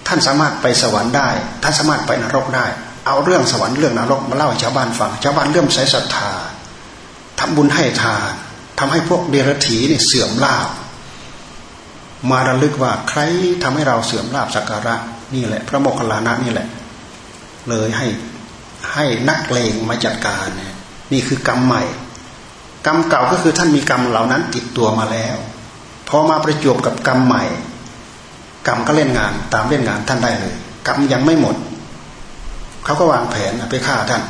ท่านสามารถไปสวรรค์ได้ ท่านสามารถไปนรกได้ เอาเรื่องสวรรค์เรื่องนรกมาเล่าให้ชาวบ้านฟังชาวบ้านเริ่มใส่ศรัทธาทำบุญให้ทานทำให้พวกเดรัจฉีเนี่ยเสื่อมลาบมาระลึกว่าใครทำให้เราเสื่อมลาบสักการะนี่แหละ พระโมคคัลลานะนี่แหละ เลยให้ให้นักเลงมาจัดการเนี่ยนี่คือกรรมใหม่ กรรมเก่าก็คือท่านมีกรรมเหล่านั้นติดตัวมาแล้วพอมาประจวบกับกรรมใหม่ กรรมก็เล่นงานตามเล่นงานท่านได้เลย กรรมยังไม่หมด เขาก็วางแผนไปฆ่าท่าน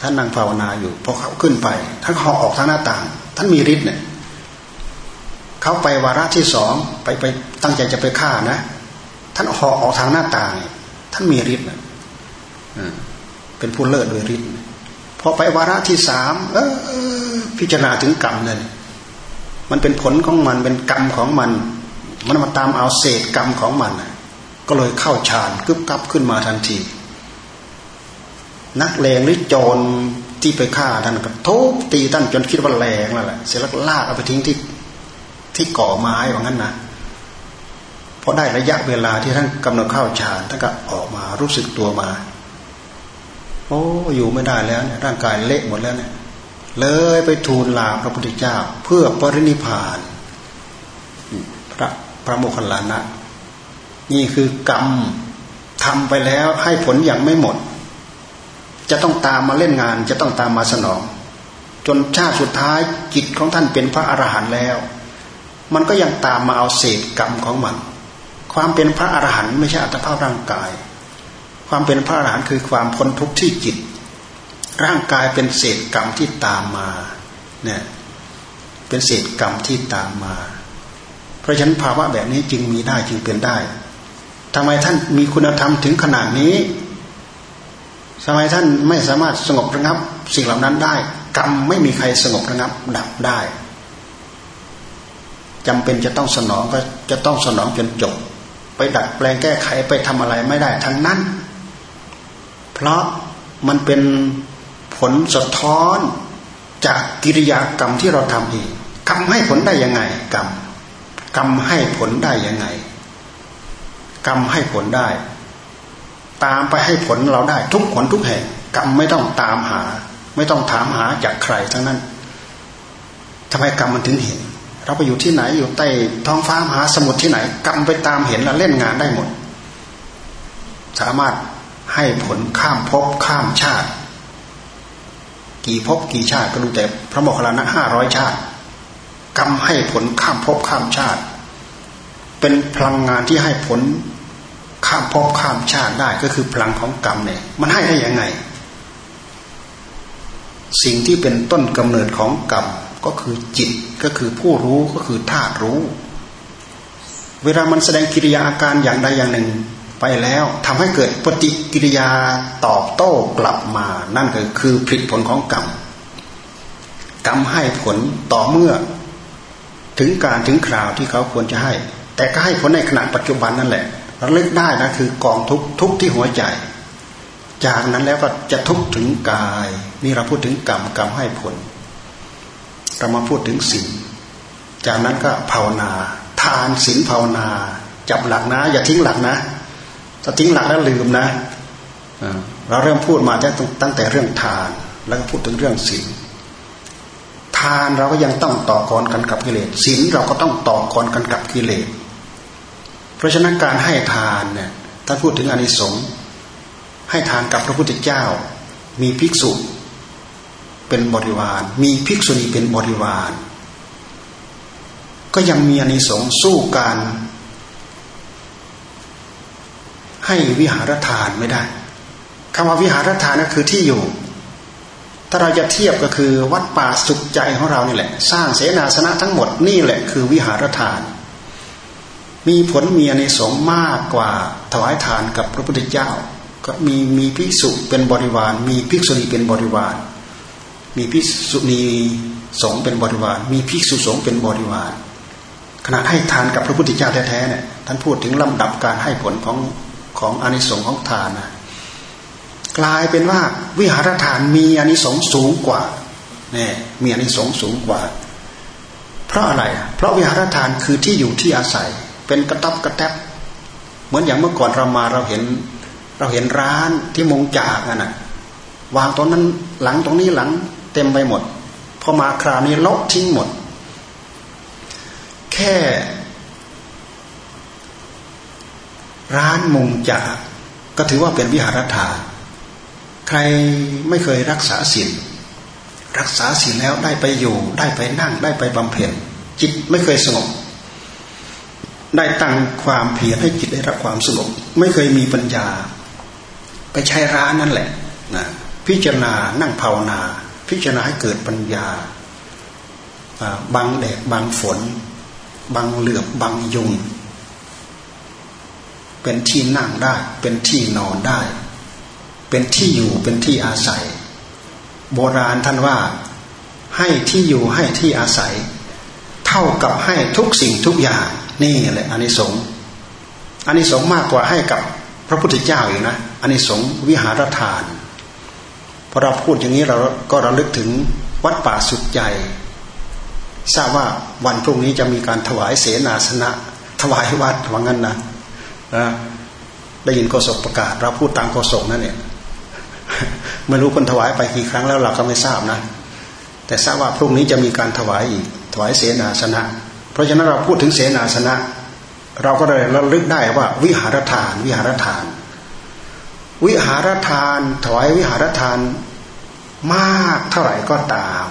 ท่านนั่งภาวนาอยู่พอเขาขึ้นไปท่านหอออกทางหน้าต่าง ท่านมีฤทธิ์เนี่ยเขาไปวาระที่สองไปไปตั้งใจจะไปฆ่านะ ท่านหอออกทางหน้าต่าง ท่านมีฤทธิ์เป็นผู้เลิศโดยฤทธิ์พอไปวาระที่สามเออพิจารณาถึงกรรมเลยมันเป็นผลของมันเป็นกรรมของมัน มันมาตามเอาเศษกรรมของมัน ก็เลยเข้าฌานกึบกับขึ้นมาทันที นักเลงหรือโจรที่ไปฆ่าท่านก็ทุบตีท่านจนคิดว่าแรงแล้วแหละเสร็จแล้วลากเอาไปทิ้งที่ที่ก่อไม้ว่างั้นนะพอได้ระยะเวลาที่ท่านกำลังเข้าฌานท่านก็ออกมารู้สึกตัวมา โอ้อยู่ไม่ได้แล้วเนี่ยร่างกายเละหมดแล้วเนี่ยเลยไปทูลลาพระพุทธเจ้าเพื่อปรินิพาน พระพระโมคคัลลานะ นี่คือกรรมทำไปแล้วให้ผลอย่างไม่หมด จะต้องตามมาเล่นงาน จะต้องตามมาสนอง จนชาติสุดท้ายจิตของท่านเป็นพระอรหันต์แล้ว มันก็ยังตามมาเอาเศษกรรมของมัน ความเป็นพระอรหันต์ไม่ใช่อัตภาพร่างกาย ความเป็นพระอรหันต์คือความพ้นทุกข์ที่จิต ร่างกายเป็นเศษกรรมที่ตามมาเนี่ยเป็นเศษกรรมที่ตามมา เพราะฉะนั้นภาวะแบบนี้จึงมีได้จึงเป็นได้ ทำไมท่านมีคุณธรรมถึงขนาดนี้ทำไมท่านไม่สามารถสงบระงับ สิ่งเหล่านั้นได้ กรรมไม่มีใครสงบระงับดับได้จำเป็นจะต้องสนองก็จะต้องสนองจนจบ ไปดัดแปลงแก้ไขไปทำอะไรไม่ได้ทั้งนั้น เพราะมันเป็นผลสะท้อนจากกิริยากรรมที่เราทำเองกรรมให้ผลได้ยังไง กรรมกรรมให้ผลได้ยังไง กรรมให้ผลได้ ตามไปให้ผลเราได้ทุกผลทุกแห่งกรรมไม่ต้องตามหา ไม่ต้องถามหาจากใครทั้งนั้นทำไมกรรมมันถึงเห็น เราไปอยู่ที่ไหนอยู่ใต้ท้องฟ้ามหาสมุทรที่ไหน กรรมไปตามเห็นแล้วเล่นงานได้หมด สามารถให้ผลข้ามภพข้ามชาติ กี่ภพกี่ชาติก็ดูแต่พระโมคคัลลานะห้าร้อยชาติ กรรมให้ผลข้ามภพข้ามชาติ เป็นพลังงานที่ให้ผล ข้ามภพข้ามชาติได้ก็คือพลังของกรรมเนี่ย มันให้ได้ยังไง สิ่งที่เป็นต้นกำเนิดของกรรมก็คือจิตก็คือผู้รู้ก็คือธาตุรู้ เวลามันแสดงกิริยาอาการอย่างใดอย่างหนึ่งไปแล้วทำให้เกิดปฏิกิริยาตอบโต้กลับมา นั่นก็คือผลผลของกรรมกรรมให้ผลต่อเมื่อ ถึงการถึงคราวที่เขาควรจะให้ แต่ก็ให้ผลในขณะปัจจุบันนั่นแหละ ระลึกได้นะคือกองทุกทุกที่หัวใจ จากนั้นแล้วก็จะทุกถึงกาย นี่เราพูดถึงกรรมกรรมให้ผล เรามาพูดถึงศีลจากนั้นก็ภาวนา ทานศีลภาวนา จับหลักนะ อย่าทิ้งหลักนะถ้าทิ้งหลักแล้วลืมนะเราเริ่มพูดมาตั้งแต่เรื่องทาน แล้วก็พูดถึงเรื่องศีลทานเราก็ยังต้องต่อกรกันกับกิเลสศีลเราก็ต้องต่อกรกันกับกิเลส เพราะฉะนั้นการให้ทานเนี่ยถ้าพูดถึงอนิสงส์ให้ทานกับพระพุทธเจ้า มีภิกษุเป็นบริวาร มีภิกษุณีเป็นบริวาร ก็ยังมีอนิสงส์สู้การให้วิหารทานไม่ได้คำว่าวิหารทานก็คือที่อยู่ ถ้าเราจะเทียบก็คือวัดป่าสุขใจของเรานี่แหละ สร้างเสนาสนะทั้งหมดนี่แหละคือวิหารทาน มีผลมีอนิสงส์มากกว่าถวายทานกับพระพุทธเจ้า ก็มีมีภิกษุเป็นบริวาร มีภิกษุณีเป็นบริวาร มีภิกษุณีสงฆ์เป็นบริวาร มีภิกษุสงฆ์เป็นบริวาร ขณะให้ทานกับพระพุทธเจ้าแท้ๆเนี่ยท่านพูดถึงลำดับการให้ผลของของอนิสงส์ของทานนะกลายเป็นว่าวิหารทานมีอนิสงส์สูงกว่าเนี่ยมีอนิสงส์สูงกว่า เพราะอะไร เพราะวิหารทานคือที่อยู่ที่อาศัย เป็นกระตับกระแทบเหมือนอย่างเมื่อก่อนเรามาเราเห็น เราเห็นร้านที่มงจากนั่นนะวางตรงนั้นหลังตรงนี้หลัง เต็มไปหมดพอมาคราวนี้ลบทิ้งหมด แค่ ร้านมงจากก็ถือว่าเป็นวิหารธาใครไม่เคยรักษาศีลรักษาศีลแล้วได้ไปอยู่ ได้ไปนั่งได้ไปบำเพ็ญจิตไม่เคยสงบ ได้ตั้งความเพียรให้จิตได้รับความสงบไม่เคยมีปัญญา ไปใช้ร้านนั่นแหละนะพิจารณานั่งภาวนา พิจารณาให้เกิดปัญญาบางแดดบางฝน บางเหลือบบางยุง เป็นที่นั่งได้ เป็นที่นอนได้ เป็นที่อยู่เป็นที่อาศัย โบราณท่านว่าให้ที่อยู่ให้ที่อาศัย เท่ากับให้ทุกสิ่งทุกอย่าง นี่แหละอานิสงส์อานิสงส์มากกว่าให้กับพระพุทธเจ้าอยู่นะอานิสงส์วิหารทานพอเราพูดอย่างนี้เราก็ระลึกถึงวัดป่าสุดใจ ทราบว่าวันพรุ่งนี้จะมีการถวายเสนาสนะ ถวายวัดว่างั้นนะได้ยินโฆษกประกาศ เราพูดตามโฆษกนั่นเนี่ยไม่รู้คนถวายไปกี่ครั้งแล้วเราก็ไม่ทราบนะ แต่ทราบว่าพรุ่งนี้จะมีการถวายอีกถวายเสนาสนะ เพราะฉะนั้นเราพูดถึงเสนาสนะ เราก็เลยระลึกได้ว่า วิหารทาน วิหารทาน วิหารทานถวายวิหารทานมากเท่าไหร่ก็ตาม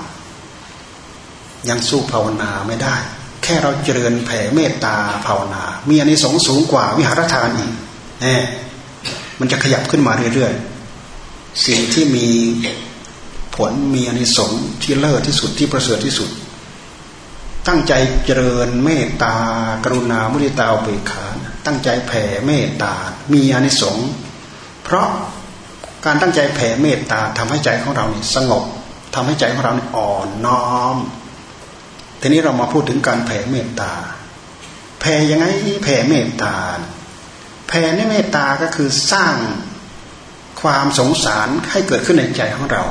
ยังสู้ภาวนาไม่ได้ แค่เราเจริญแผ่เมตตาภาวนา มีอันนี้สงสูงกว่าวิหารทานอีกแน่มันจะขยับขึ้นมาเรื่อยๆสิ่งที่มีผลมีอันนี้สงที่เลิศที่สุดที่ประเสริฐที่สุด ตั้งใจเจริญเมตตา กรุณามุทิตาเบิกขา ตั้งใจแผ่เมตตา มีอานิสงส์เพราะการตั้งใจแผ่เมตตาทำให้ใจของเราสงบทำให้ใจของเราอ่อนน้อม ทีนี้เรามาพูดถึงการแผ่เมตตา แผ่ยังไงแผ่เมตตา แผ่ในเมตตาก็คือสร้างความสงสารให้เกิดขึ้นในใจของเรา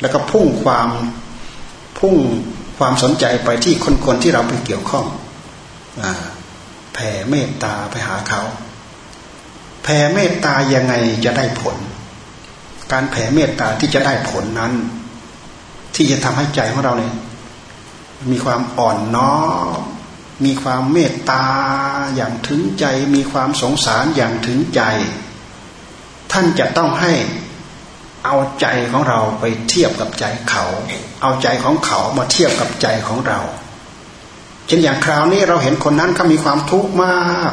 แล้วก็พุ่งความพุ่ง ความสนใจไปที่คนคนที่เราไปเกี่ยวข้องแผ่เมตตาไปหาเขา แผ่เมตตายังไงจะได้ผล การแผ่เมตตาที่จะได้ผลนั้น ที่จะทำให้ใจของเราเนี่ยมีความอ่อนน้อมมีความเมตตาอย่างถึงใจ มีความสงสารอย่างถึงใจ ท่านจะต้องให้ เอาใจของเราไปเทียบกับใจเขา เอาใจของเขามาเทียบกับใจของเรา เช่นอย่างคราวนี้เราเห็นคนนั้นเขามีความทุกข์มาก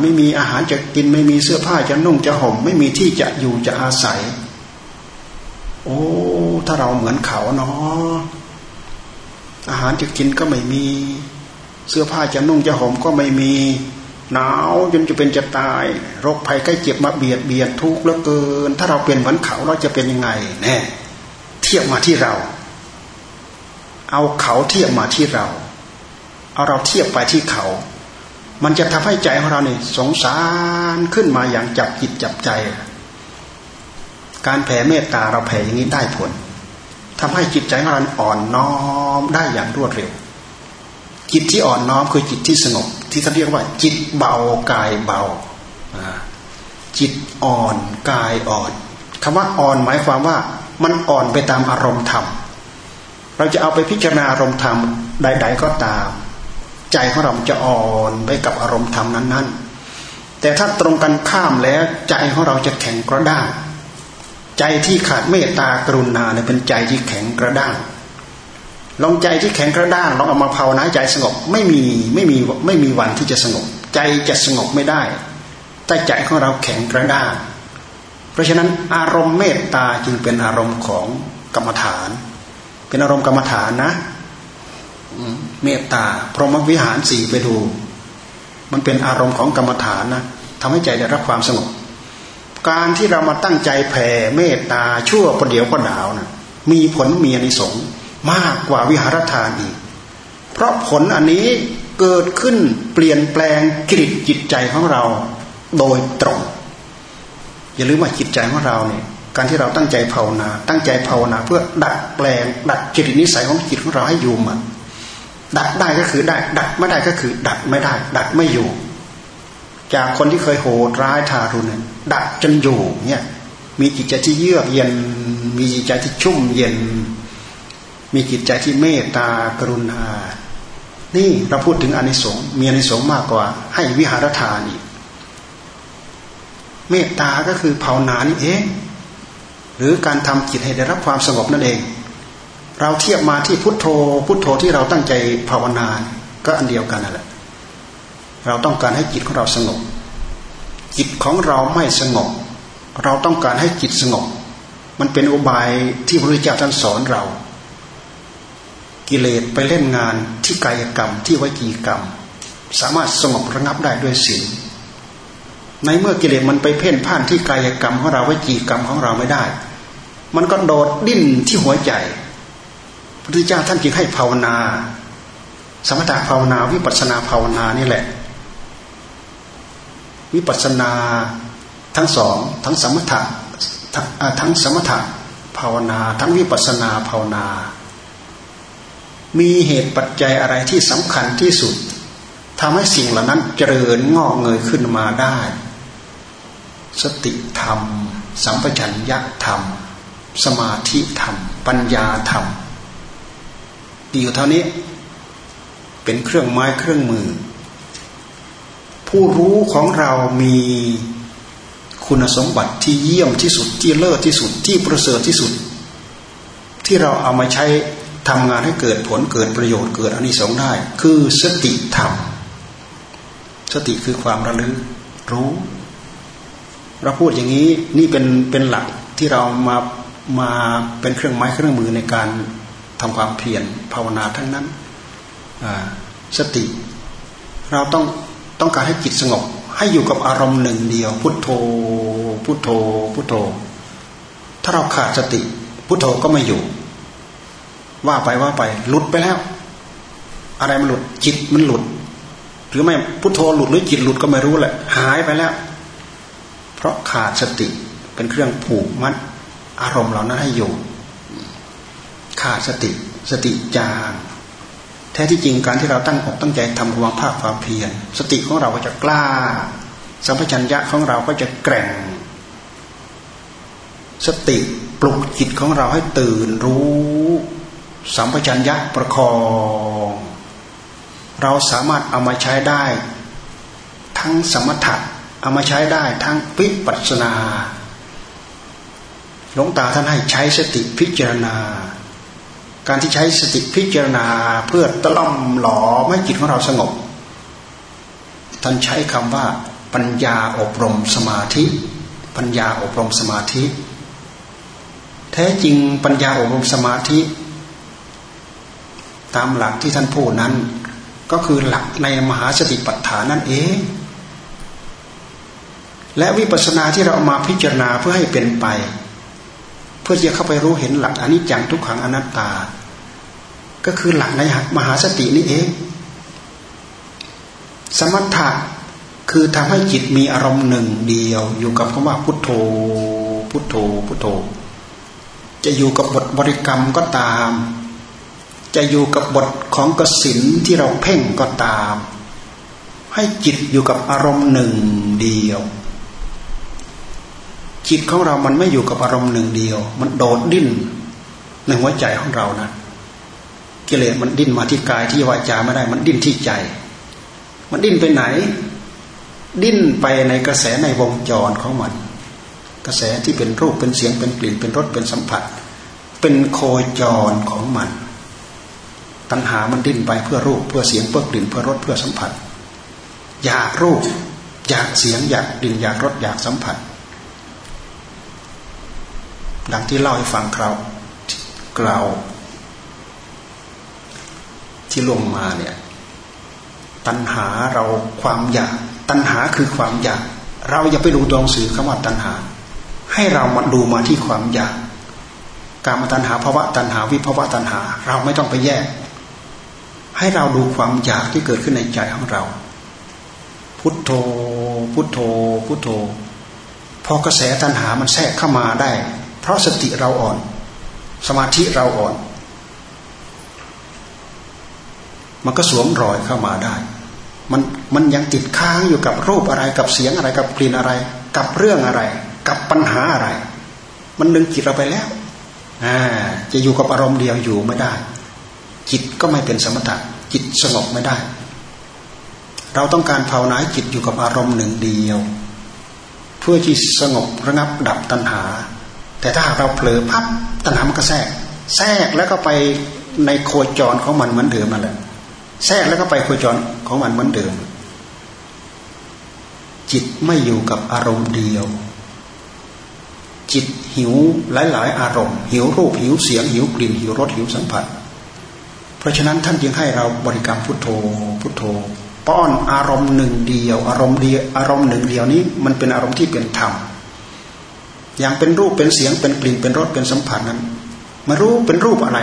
ไม่มีอาหารจะกินไม่มีเสื้อผ้าจะนุ่งจะห่ม ไม่มีที่จะอยู่จะอาศัย โอ้ถ้าเราเหมือนเขาเนาะอาหารจะกินก็ไม่มี เสื้อผ้าจะนุ่งจะห่มก็ไม่มี หนาวจนจะเป็นจะตายโรคภัยใกล้เจ็บมาเบียดเบียนทุกข์เหลือเกิน ถ้าเราเป็นเหมือนเขาเราจะเป็นยังไงแน่เทียบมาที่เรา เอาเขาเทียบมาที่เรา เอาเราเทียบไปที่เขา มันจะทำให้ใจของเราเนี่ยสงสารขึ้นมาอย่างจับจิตจับใจ การแผ่เมตตาเราแผ่อย่างนี้ได้ผลทำให้จิตใจของเราอ่อนน้อมได้อย่างรวดเร็ว จิตที่อ่อนน้อมคือจิตที่สงบ ที่เขาเรียกว่า จิตเบากายเบา จิตอ่อนกายอ่อนคำว่าอ่อนหมายความว่า มันอ่อนไปตามอารมณ์ธรรม เราจะเอาไปพิจารณาอารมณ์ธรรมใด ๆ ก็ตาม ใจของเราจะอ่อนไปกับอารมณ์ธรรมนั้น ๆ แต่ถ้าตรงกันข้ามแล้วใจของเราจะแข็งกระด้างใจที่ขาดเมตตากรุณาเนี่ยเป็นใจที่แข็งกระด้าง ลองใจที่แข็งกระด้างลองเอามาภาวนาใจสงบไม่มีไม่มีไม่มีวันที่จะสงบ ใจจะสงบไม่ได้แต่ใจของเราแข็งกระด้าง เพราะฉะนั้นอารมณ์เมตตาจึงเป็นอารมณ์ของกรรมฐาน เป็นอารมณ์กรรมฐานนะเมตตา พรหมวิหารสี่ไปดู มันเป็นอารมณ์ของกรรมฐานนะทำให้ใจได้รับความสงบ การที่เรามาตั้งใจแผ่เมตตาชั่วประเดี๋ยวก็หนาวนะมีผลมีอนิสงส์ มากกว่าวิหารทานอีก เพราะผลอันนี้เกิดขึ้นเปลี่ยนแปลงกิจจิตใจของเราโดยตรง อย่าลืมว่าจิตใจของเราเนี่ยการที่เราตั้งใจภาวนา ตั้งใจภาวนาเพื่อดัดแปลง ดัดจิตนิสัยของจิตของเราให้อยู่มันดัดได้ก็คือได้ ดัดไม่ได้ก็คือ ดัดไม่ได้ ดัดไม่อยู่ จากคนที่เคยโหดร้ายทารุณดัดจนอยู่เนี่ยมีจิตใจที่เยือกเย็น มีจิตใจที่ชุ่มเย็น มีจิตใจที่เมตตากรุณา นี่เราพูดถึงอนิสงส์มีอนิสงส์มากกว่า ให้วิหารทานอีก เมตตาก็คือภาวนานี่เอง หรือการทำจิตให้ได้รับความสงบนั่นเอง เราเทียบมาที่พุทโธ พุทโธที่เราตั้งใจภาวนา ก็อันเดียวกันนั่นแหละ เราต้องการให้จิตของเราสงบ จิตของเราไม่สงบ เราต้องการให้จิตสงบ มันเป็นอุบายที่พระพุทธเจ้าท่านสอนเรา กิเลสไปเล่นงานที่กายกรรมที่วิจีกรรม สามารถสงบระงับได้ด้วยศีลในเมื่อกิเลสมันไปเพ่นพ่านที่กายกรรมของเราวิจีกรรมของเราไม่ได้ มันก็โดดดิ้นที่หัวใจพระพุทธเจ้าท่านจึงให้ภาวนา สมถะภาวนาวิปัสนาภาวนานี่แหละ วิปัสนาทั้งสองทั้งสมถะทั้งสมถะภาวนา ทั้งวิปัสนาภาวนา มีเหตุปัจจัยอะไรที่สำคัญที่สุดทำให้สิ่งเหล่านั้นเจริญงอกเงยขึ้นมาได้ สติธรรม สัมปชัญญะธรรม สมาธิธรรม ปัญญาธรรมอยู่เท่านี้ เป็นเครื่องไม้เครื่องมือ ผู้รู้ของเรามีคุณสมบัติที่เยี่ยมที่สุดที่เลิศที่สุดที่ประเสริฐที่สุด ที่เราเอามาใช้ ทำงานให้เกิดผลเกิดประโยชน์เกิดอนิสงส์ได้ คือสติธรรม สติคือความระลึกรู้เราพูดอย่างนี้นี่เป็นเป็นหลักที่เรามามาเป็นเครื่องไม้เครื่องมือในการทำความเพียรภาวนาทั้งนั้นสติ เราต้องต้องการให้จิตสงบ ให้อยู่กับอารมณ์หนึ่งเดียว พุทโธ พุทโธ พุทโธ ถ้าเราขาดสติ พุทโธก็ไม่อยู่ ว่าไปว่าไป หลุดไปแล้ว อะไรมันหลุดจิตมันหลุด หรือไม่พุทโธหลุดหรือจิตหลุดก็ไม่รู้แหละ หายไปแล้ว เพราะขาดสติเป็นเครื่องผูกมัด อารมณ์เหล่านั้นให้อยู่ ขาดสติ สติจางแท้ที่จริงการที่เราตั้งอกตั้งใจทำความภาคความเพียรสติของเราก็จะกล้า สัมปชัญญะของเราก็จะแกร่ง สติปลุกจิตของเราให้ตื่นรู้ สัมปชัญญะประคองเราสามารถเอามาใช้ได้ ทั้งสมถะเอามาใช้ได้ทั้งวิปัสสนาหลวงตาท่านให้ใช้สติพิจารณา การที่ใช้สติพิจารณาเพื่อตะล่อมหล่อไม่จิตของเราสงบ ท่านใช้คำว่า ปัญญาอบรมสมาธิ ปัญญาอบรมสมาธิ แท้จริงปัญญาอบรมสมาธิ ตามหลักที่ท่านพูดนั้น ก็คือหลักในมหาสติปัฏฐานนั่นเอง และวิปัสสนาที่เราเอามาพิจารณาเพื่อให้เป็นไป เพื่อจะเข้าไปรู้เห็นหลักอนิจจังทุกขังอนัตตา ก็คือหลักในมหาสตินี่เอง สมถะคือทำให้จิตมีอารมณ์หนึ่งเดียว อยู่กับคำว่าพุทโธ พุทโธ พุทโธ จะอยู่กับบทบริกรรมก็ตาม จะอยู่กับบทของกสินที่เราเพ่งก็ตาม ให้จิตอยู่กับอารมณ์หนึ่งเดียว จิตของเรามันไม่อยู่กับอารมณ์หนึ่งเดียว มันโดดดิ้นในหัวใจของเรานะกิเลสมันดิ้นมาที่กายที่วาจาไม่ได้ มันดิ้นที่ใจ มันดิ้นไปไหน ดิ้นไปในกระแสในวงจรของมัน กระแสที่เป็นรูปเป็นเสียงเป็นกลิ่นเป็นรสเป็นสัมผัส เป็นโคจรของมัน ตัณหามันดิ้นไปเพื่อรูป เพื่อเสียงเพื่อกลิ่นเพื่อรสเพื่อสัมผัส อยากรูป อยากเสียงอยากดิ่นอยากรสอยากสัมผัส ดังที่เล่าให้ฟังคราวกล่าวที่ลงมาเนี่ย ตัณหาเราความอยาก ตัณหาคือความอยาก เราอย่าไปดูตัวงสื่อคำว่าตัณหา ให้เรามาดูมาที่ความอยากการมาตัณหาภาวะตัณหาวิภาวะตัณหา เราไม่ต้องไปแยก ให้เราดูความอยากที่เกิดขึ้นในใจของเรา พุทโธ พุทโธ พุทโธ พอกระแสตัณหามันแทรกเข้ามาได้ เพราะสติเราอ่อน สมาธิเราอ่อน มันก็สวมรอยเข้ามาได้ มันมันยังติดค้างอยู่กับรูปอะไรกับเสียงอะไรกับกลิ่นอะไร กับเรื่องอะไร กับปัญหาอะไร มันดึงจิตเราไปแล้วอ่าจะอยู่กับอารมณ์เดียวอยู่ไม่ได้ จิตก็ไม่เป็นสมถะจิตสงบไม่ได้ เราต้องการภาวนาจิตอยู่กับอารมณ์หนึ่งเดียว เพื่อที่สงบระงับดับตัณหา แต่ถ้าเราเผลอพับตัณหามันก็แทรก แทรกแล้วก็ไปในโคจรของมันเหมือนเดิมนั่นแหละแทรกแล้วก็ไปโคจรของมันเหมือนเดิม จิตไม่อยู่กับอารมณ์เดียว จิตหิวหลาย ๆ อารมณ์ หิวรูปหิวเสียง หิวกลิ่นหิวรสหิวสัมผัส เพราะฉะนั้นท่านจึงให้เราบริกรรมพุทโธพุทโธป้อนอารมณ์หนึ่งเดียว อารมณ์เดียวอารมณ์หนึ่งเดียวนี้ มันเป็นอารมณ์ที่เป็นธรรมอย่างเป็นรูปเป็นเสียงเป็นกลิ่นเป็นรสเป็นสัมผัสนั้นมารู้เป็นรูปอะไร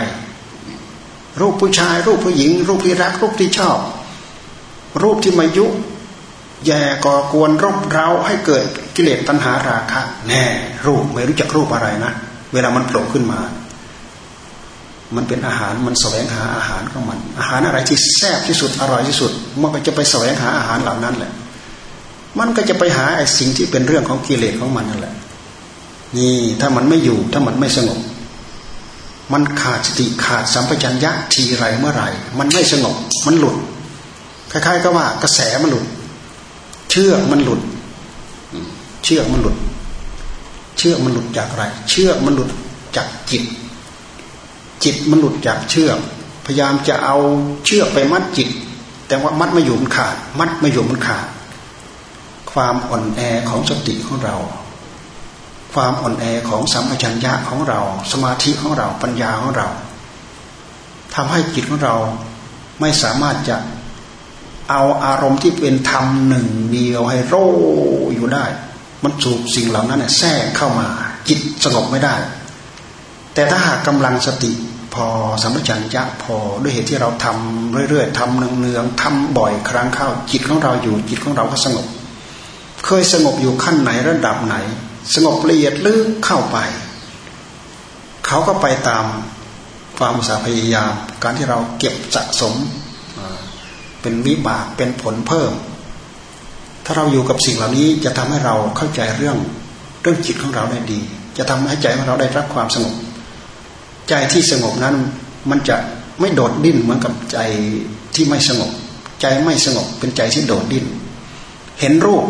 รูปผู้ชาย รูปผู้หญิง รูปที่รักรูปที่ชอบ รูปที่มายุแย่ก่อกวนรบเร้าให้เกิดกิเลสตัณหาราคะ แน่ รูปไม่รู้จักรูปอะไรนะ เวลามันโผล่ขึ้นมา มันเป็นอาหารมันแสวงหาอาหารของมัน อาหารอะไรที่แซ่บที่สุดอร่อยที่สุด มันก็จะไปแสวงหาอาหารเหล่านั้นแหละ มันก็จะไปหาไอ้สิ่งที่เป็นเรื่องของกิเลสของมันนั่นแหละ นี่ถ้ามันไม่อยู่ถ้ามันไม่สงบ มันขาดสติขาดสัมปชัญญะทีไรเมื่อไหร่ มันไม่สงบ มันหลุดคล้ายๆก็ว่ากระแสมันหลุด เชือกมันหลุด เชือกมันหลุด เชือกมันหลุดจากอะไร เชือกมันหลุดจากจิต จิตมันหลุดจากเชือก พยายามจะเอาเชือกไปมัดจิต แต่ว่ามัดไม่อยู่มันขาด มัดไม่อยู่มันขาด ความอ่อนแอของสติของเรา ความอ่อนแอของสัมปชัญญะของเรา สมาธิของเราปัญญาของเราทำให้จิตของเราไม่สามารถจะเอาอารมณ์ที่เป็นธรรมหนึ่งเดียวให้โรอยู่ได้ มันสูบสิ่งเหล่านั้นแทรกเข้ามา จิตสงบไม่ได้ แต่ถ้าหากกำลังสติพอสัมปชัญญะพอด้วยเหตุที่เราทำเรื่อยๆทำเนืองๆทำบ่อยครั้งเข้าจิตของเราอยู่จิตของเราก็สงบ เคยสงบอยู่ขั้นไหนระดับไหน สงบละเอียดลึกเข้าไป เขาก็ไปตามความสาพยายาม การที่เราเก็บสะสมเป็นวิบากเป็นผลเพิ่ม ถ้าเราอยู่กับสิ่งเหล่านี้จะทำให้เราเข้าใจเรื่องเรื่องจิตของเราได้ดี จะทำให้ใจของเราได้รับความสงบ ใจที่สงบนั้นมันจะไม่โดดดิ้นเหมือนกับใจที่ไม่สงบ ใจไม่สงบเป็นใจที่โดดดิ้น เห็นรูป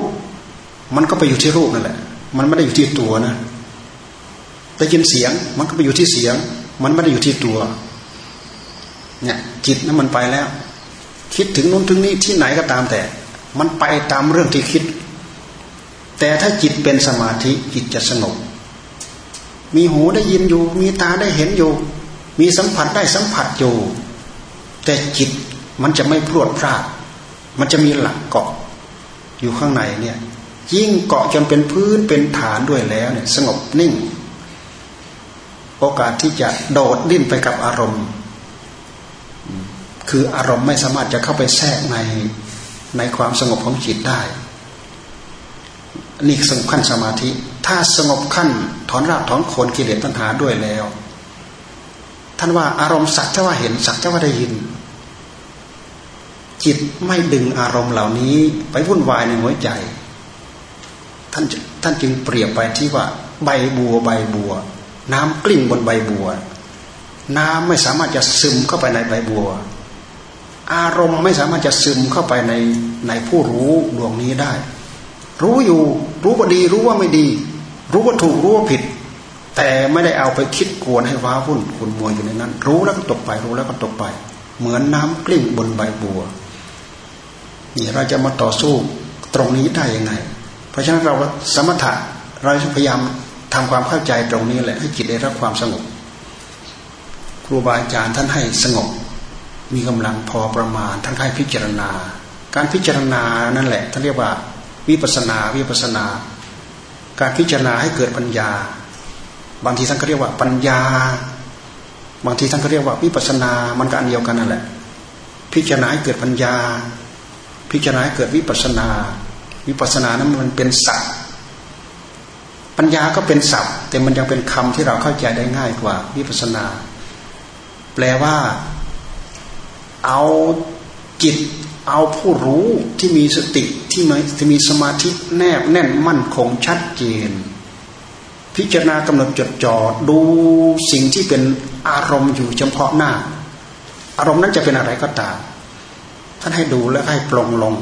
มันก็ไปอยู่ที่รูปนั่นแหละ มันไม่ได้อยู่ที่ตัวนะได้ยินเสียงมันก็ไปอยู่ที่เสียง มันไม่ได้อยู่ที่ตัวเนี่ยจิตนั้นมันไปแล้ว คิดถึงนู้นถึงนี้ที่ไหนก็ตามแต่ มันไปตามเรื่องที่คิด แต่ถ้าจิตเป็นสมาธิจิตจะสงบ มีหูได้ยินอยู่ มีตาได้เห็นอยู่ มีสัมผัสได้สัมผัสอยู่ แต่จิตมันจะไม่พรวดพลาด มันจะมีหลักเกาะ อยู่ข้างในเนี่ย ยิ่งเกาะจนเป็นพื้นเป็นฐานด้วยแล้วเนี่ย สงบนิ่ง โอกาสที่จะโดดดิ้นไปกับอารมณ์ คืออารมณ์ไม่สามารถจะเข้าไปแทรกในในความสงบของจิตได้ นี่สงบขั้นสมาธิ ถ้าสงบขั้นถอนรากถอนโคนกิเลสตัณหาด้วยแล้ว ท่านว่าอารมณ์สักเท่าว่าเห็นสักเท่าว่าได้ยิน จิตไม่ดึงอารมณ์เหล่านี้ ไปวุ่นวายในหัวใจ ท่านท่านจึงเปรียบไปที่ว่า ใบบัวใบบัว น้ำกลิ้งบนใบบัว น้ำไม่สามารถจะซึมเข้าไปในใบบัว อารมณ์ไม่สามารถจะซึมเข้าไปในในผู้รู้ดวงนี้ได้ รู้อยู่ รู้ว่าดี รู้ว่าไม่ดี รู้ว่าถูกรู้ว่าผิด แต่ไม่ได้เอาไปคิดกวนให้ว้าวุ่นคุณมัวอยู่ในนั้น รู้แล้วก็ตกไป รู้แล้วก็ตกไป เหมือนน้ากลิ้งบนใบบัวนี่เราจะมาต่อสู้ตรงนี้ได้ยังไง เพราะฉะนั้นเราสมถะเราพยายามทำความเข้าใจตรงนี้แหละให้จิตได้รับความสงบ ครูบาอาจารย์ท่านให้สงบ มีกำลังพอประมาณท่านให้พิจารณา การพิจารณานั่นแหละท่านเรียกว่า วิปัสนาวิปัสนา การพิจารณาให้เกิดปัญญา บางทีท่านก็เรียกว่าปัญญา บางทีท่านก็เรียกว่าวิปัสนา มันก็อันเดียวกันนั่นแหละ พิจารณาให้เกิดปัญญา พิจารณาให้เกิดวิปัสนา วิปัสนานั้นมันเป็นศัพท์ปัญญาก็เป็นศัพท์ แต่มันยังเป็นคำที่เราเข้าใจได้ง่ายกว่า วิปัสนา แปลว่า เอาจิต เอาผู้รู้ที่มีสติที่มีที่มีสมาธิแนบแน่นมั่นคงชัดเจน พิจารณากำหนดจดจ่อดูสิ่งที่เป็นอารมณ์อยู่เฉพาะหน้า อารมณ์นั้นจะเป็นอะไรก็ตามท่านให้ดูและให้ปลงลง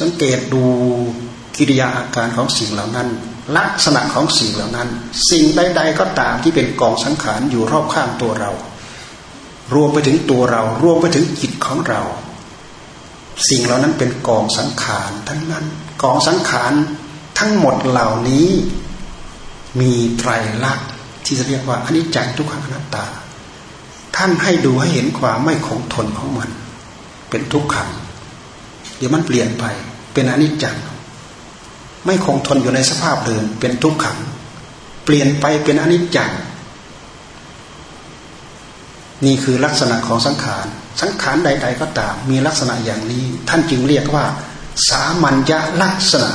สังเกตดูกิริยาอาการของสิ่งเหล่านั้น ลักษณะของสิ่งเหล่านั้น สิ่งใด ๆ ก็ตามที่เป็นกองสังขารอยู่รอบข้างตัวเรา รวมไปถึงตัวเรา รวมไปถึงจิตของเรา สิ่งเหล่านั้นเป็นกองสังขารทั้งนั้น กองสังขารทั้งหมดเหล่านี้ มีไตรลักษณ์ที่จะเรียกว่าอนิจจังทุกขังอนัตตา ท่านให้ดูให้เห็นความไม่คงทนของมัน เป็นทุกขัง เดี๋ยวมันเปลี่ยนไป เป็นอนิจจังไม่คงทนอยู่ในสภาพเดิมเป็นทุกขัง เปลี่ยนไปเป็นอนิจจัง นี่คือลักษณะของสังขาร สังขารใด ๆ ก็ตาม มีลักษณะอย่างนี้ ท่านจึงเรียกว่า สามัญญลักษณะ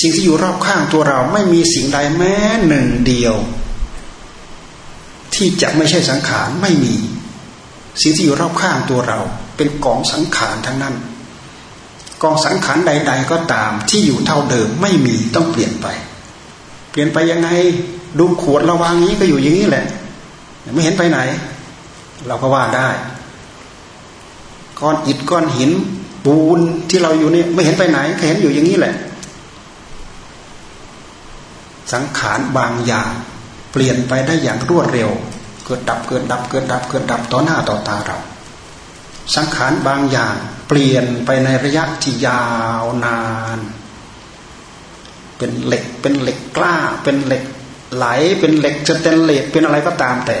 สิ่งที่อยู่รอบข้างตัวเราไม่มีสิ่งใดแม้หนึ่งเดียว ที่จะไม่ใช่สังขารไม่มี สิ่งที่อยู่รอบข้างตัวเรา เป็นกองสังขารทั้งนั้น กองสังขารใด ๆ ก็ตามที่อยู่เท่าเดิมไม่มีต้องเปลี่ยนไป เปลี่ยนไปยังไงดูขวดระวางนี้ก็อยู่อย่างนี้แหละ ไม่เห็นไปไหน เราก็ว่าได้ก้อนอิฐก้อนหิน ปูนที่เราอยู่นี่ไม่เห็นไปไหนเห็นอยู่อย่างนี้แหละ สังขารบางอย่างเปลี่ยนไปได้อย่างรวดเร็ว เกิดดับเกิดดับเกิดดับเกิดดับต่อหน้าต่อตาเรา สังขารบางอย่างเปลี่ยนไปในระยะที่ยาวนาน เป็นเหล็กเป็นเหล็กกล้า เป็นเหล็กไหลเป็นเหล็กสเตนเลสเป็นอะไรก็ตามแต่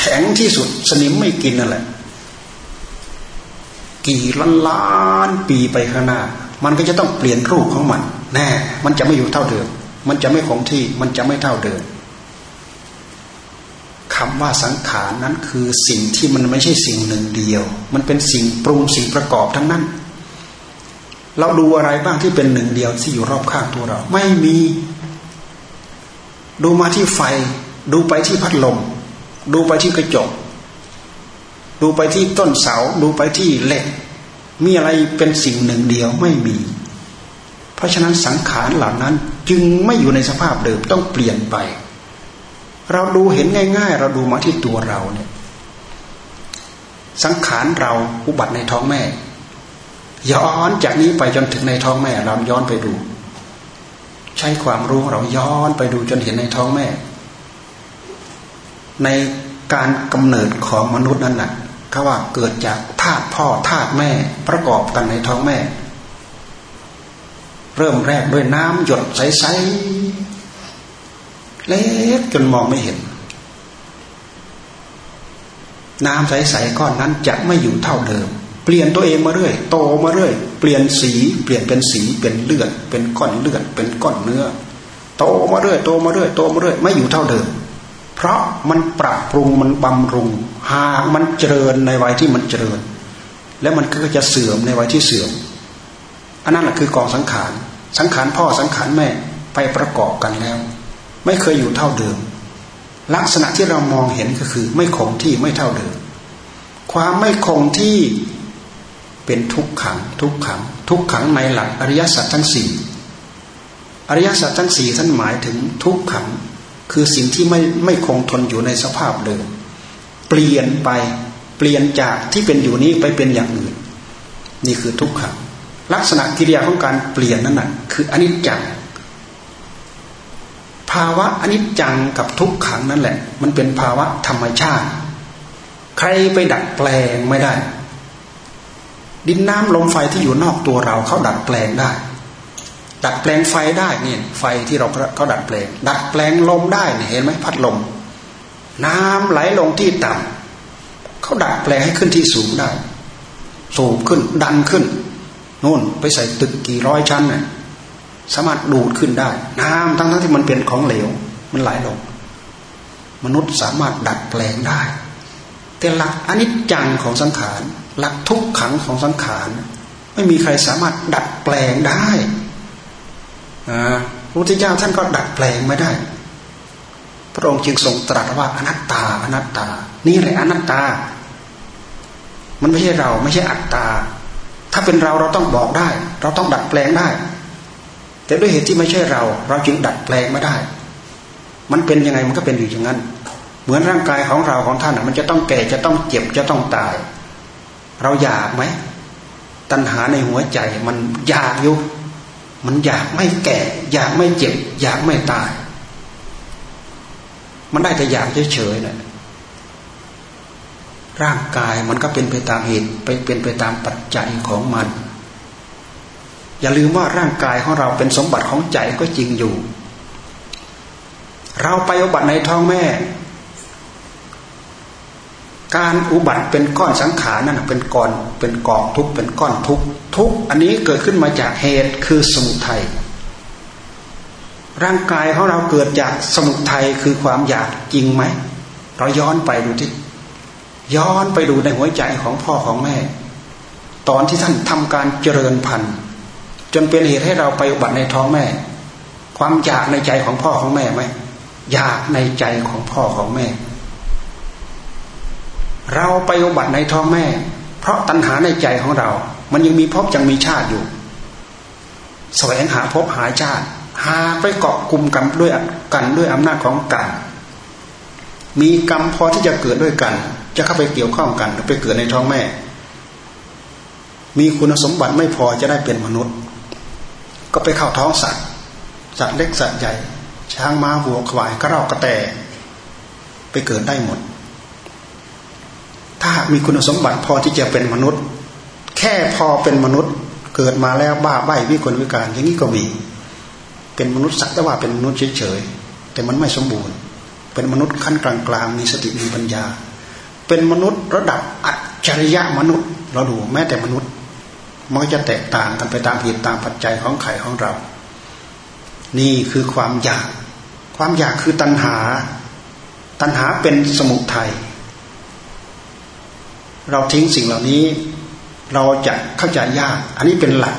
แข็งที่สุด สนิมไม่กินนั่นแหละ กี่ล้านล้านปีไปข้างหน้า มันก็จะต้องเปลี่ยนรูปของมัน แน่ มันจะไม่อยู่เท่าเดิม มันจะไม่คงที่ มันจะไม่เท่าเดิมคำว่าสังขารนั้นคือสิ่งที่มันไม่ใช่สิ่งหนึ่งเดียว มันเป็นสิ่งปรุงสิ่งประกอบทั้งนั้น เราดูอะไรบ้างที่เป็นหนึ่งเดียวที่อยู่รอบข้างตัวเรา ไม่มี ดูมาที่ไฟ ดูไปที่พัดลม ดูไปที่กระจก ดูไปที่ต้นเสา ดูไปที่เหล็ก มีอะไรเป็นสิ่งหนึ่งเดียวไม่มี เพราะฉะนั้นสังขารเหล่านั้นจึงไม่อยู่ในสภาพเดิมต้องเปลี่ยนไป เราดูเห็นง่าย ๆ เราดูมาที่ตัวเราเนี่ย สังขารเราอุบัติในท้องแม่ ย้อนจากนี้ไปจนถึงในท้องแม่ เราย้อนไปดู ใช้ความรู้เราย้อนไปดูจนเห็นในท้องแม่ ในการกำเนิดของมนุษย์นั้นน่ะเขาว่าเกิดจากธาตุพ่อธาตุแม่ประกอบกันในท้องแม่ เริ่มแรกด้วยน้ำหยดใสๆเล็กจนมองไม่เห็น น้ำใสๆก้อนนั้นจะไม่อยู่เท่าเดิม เปลี่ยนตัวเองมาเรื่อยโตมาเรื่อยเปลี่ยนสี เปลี่ยนเป็นสีเป็นเลือด เป็นก้อนเลือด เป็นก้อนเนื้อ โตมาเรื่อยโตมาเรื่อยโตมาเรื่อยไม่อยู่เท่าเดิม เพราะมันปรับปรุงมันบำรุง หากมันเจริญในวัยที่มันเจริญ แล้วมันก็จะเสื่อมในวัยที่เสื่อม อันนั้นแหละคือกองสังขาร สังขารพ่อสังขารแม่ไปประกอบกันแล้ว ไม่เคยอยู่เท่าเดิม ลักษณะที่เรามองเห็นก็คือ ไม่คงที่ไม่เท่าเดิม ความไม่คงที่เป็นทุกขัง ทุกขัง ทุกขังในหลักอริยสัจทั้งสี่อริยสัจทั้งสี่ท่านหมายถึงทุกขัง คือสิ่งที่ไม่ไม่คงทนอยู่ในสภาพเดิม เปลี่ยนไปเปลี่ยนจากที่เป็นอยู่นี้ไปเป็นอย่างอื่น นี่คือทุกขังลักษณะกิริยาของการเปลี่ยนนั่นแหะคืออนิจจังภาวะอนิจจังกับทุกขังนั่นแหละ มันเป็นภาวะธรรมชาติ ใครไปดัดแปลงไม่ได้ ดินน้ำลมไฟที่อยู่นอกตัวเราเขาดัดแปลงได้ ดัดแปลงไฟได้เนี่ยไฟที่เราเขาดัดแปลง ดัดแปลงลมได้เนี่ยเห็นไหมพัดลม น้ำไหลลงที่ต่ำเขาดัดแปลงให้ขึ้นที่สูงได้ สูงขึ้นดันขึ้นนู่นไปใส่ตึกกี่ร้อยชั้นเนี่ยสามารถดูดขึ้นได้ น้ำทั้งทั้งที่มันเป็นของเหลว มันไหลลง มนุษย์สามารถดัดแปลงได้ แต่หลักอนิจจังของสังขาร หลักทุกขังของสังขาร ไม่มีใครสามารถดัดแปลงได้ พระพุทธเจ้าท่านก็ดัดแปลงไม่ได้ พระองค์จึงทรงตรัสว่าอนัตตา อนัตตา นี่แหละอนัตตา มันไม่ใช่เราไม่ใช่อัตตา ถ้าเป็นเราเราต้องบอกได้ เราต้องดัดแปลงได้ แต่ด้วยเหตุที่ไม่ใช่เรา เราจึงดัดแปลงไม่ได้ มันเป็นยังไงมันก็เป็นอยู่อย่างนั้น เหมือนร่างกายของเราของท่านมันจะต้องแก่จะต้องเจ็บจะต้องตาย เราอยากไหมตัณหาในหัวใจมันอยากอยู่ มันอยากไม่แก่ อยากไม่เจ็บ อยากไม่ตาย มันได้แต่อยากเฉยๆนะร่างกายมันก็เป็นไปตามเหตุไปเป็นไปตามปัจจัยของมัน อย่าลืมว่าร่างกายของเราเป็นสมบัติของใจก็จริงอยู่ เราไปอุบัติในท้องแม่ การอุบัติเป็นก้อนสังขารนั่นเป็นก้อนเป็นกองทุกเป็นก้อนทุกทุกอันนี้เกิดขึ้นมาจากเหตุคือสมุทัยร่างกายของเราเกิดจากสมุทัยคือความอยากจริงไหมเราย้อนไปดูที่ย้อนไปดูในหัวใจของพ่อของแม่ ตอนที่ท่านทำการเจริญพันธุ์จนเป็นเหตุให้เราไปอุบัติในท้องแม่ ความอยากในใจของพ่อของแม่ไหมอยากในใจของพ่อของแม่ เราไปอุบัติในท้องแม่ เพราะตัณหาในใจของเรา มันยังมีภพยังมีชาติอยู่ แสวงหาภพหาชาติ หาไปเกาะกลุ่มกันด้วยกันด้วยอำนาจของกรรมมีกรรมพอที่จะเกิดด้วยกัน จะเข้าไปเกี่ยวข้องกันไปเกิดในท้องแม่ มีคุณสมบัติไม่พอจะได้เป็นมนุษย์ ก็ไปเข้าท้องสัตว์สัตว์เล็กสัตว์ใหญ่ ช้างม้าวัวควายกระรอกกระแต ไปเกิดได้หมด มีคุณสมบัติพอที่จะเป็นมนุษย์ แค่พอเป็นมนุษย์เกิดมาแล้วบ้าใบ้วิกลวิการอย่างนี้ก็มี เป็นมนุษย์สักแต่ว่าเป็นมนุษย์เฉยๆแต่มันไม่สมบูรณ์ เป็นมนุษย์ขั้นกลางๆมีสติมีปัญญา เป็นมนุษย์ระดับอัจฉริยะมนุษย์ เราดูแม้แต่มนุษย์ มันก็จะแตกต่างกันไปตามเหตุตามปัจจัยของไข่ของเรา นี่คือความอยาก ความอยากคือตัณหา ตัณหาเป็นสมุทัย เราทิ้งสิ่งเหล่านี้ เราจะเข้าใจยาก อันนี้เป็นหลัก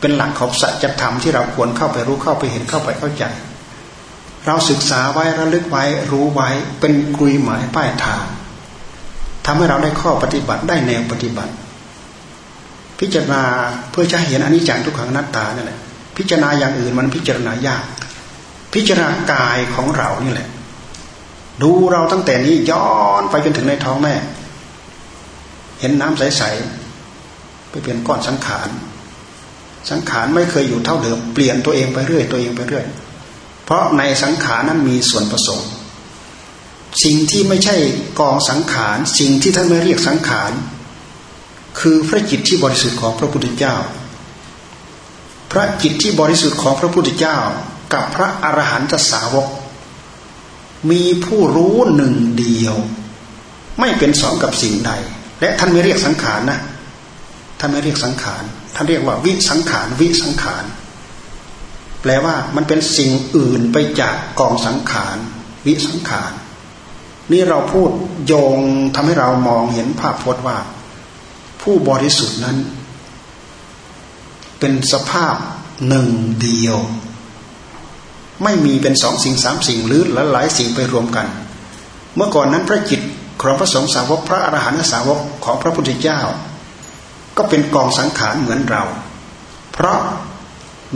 เป็นหลักของสัจธรรมที่เราควรเข้าไปรู้เข้าไปเห็นเข้าไปเข้าใจ เราศึกษาไว้ระลึกไว้รู้ไว้เป็นกลุยหมายป้ายทางทำให้เราได้ข้อปฏิบัติได้แนวปฏิบัติ พิจารณาเพื่อจะเห็นอนิจจังทุกขังนัตตานี่แหละพิจารณาอย่างอื่นมันพิจารณายาก พิจารณากายของเรานี่แหละ ดูเราตั้งแต่นี้ย้อนไปจนถึงในท้องแม่ เห็นน้ำใสๆไปเปลี่ยนก้อนสังขาร สังขารไม่เคยอยู่เท่าเดิมเปลี่ยนตัวเองไปเรื่อย ตัวเองไปเรื่อย เพราะในสังขารนั้นมีส่วนผสม สิ่งที่ไม่ใช่กองสังขาร สิ่งที่ท่านไม่เรียกสังขาร คือพระจิตที่บริสุทธิ์ของพระพุทธเจ้า พระจิตที่บริสุทธิ์ของพระพุทธเจ้า กับพระอรหันตสาวก มีผู้รู้หนึ่งเดียว ไม่เป็นสองกับสิ่งใด และท่านไม่เรียกสังขารนะท่านไม่เรียกสังขารท่านเรียกว่าวิสังขารวิสังขารแปลว่ามันเป็นสิ่งอื่นไปจากกองสังขารวิสังขารนี่เราพูดโยงทำให้เรามองเห็นภาพพจน์ว่า ผู้บริสุทธิ์นั้น เป็นสภาพหนึ่งเดียว ไม่มีเป็นสองสิ่งสามสิ่งหรือหลายๆสิ่งไปรวมกัน เมื่อก่อนนั้นพระจิต ของพระสงฆ์สาวกพระอรหันตสาวกของพระพุทธเจ้า ก็เป็นกองสังขารเหมือนเรา เพราะ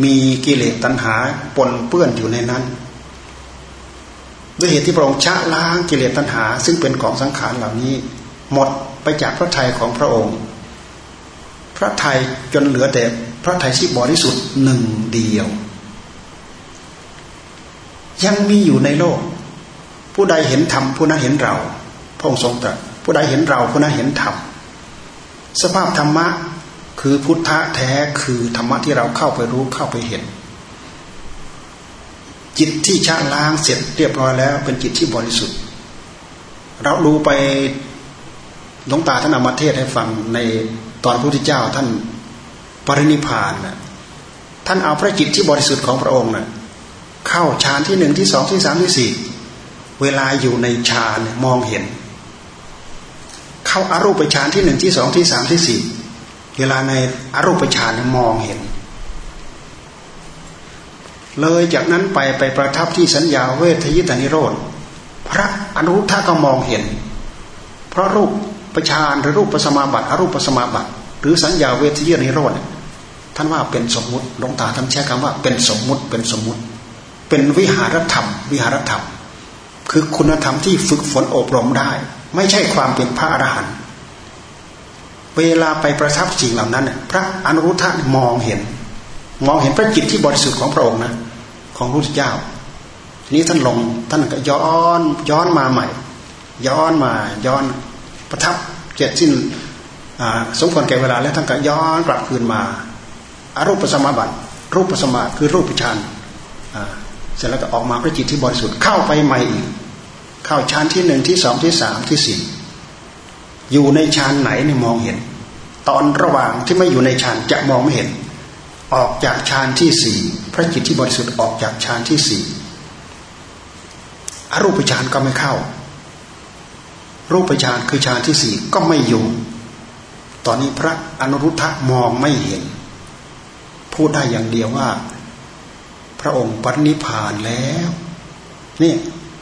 มีกิเลสตัณหาปนเปื้อนอยู่ในนั้น ด้วยเหตุที่พระองค์ชะล้างกิเลสตัณหา ซึ่งเป็นกองสังขารเหล่านี้ หมดไปจากพระทัยของพระองค์ พระไทยจนเหลือแต่พระไทยที่บริสุทธิ์หนึ่งเดียว ยังมีอยู่ในโลก ผู้ใดเห็นธรรมผู้นั้นเห็นเรา ระองค์ทรงตรัสผู้ใดเห็นเราผู้นั้นเห็นธรรมสภาพธรรมะคือพุทธะแท้คือธรรมะที่เราเข้าไปรู้เข้าไปเห็น จิตที่ชะล้างเสร็จเรียบร้อยแล้ว เป็นจิตที่บริสุทธิ์ เราดูไปหลวงตาท่านอามาเทศให้ฟังในตอนพระพุทธเจ้าท่านปรินิพานนะท่านเอาพระจิตที่บริสุทธิ์ของพระองค์นะ่ะเข้าฌานที่หนึ่งที่สองที่สามที่สี่เวลาอยู่ในฌานมองเห็น เข้าอารูปฌานที่หนึ่งที่สองที่สามที่สี่เวลาในอารูปฌานมองเห็น เลยจากนั้นไปไปประทับที่สัญญาเวทยิตานิโรธพระอนุทธะก็มองเห็น เพราะรูปประชานหรือรูปปสมาบัติอรูปปสมาบัติ หรือสัญญาเวทียนิโรธท่านว่าเป็นสมมุติหลวงตาท่านใช้คำว่าเป็นสมมุติเป็นสมมุติ เป็นวิหารธรรม วิหารธรรม คือคุณธรรมที่ฝึกฝนอบรมได้ ไม่ใช่ความเป็นพระอรหันต์เวลาไปประทับสิ่งเหล่านั้นพระอนุรุทธะมองเห็น มองเห็นพระจิตที่บริสุทธิ์ของพระองค์นะของพระพุทธเจ้า ทีนี้ท่านลงท่านก็ย้อนย้อนมาใหม่ ย้อนมาย้อนประทับเจ็ดสิ้นสมควรแก่เวลาแล้วท่านก็ย้อนกลับคืนมาอารูปสมาบัติ รูปสมาคือรูปฌานเสร็จแล้วก็ออกมาพระจิตที่บริสุทธิ์เข้าไปใหม่อีก เข้าฌานที่หนึ่งที่สองที่สามที่สี่อยู่ในฌานไหนเนี่ยมองเห็น ตอนระหว่างที่ไม่อยู่ในฌานจะมองไม่เห็น ออกจากฌานที่สี่พระจิตที่บริสุทธิ์ออกจากฌานที่สี่อรูปฌานก็ไม่เข้า รูปฌานคือฌานที่สี่ก็ไม่อยู่ ตอนนี้พระอนุรุทธะมองไม่เห็น พูดได้อย่างเดียวว่า พระองค์ปรินิพานแล้ว นี่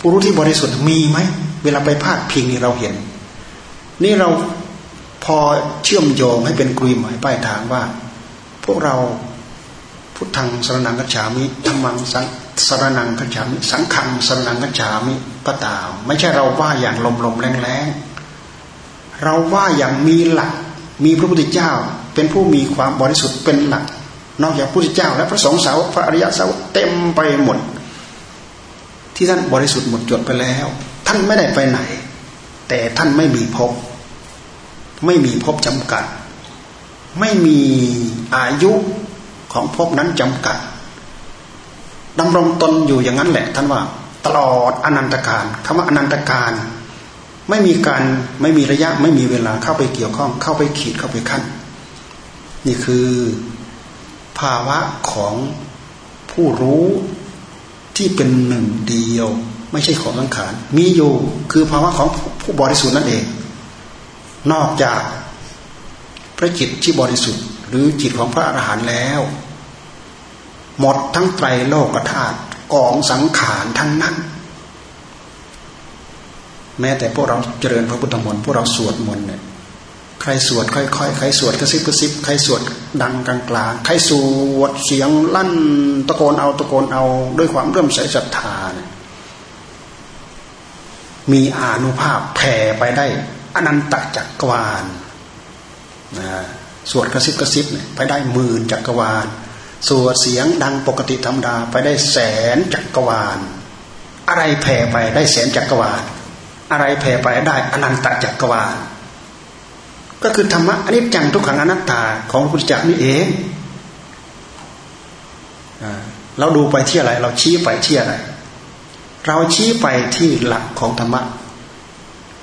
ผู้รู้ที่บริสุทธิ์มีไหมเวลาไปพาดพิงนี่เราเห็น นี่เราพอเชื่อมโยงให้เป็นกลุยหมายป้ายทางว่า พวกเราพุทธังสรนังกัจฉามิธรรมังสังสรนังกัจฉามิสังขังสรนังกัจฉามิก็ตามไม่ใช่เราว่าอย่างลมๆแรงๆเราว่าอย่างมีหลัก มีพระพุทธเจ้าเป็นผู้มีความบริสุทธิ์เป็นหลัก นอกจากพระพุทธเจ้า และพระสงฆ์สาวพระอริยสาวเต็มไปหมด ที่ท่านบริสุทธิ์หมดจดไปแล้ว ท่านไม่ได้ไปไหน แต่ท่านไม่มีภพไม่มีภพจำกัด ไม่มีอายุของภพนั้นจำกัดดำรงตนอยู่อย่างนั้นแหละ ท่านว่า ตลอดอนันตการคำว่าอนันตการไม่มีการไม่มีระยะไม่มีเวลาเข้าไปเกี่ยวข้อง เข้าไปขีดเข้าไปขั้น นี่คือภาวะของผู้รู้ ที่เป็นหนึ่งเดียว ไม่ใช่ของสังขารมีอยู่คือภาวะของผู้บริสุทธิ์นั่นเอง นอกจากพระจิตที่บริสุทธิ์ หรือจิตของพระอรหันต์แล้ว หมดทั้งไตรโลกธาตุกองสังขารทั้งนั้น แม้แต่พวกเราเจริญพระพุทธมนต์พวกเราสวดมนต์เนี่ย ใครสวดค่อยๆ ใครสวดกระซิบกระซิบ ใครสวดดังกลางกลางใครสวดเสียงลั่นตะโกนเอาตะโกนเอาด้วยความเริ่มใส่ศรัทธาเนี่ยมีอานุภาพแผ่ไปได้ อนันตจักรวาลนะสวดกระซิบกระซิบเนี่ยไปได้หมื่นจักรวาล สวดเสียงดังปกติธรรมดาไปได้แสนจักรวาล อะไรแผ่ไปได้แสนจักรวาล อะไรแผ่ไปได้อนันตจักรวาล ก็คือธรรมะอนนี้จังทุกขังอนัตตาของพระพุทธเจ้านี่เองเราดูไปที่อะไร เราชี้ไปที่อะไร เราชี้ไปที่หลักของธรรมะ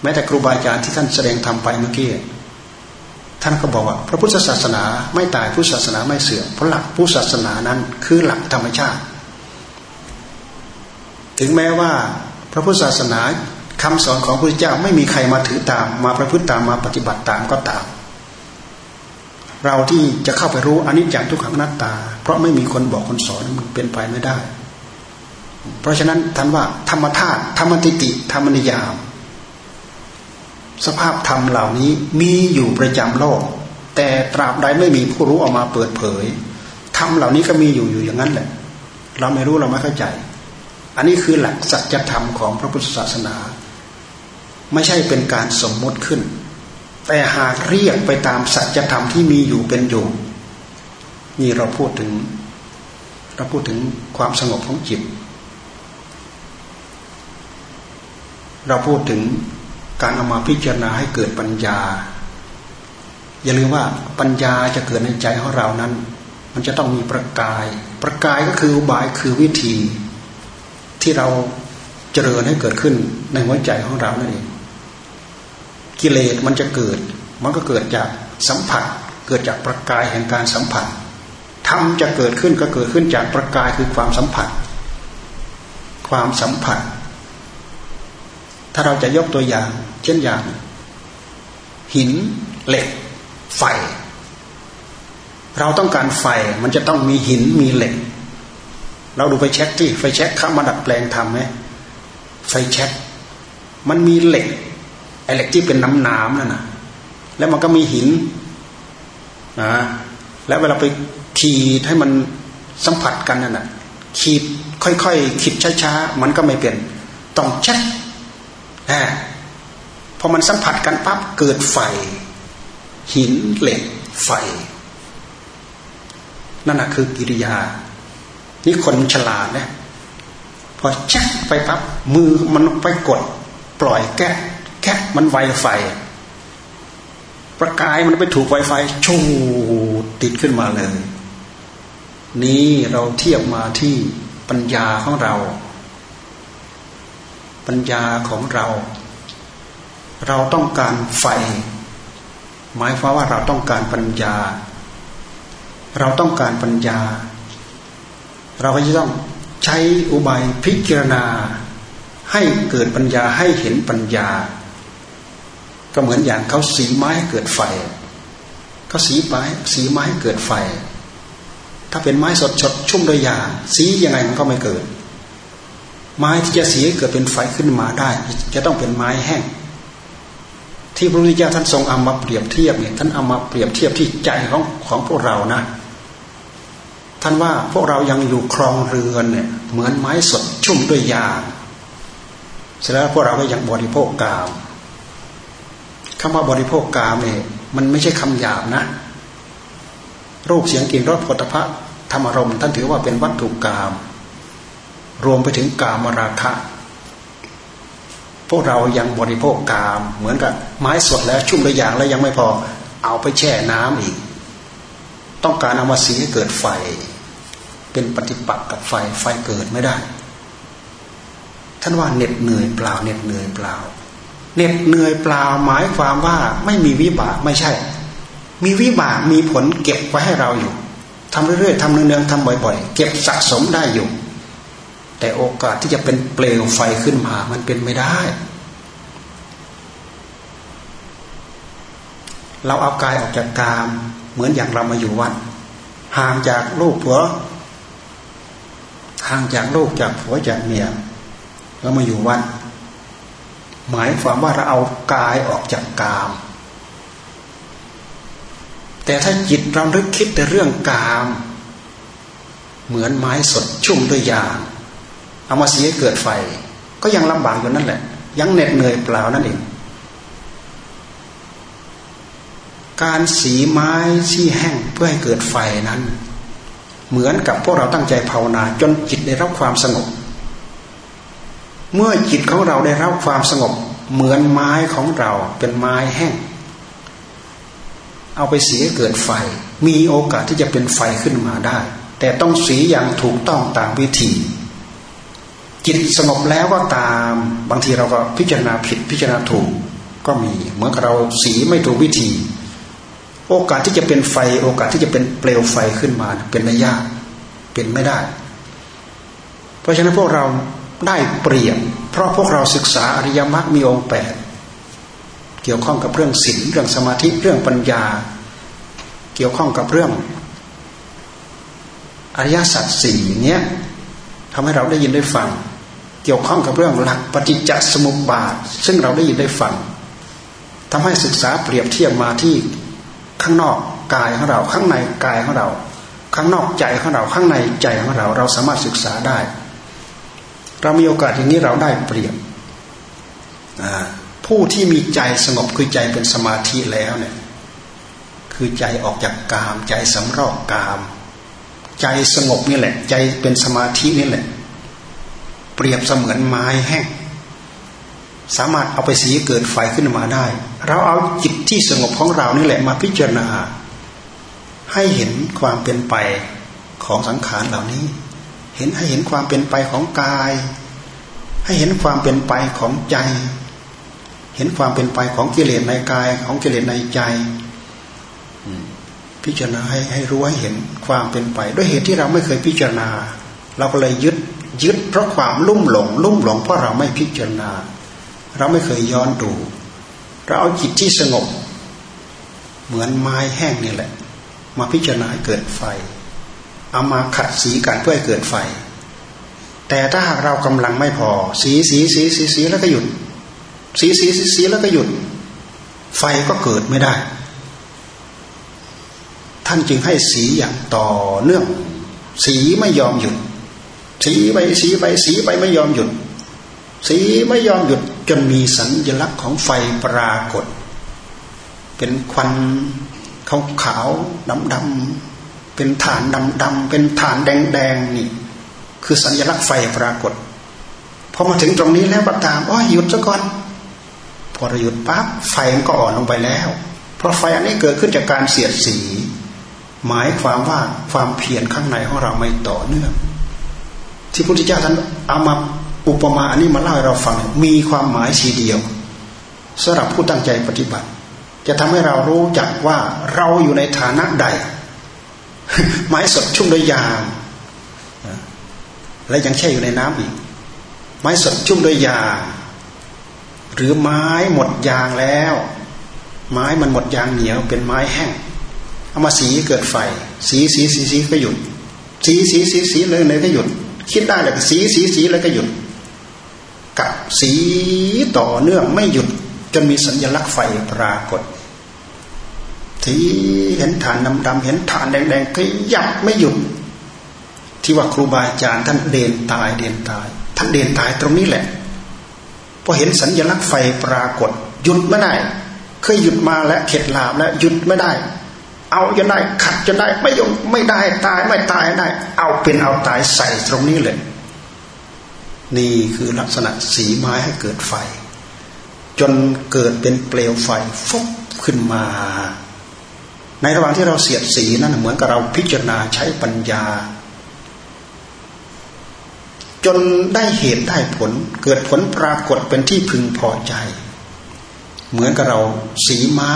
แม้แต่ครูบาอาจารย์ที่ท่านแสดงธรรมไปเมื่อกี้ท่านก็บอกว่า พระพุทธศาสนาไม่ตายพุทธศาสนาไม่เสื่อมเพราะหลักพุทธศาสนานั้น คือหลักธรรมชาติ ถึงแม้ว่าพระพุทธศาสนา คำสอนของพระเจ้าไม่มีใครมาถือตาม มาประพฤติตามมาปฏิบัติตามก็ตาม เราที่จะเข้าไปรู้อนิจจังทุกขังนัตตา เพราะไม่มีคนบอกคนสอนมันเป็นไปไม่ได้ เพราะฉะนั้นท่านว่าธรรมธาตุธรรมติติธรรมนิยาม สภาพธรรมเหล่านี้มีอยู่ประจำโลก แต่ตราบใดไม่มีผู้รู้ออกมาเปิดเผยธรรมเหล่านี้ก็มีอยู่อยู่อย่างนั้นแหละ เราไม่รู้เราไม่เข้าใจ อันนี้คือหลักสัจธรรมของพระพุทธศาสนา ไม่ใช่เป็นการสมมติขึ้น แต่หากเรียกไปตามสัจธรรมที่มีอยู่เป็นอยู่ นี่เราพูดถึง เราพูดถึงความสงบของจิต เราพูดถึงการเอามาพิจารณาให้เกิดปัญญา อย่าลืมว่าปัญญาจะเกิดในใจของเรานั้น มันจะต้องมีประกาย ประกายก็คืออุบายคือวิธีที่เราเจริญให้เกิดขึ้นในหัวใจของเรานั่นเอง กิเลสมันจะเกิด มันก็เกิดจากสัมผัส เกิดจากประกายแห่งการสัมผัสธรรมจะเกิดขึ้นก็เกิดขึ้นจากประกายคือความสัมผัส ความสัมผัส ถ้าเราจะยกตัวอย่าง เช่นอย่าง หิน เหล็ก ไฟ เราต้องการไฟมันจะต้องมีหินมีเหล็ก เราดูไฟแช็กที่ไฟแช็กเข้ามาดัดแปลงทำไหมไฟแช็กมันมีเหล็ก เหล็กที่เป็นน้ำน้ำนั่นนะแล้วมันก็มีหินนะแล้วเวลาไปขีดให้มันสัมผัสกันนั่นนะขีดค่อยๆขีดช้าๆมันก็ไม่เปลี่ยนต้องชัดนะพอมันสัมผัสกันปั๊บเกิดไฟ หินเหล็กไฟ นั่นนะคือกิริยา นี่คนฉลาดนะพอชักไปปั๊บมือมันไปกด ปล่อยแก้ แค่มันไวไฟ ประกายมันไปถูกไวไฟชูติดขึ้นมาเลย นี้เราเทียบมาที่ปัญญาของเรา ปัญญาของเรา เราต้องการไฟ หมายความว่าเราต้องการปัญญา เราต้องการปัญญา เราก็จะต้องใช้อุบายพิจารณาให้เกิดปัญญาให้เห็นปัญญา ก็เหมือนอย่างเขาสีไม้ให้เกิดไฟเขาสีไม้สีไม้ให้เกิดไฟ ถ้าเป็นไม้สดชดชุ่มด้วยยา สียังไงมันก็ไม่เกิด ไม้ที่จะสีให้เกิดเป็นไฟขึ้นมาได้ จะต้องเป็นไม้แห้ง ที่พระพุทธเจ้าท่านทรงเอามาเปรียบเทียบเนี่ยท่านเอามาเปรียบเทียบที่ใจของของพวกเรานะท่านว่าพวกเรายังอยู่ครองเรือนเนี่ยเหมือนไม้สดชุ่มด้วยยาเสร็จแล้วพวกเราก็ยังบริโภคกาม คำว่าบริโภคกามเนี่ยมันไม่ใช่คำหยาบนะ รูปเสียงกลิ่นรสผลิตภัณฑ์ธรรมรมท่านถือว่าเป็นวัตถุกรรมรวมไปถึงกามราคะ พวกเรายังบริโภคกาม เหมือนกับไม้สดแล้วชุ่มด้วยยางแล้วยังไม่พอเอาไปแช่น้ำอีก ต้องการเอามาสีให้เกิดไฟ เป็นปฏิปักษ์กับไฟไฟเกิดไม่ได้ ท่านว่าเหน็ดเหนื่อยเปล่าเหน็ดเหนื่อยเปล่า เหน็ดเหนื่อยเปล่าหมายความว่าไม่มีวิบากไม่ใช่ มีวิบากมีผลเก็บไว้ให้เราอยู่ทำเรื่อยๆทำเนืองๆทำบ่อยๆ เก็บสะสมได้อยู่ แต่โอกาสที่จะเป็นเปลวไฟขึ้นมามันเป็นไม่ได้ เราเอากายออกจากกามเหมือนอย่างเรามาอยู่วัดห่างจากลูกผัวห่างจากลูกจากผัวจากเมียเรามาอยู่วัด หมายความว่าเราเอากายออกจากกาม แต่ถ้าจิตเราลึกคิดแต่เรื่องกาม เหมือนไม้สดชุ่มด้วยยางเอามาเสีให้เกิดไฟ ก็ยังลำบากอยู่นั่นแหละ ยังเหน็ดเหนื่อยเปล่านั่นเองการสีไม้ที่แห้งเพื่อให้เกิดไฟนั้น เหมือนกับพวกเราตั้งใจภาวนา จนจิตได้รับความสงบ เมื่อจิตของเราได้รับความสงบเหมือนไม้ของเราเป็นไม้แห้ง เอาไปสีให้เกิดไฟ มีโอกาสที่จะเป็นไฟขึ้นมาได้ แต่ต้องสีอย่างถูกต้องตามวิธี จิตสงบแล้วก็ตาม บางทีเราก็พิจารณาผิดพิจารณาถูกก็มีเหมือนเราสีไม่ถูกวิธี โอกาสที่จะเป็นไฟ โอกาสที่จะเป็นเปลวไฟขึ้นมา เป็นไม่ยากเป็นไม่ได้ เพราะฉะนั้นพวกเรา ได้เปรียบ เพราะพวกเราศึกษาอริยมรรคมีองค์แปดเกี่ยวข้องกับเรื่องศีลเรื่องสมาธิเรื่องปัญญา เกี่ยวข้องกับเรื่อง อริยสัจสี่เนี้ยทำให้เราได้ยินได้ฟัง เกี่ยวข้องกับเรื่องหลักปฏิจจสมุปบาท ซึ่งเราได้ยินได้ฟังทำให้ศึกษาเปรียบเทียบมาที่ข้างนอกกายของเรา ข้างในกายของเรา ข้างนอกใจของเรา ข้างในใจของเรา เราสามารถศึกษาได้ เรามีโอกาสอย่างนี้เราได้เปรียบผู้ที่มีใจสงบคือใจเป็นสมาธิแล้วเนี่ยคือใจออกจากกาม ใจสำรอกกาม ใจสงบนี่แหละ ใจเป็นสมาธินี่แหละ เปรียบเสมือนไม้แห้งสามารถเอาไปสีเกิดไฟขึ้นมาได้ เราเอาจิตที่สงบของเรานี่แหละมาพิจารณา ให้เห็นความเป็นไปของสังขารเหล่านี้ เห็นให้เห็นความเป็นไปของกาย ให้เห็นความเป็นไปของใจ เห็นความเป็นไปของกิเลสในกายของกิเลสในใจพิจารณาให้ให้รู้ให้เห็นความเป็นไป ด้วยเหตุที่เราไม่เคยพิจารณา เราก็เลยยึดยึดเพราะความลุ่มหลง ลุ่มหลงเพราะเราไม่พิจารณา เราไม่เคยย้อนดูเราเอาจิตที่สงบ เหมือนไม้แห้งนี่แหละ มาพิจารณาเกิดไฟ เอามาขัดสีกันเพื่อให้เกิดไฟ แต่ถ้าหากเรากำลังไม่พอ สีสีสีสีสีแล้วก็หยุด สีสีสีสีแล้วก็หยุด ไฟก็เกิดไม่ได้ ท่านจึงให้สีอย่างต่อเนื่อง สีไม่ยอมหยุด สีไปสีไปสีไปไม่ยอมหยุด สีไม่ยอมหยุดจนมีสัญลักษณ์ของไฟปรากฏ เป็นควันขาวขาวดำดำ เป็นฐานดำดำเป็นฐานแดงแดงนี่ คือสัญลักษณ์ไฟปรากฏพอมาถึงตรงนี้แล้วก็ตามอ๋อหยุดซะก่อนพอเราหยุดปั๊บไฟมันก็อ่อนลงไปแล้ว เพราะไฟอันนี้เกิดขึ้นจากการเสียดสี หมายความว่าความเพียรข้างในของเราไม่ต่อเนื่องที่พระพุทธเจ้าท่านเอามาอุปมาอันนี้มาเล่าให้เราฟังมีความหมายทีเดียวสำหรับผู้ตั้งใจปฏิบัติ จะทำให้เรารู้จักว่าเราอยู่ในฐานะใด ไม้สดชุ่มด้วยยางและยังแช่อยู่ในน้ำอีก ไม้สดชุ่มด้วยยางหรือไม้หมดยางแล้ว ไม้มันหมดยางเหนียวเป็นไม้แห้งเอามาสีเกิดไฟ สีสีสีสีก็หยุด สีสีสีสีเลยเลยก็หยุด คิดได้แล้วก็สีสีสีแล้วก็หยุดกับสีต่อเนื่องไม่หยุดจนมีสัญลักษณ์ไฟปรากฏ ทีเห็นฐานดำๆเห็นฐานแดงๆก็ยับไม่หยุดที่ว่าครูบาอาจารย์ท่านเดินตายเดินตาย ท่านเดินตายตรงนี้แหละพอเห็นสัญลักษณ์ไฟปรากฏ หยุดไม่ได้เคยหยุดมาแล้วเข็ดลาบแล้วหยุดไม่ได้ เอาจนได้ขัดจนได้ไม่ยอมไม่ได้ตายไม่ตายได้ เอาเป็นเอาตายใส่ตรงนี้เลย นี่คือลักษณะสีไม้ให้เกิดไฟ จนเกิดเป็นเปลวไฟฟุบขึ้นมา ในระหว่างที่เราเสียดสีนั่นเหมือนกับเราพิจารณาใช้ปัญญา จนได้เหตุได้ผลเกิดผลปรากฏเป็นที่พึงพอใจ เหมือนกับเราสีไม้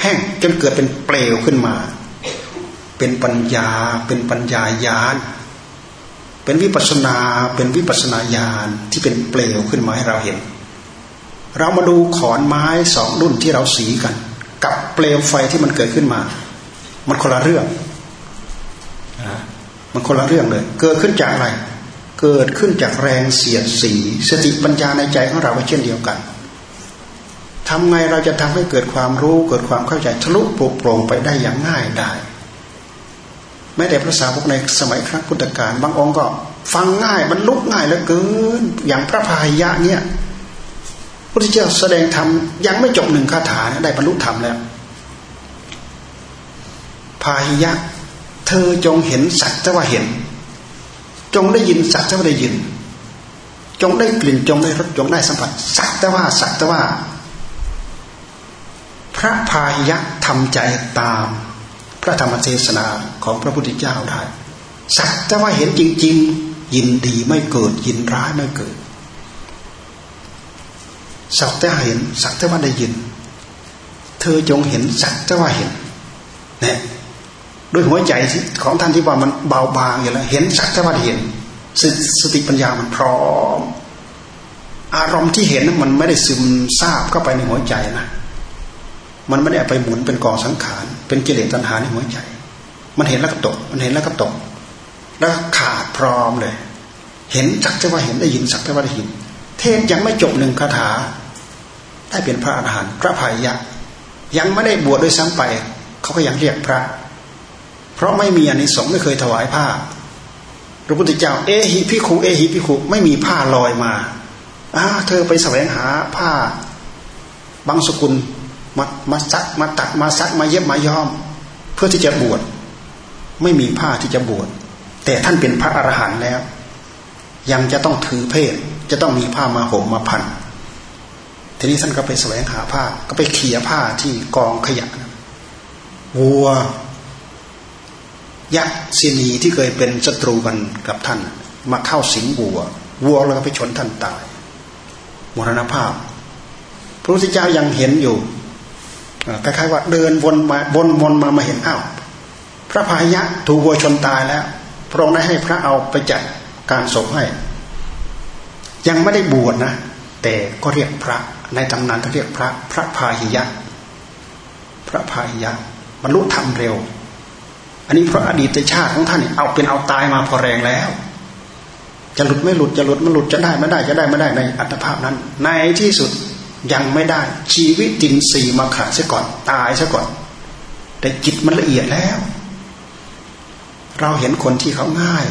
แห้งจนเกิดเป็นเปลวขึ้นมา เป็นปัญญา เป็นปัญญายานเป็นวิปัสนา เป็นวิปัสนาญาณที่เป็นเปลวขึ้นมาให้เราเห็น เรามาดูขอนไม้สองรุ่นที่เราสีกัน เปลวไฟที่มันเกิดขึ้นมา มันคนละเรื่องมันคนละเรื่องเลย เกิดขึ้นจากอะไร เกิดขึ้นจากแรงเสียดสี สติปัญญาในใจของเราเช่นเดียวกันทำไงเราจะทำให้เกิดความรู้เกิดความเข้าใจทะลุปลุกโปร่งไปได้อย่างง่ายได้แม้แต่พระสาวกในสมัยครั้งพุทธกาลบางองค์ก็ ฟังง่ายบรรลุง่ายเหลือเกิน อย่างพระพายะเนี่ยพระพุทธเจ้าแสดงธรรมยังไม่จบหนึ่งคาถาได้บรรลุธรรมแล้วาหิยะ เธอจงเห็นสัจจะว่าเห็น จงได้ยินสัจจะว่าได้ยิน จงได้กลิ่นจงได้รสจงได้สัมผัสสัจจะว่าสัจจะว่า พระพาหิยะทำใจตามพระธรรมเทศนาของพระพุทธเจ้าได้สักแต่ว่าเห็นจริง ๆ ยินดีไม่เกิด ยินร้ายไม่เกิดสักแต่เห็นสักแต่ว่าได้ยิน เธอจงเห็นสักแต่ว่าเห็นเนี่ย ด้วยหัวใจของท่านที่ว่ามันเบาบางอย่างไรเห็นสักแต่ว่าเห็นสสติปัญญามันพร้อม อารมณ์ที่เห็นนั้นมันไม่ได้ซึมซาบเข้าไปในหัวใจนะมันไม่ได้ไปหมุนเป็นกองสังขาร เป็นกิเลสตัณหาในหัวใจ มันเห็นแล้วก็ตก มันเห็นแล้วก็ตก แล้วขาดพร้อมเลย เห็นสักแต่ว่าเห็นได้ยินสักแต่ว่าได้ยิน เทศยังไม่จบหนึ่งคาถา ได้เป็นพระอรหันต์พระภัยยะ ยังไม่ได้บวชด้วยซ้ำไป เขาก็ยังเรียกพระ เพราะไม่มีอนิสงส์ไม่เคยถวายผ้า พระพุทธเจ้าเอหิพิคุเอหิพิคุไม่มีผ้าลอยมาอ้าเธอไปแสวงหาผ้า บางสกุลมามาซักมาตัดมาซักมาเย็บมาย้อม เพื่อที่จะบวชไม่มีผ้าที่จะบวชแต่ท่านเป็นพระอรหันต์แล้ว ยังจะต้องถือเพศ จะต้องมีผ้ามาห่มมาพันทีนี้ท่านก็ไปแสวงหาผ้า ก็ไปเขี่ยผ้าที่กองขยะวัว ยักษ์ศินีที่เคยเป็นศัตรูกันกับท่าน มาเข้าสิงวัว วัวแล้วก็ไปชนท่านตายมรณภาพ พระพุทธเจ้ายังเห็นอยู่คล้ายๆว่าเดินวนมาวนวนมามาเห็นอ้าวพระพายะถูกวัวชนตายแล้ว พระองค์ได้ให้พระเอาไปจัดการศพให้ ยังไม่ได้บวชนะ แต่ก็เรียกพระในตำนานเขาเรียกพระ พระพาหิยะ พระพาหิยะบรรลุธรรมเร็ว อันนี้เพราะอดีตชาติของท่านเอาเป็นเอาตายมาพอแรงแล้ว จะหลุดไม่หลุดจะหลุดไมันหลุดจะได้ไม่ได้จะได้ไม่ได้ในอัตภาพนั้น ในที่สุดยังไม่ได้ ชีวิตจินสีมาขาดซะก่อนตายซะก่อน แต่จิตมันละเอียดแล้ว เราเห็นคนที่เขาง่าย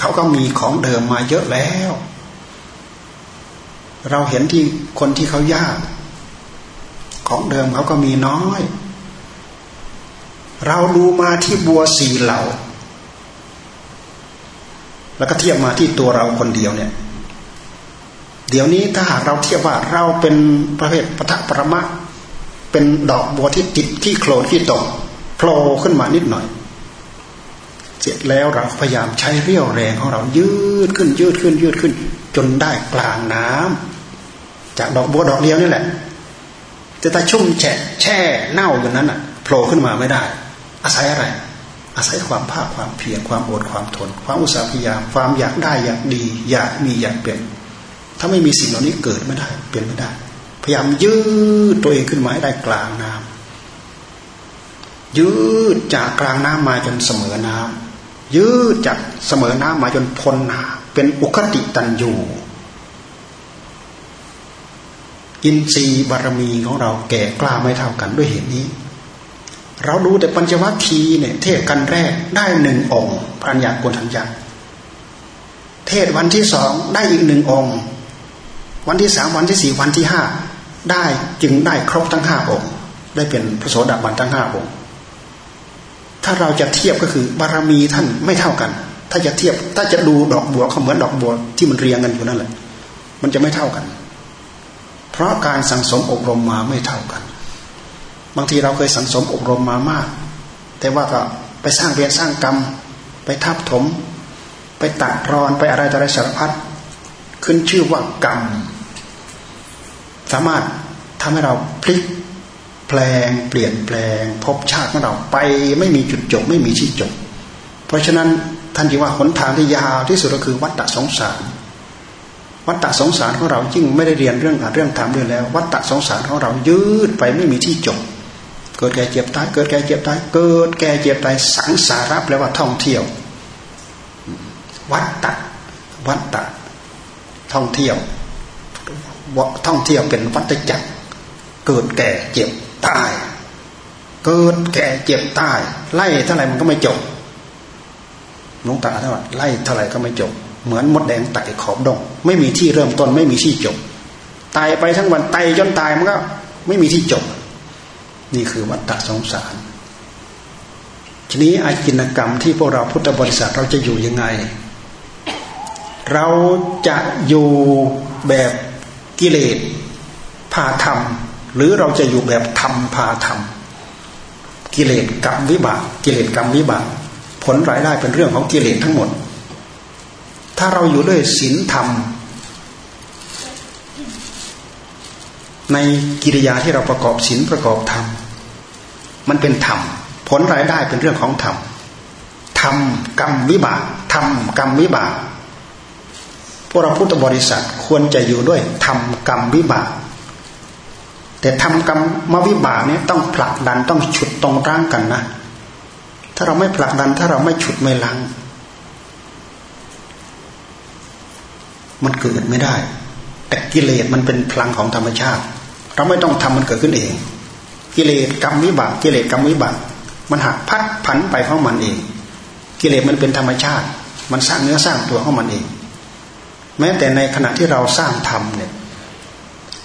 เขาก็มีของเดิมมาเยอะแล้ว เราเห็นที่คนที่เขายาก ของเดิมเขาก็มีน้อย เราดูมาที่บัวสีเหล่า แล้วก็เทียบมาที่ตัวเราคนเดียวเนี่ย เดี๋ยวนี้ถ้าหากเราเทียบว่าเราเป็นประเภทปะทะประมะ เป็นดอกบัวที่ติดที่โคลนที่ตกโผล่ขึ้นมานิดหน่อย เสร็จแล้วเราพยายามใช้เรี่ยวแรงของเรายืดขึ้นยืดขึ้นยืดขึ้น จนได้กลางน้ำจากดอกบัวดอกเดียวนี่แหละแต่ถ้าชุ่มแฉะแช่เน่าอย่างนั้นอะโผล่ขึ้นมาไม่ได้ อาศัยอะไร อาศัยความภาคความเพียรความอดความทน ความอุตสาหพยายามความอยากได้อยากดีอยากมีอยากเป็นถ้าไม่มีสิ่งเหล่านี้เกิดไม่ได้ เปลี่ยนไม่ได้ พยายามยืดตัวเองขึ้นมาให้ได้กลางน้ำยืดจากกลางน้ำมาจนเสมอน้ำยืดจากเสมอน้ำมาจนพ้นน้ำเป็นอุคติตันยูอินทรีย์บารมีของเราแก่กล้าไม่เท่ากันด้วยเหตุนี้ เราดูแต่ปัญจวัคคีเนี่ย เทศกันแรกได้หนึ่งองค์ปัญญาโกณทัญญาเทศวันที่สองได้อีกหนึ่งองค์ วันที่สามวันที่สี่วันที่ห้าได้จึงได้ครบทั้งห้าองค์ ได้เป็นพระโสดาบันทั้งห้าองค์ถ้าเราจะเทียบก็คือบารมีท่านไม่เท่ากัน ถ้าจะเทียบถ้าจะดูดอกบัวเขาเหมือนดอกบัวที่มันเรียงกันอยู่นั่นแหละ มันจะไม่เท่ากัน เพราะการสังสมอบรมมาไม่เท่ากัน บางทีเราเคยสังสมอบรมมามาก แต่ว่าก็ไปสร้างเวียนสร้างกรรม ไปทับถม ไปตัดรอนไปอะไรต่ออะไรสารพัดขึ้นชื่อว่ากรรม สามารถทำให้เราพลิกแปลง เปลี่ยนแปลงพบชาติของเราไปไม่มีจุดจบไม่มีที่จบ เพราะฉะนั้นท่านจึงว่าหนทางที่ยาวที่สุดก็คือวัฏฏะสงสาร วัฏฏะสงสารของเรายิ่งไม่ได้เรียนเรื่องเรื่องธรรมด้วยแล้ว วัฏฏะสงสารของเรายืดไปไม่มีที่จบ เกิดแก่เจ็บตายเกิดแก่เจ็บตายเกิดแก่เจ็บตายสังสาระแปลว่าท่องเที่ยว วัฏฏะวัฏฏะท่องเที่ยวท่องเที่ยวเป็นวัฏจักรเกิดแก่เจ็บตาย เกิดแก่เจ็บตาย ไล่เท่าไหร่มันก็ไม่จบลงตาเท่าไหร่ไล่เท่าไหร่ก็ไม่จบ เหมือนมดแดงไต่ขอบดง ไม่มีที่เริ่มต้นไม่มีที่จบตายไปทั้งวันตายจนตายมันก็ ไม่มีที่จบ นี่คือวัฏสงสาร ทีนี้อาจินกรรมที่พวกเราพุทธบริษัทเราจะอยู่ยังไง เราจะอยู่แบบกิเลสพาธรรม หรือเราจะอยู่แบบธรรมพาธรรม กิเลสกรรมวิบาก กิเลสกรรมวิบาก ผลรายได้เป็นเรื่องของกิเลสทั้งหมด ถ้าเราอยู่ด้วยศีลธรรม ในกิริยาที่เราประกอบศีลประกอบธรรม มันเป็นธรรม ผลรายได้เป็นเรื่องของธรรมธรรมกรรมวิบากธรรมกรรมวิบากพวกเราพุทธบริษัทควรจะอยู่ด้วยทำกรรมวิบากแต่ทำกรรมมาวิบากเนี่ยต้องผลักดันต้องฉุดตรงร่างกันนะ ถ้าเราไม่ผลักดันถ้าเราไม่ฉุดไม่ลัง มันเกิดไม่ได้ แต่กิเลสมันเป็นพลังของธรรมชาติ เราไม่ต้องทำมันเกิดขึ้นเอง กิเลสกรรมวิบากกิเลสกรรมวิบากมันหักพัดผันไปของมันเอง กิเลสมันเป็นธรรมชาติ มันสร้างเนื้อสร้างตัวของมันเอง แม้แต่ในขณะที่เราสร้างธรรมเนี่ย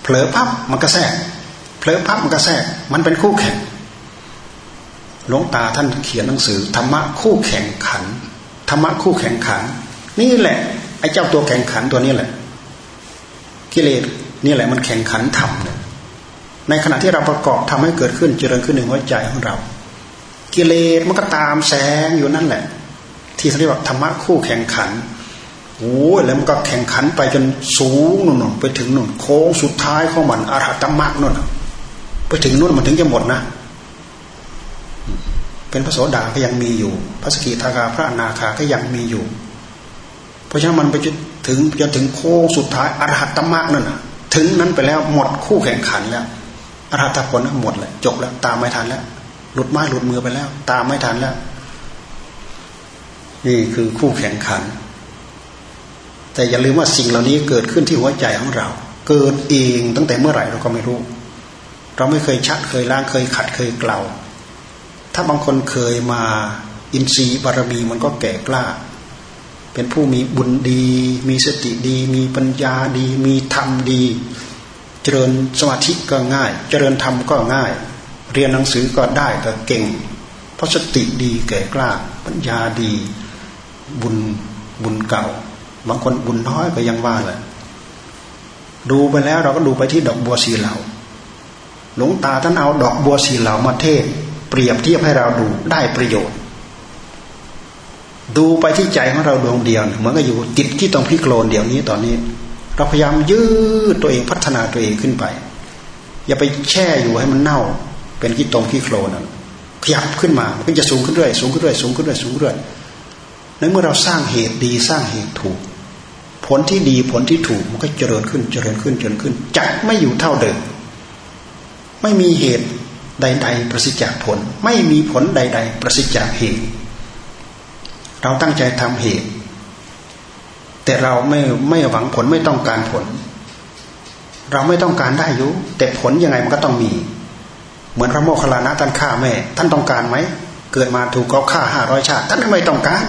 เผลอพับมันก็แทรกเผลอพับมันก็แทรกมันเป็นคู่แข่งหลวงตาท่านเขียนหนังสือธรรมะคู่แข่งขันธรรมะคู่แข่งขัน นี่แหละไอ้เจ้าตัวแข่งขันตัวนี้แหละ กิเลสนี่แหละมันแข่งขันธรรมเนี่ย ในขณะที่เราประกอบทำให้เกิดขึ้นเจริญขึ้นในหัวใจของเรา กิเลสมันก็ตามแสงอยู่นั่นแหละ ที่เรียกว่าธรรมะคู่แข่งขันโอ้แล้วมันก็แข่งขันไปจนสูงนู่นไปถึงนู่นโค้งสุดท้ายของมันอรหัตมรรคนู่นไปถึงนู่นมันถึงจะหมดนะ เป็นพระโสดาก็ยังมีอยู่ พระสกิทาคาพระนาคาก็ยังมีอยู่ เพราะฉะนั้นมันไปจนถึงจนถึงโค้งสุดท้ายอรหัตมรรคนั่นนะถึงนั้นไปแล้วหมดคู่แข่งขันแล้ว อรหัตผลหมดแล้วจบแล้ว ตามไม่ทันแล้ว หลุดไม้หลุดมือไปแล้ว ตามไม่ทันแล้ว นี่คือคู่แข่งขัน แต่อย่าลืมว่าสิ่งเหล่านี้เกิดขึ้นที่หัวใจของเรา เกิดเองตั้งแต่เมื่อไหร่เราก็ไม่รู้ เราไม่เคยชัดเคยล้างเคยขัดเคยเกลาถ้าบางคนเคยมาอินทรีย์บารมีมันก็แก่กล้า เป็นผู้มีบุญดี มีสติดี มีปัญญาดี มีธรรมดี เจริญสมาธิก็ง่าย เจริญธรรมก็ง่าย เรียนหนังสือก็ได้ก็เก่ง เพราะสติดีแก่กล้า ปัญญาดี บุญบุญเก่า บางคนบุญน้อยก็ยังว่าแหละดูไปแล้วเราก็ดูไปที่ดอกบัวสีเหลาหลวงตาท่านเอาดอกบัวสีเหลามาเทศ เปรียบเทียบให้เราดูได้ประโยชน์ ดูไปที่ใจของเราดวงเดียวเหมือนกับอยู่ติดที่ตรงพิโกลนเดียวนี้ตอนนี้ เราพยายามยืดตัวเองพัฒนาตัวเองขึ้นไป อย่าไปแช่อยู่ให้มันเน่า เป็นขี้ตรงขี้โคลนขยับขึ้นมามันก็จะสูงขึ้นเรื่อยสูงขึ้นเรื่อยสูงขึ้นเรื่อยสูงขึ้นเรื่อยในเมื่อเราสร้างเหตุดีสร้างเหตุถูก ผลที่ดีผลที่ถูกมันก็เจริญขึ้นเจริญขึ้นเจริญขึ้นจักไม่อยู่เท่าเดิมไม่มีเหตุใด ๆ ประสิทธิ์จากผล ไม่มีผลใด ๆ ประสิทธิ์จากเหตุ เราตั้งใจทำเหตุ แต่เราไม่ไม่หวังผลไม่ต้องการผล เราไม่ต้องการได้อยู่แต่ผลยังไงมันก็ต้องมี เหมือนพระโมคคัลลานะท่านฆ่าแม่ ท่านต้องการไหมเกิดมาถูกเขาฆ่าห้าร้อยชาติท่านไม่ต้องการ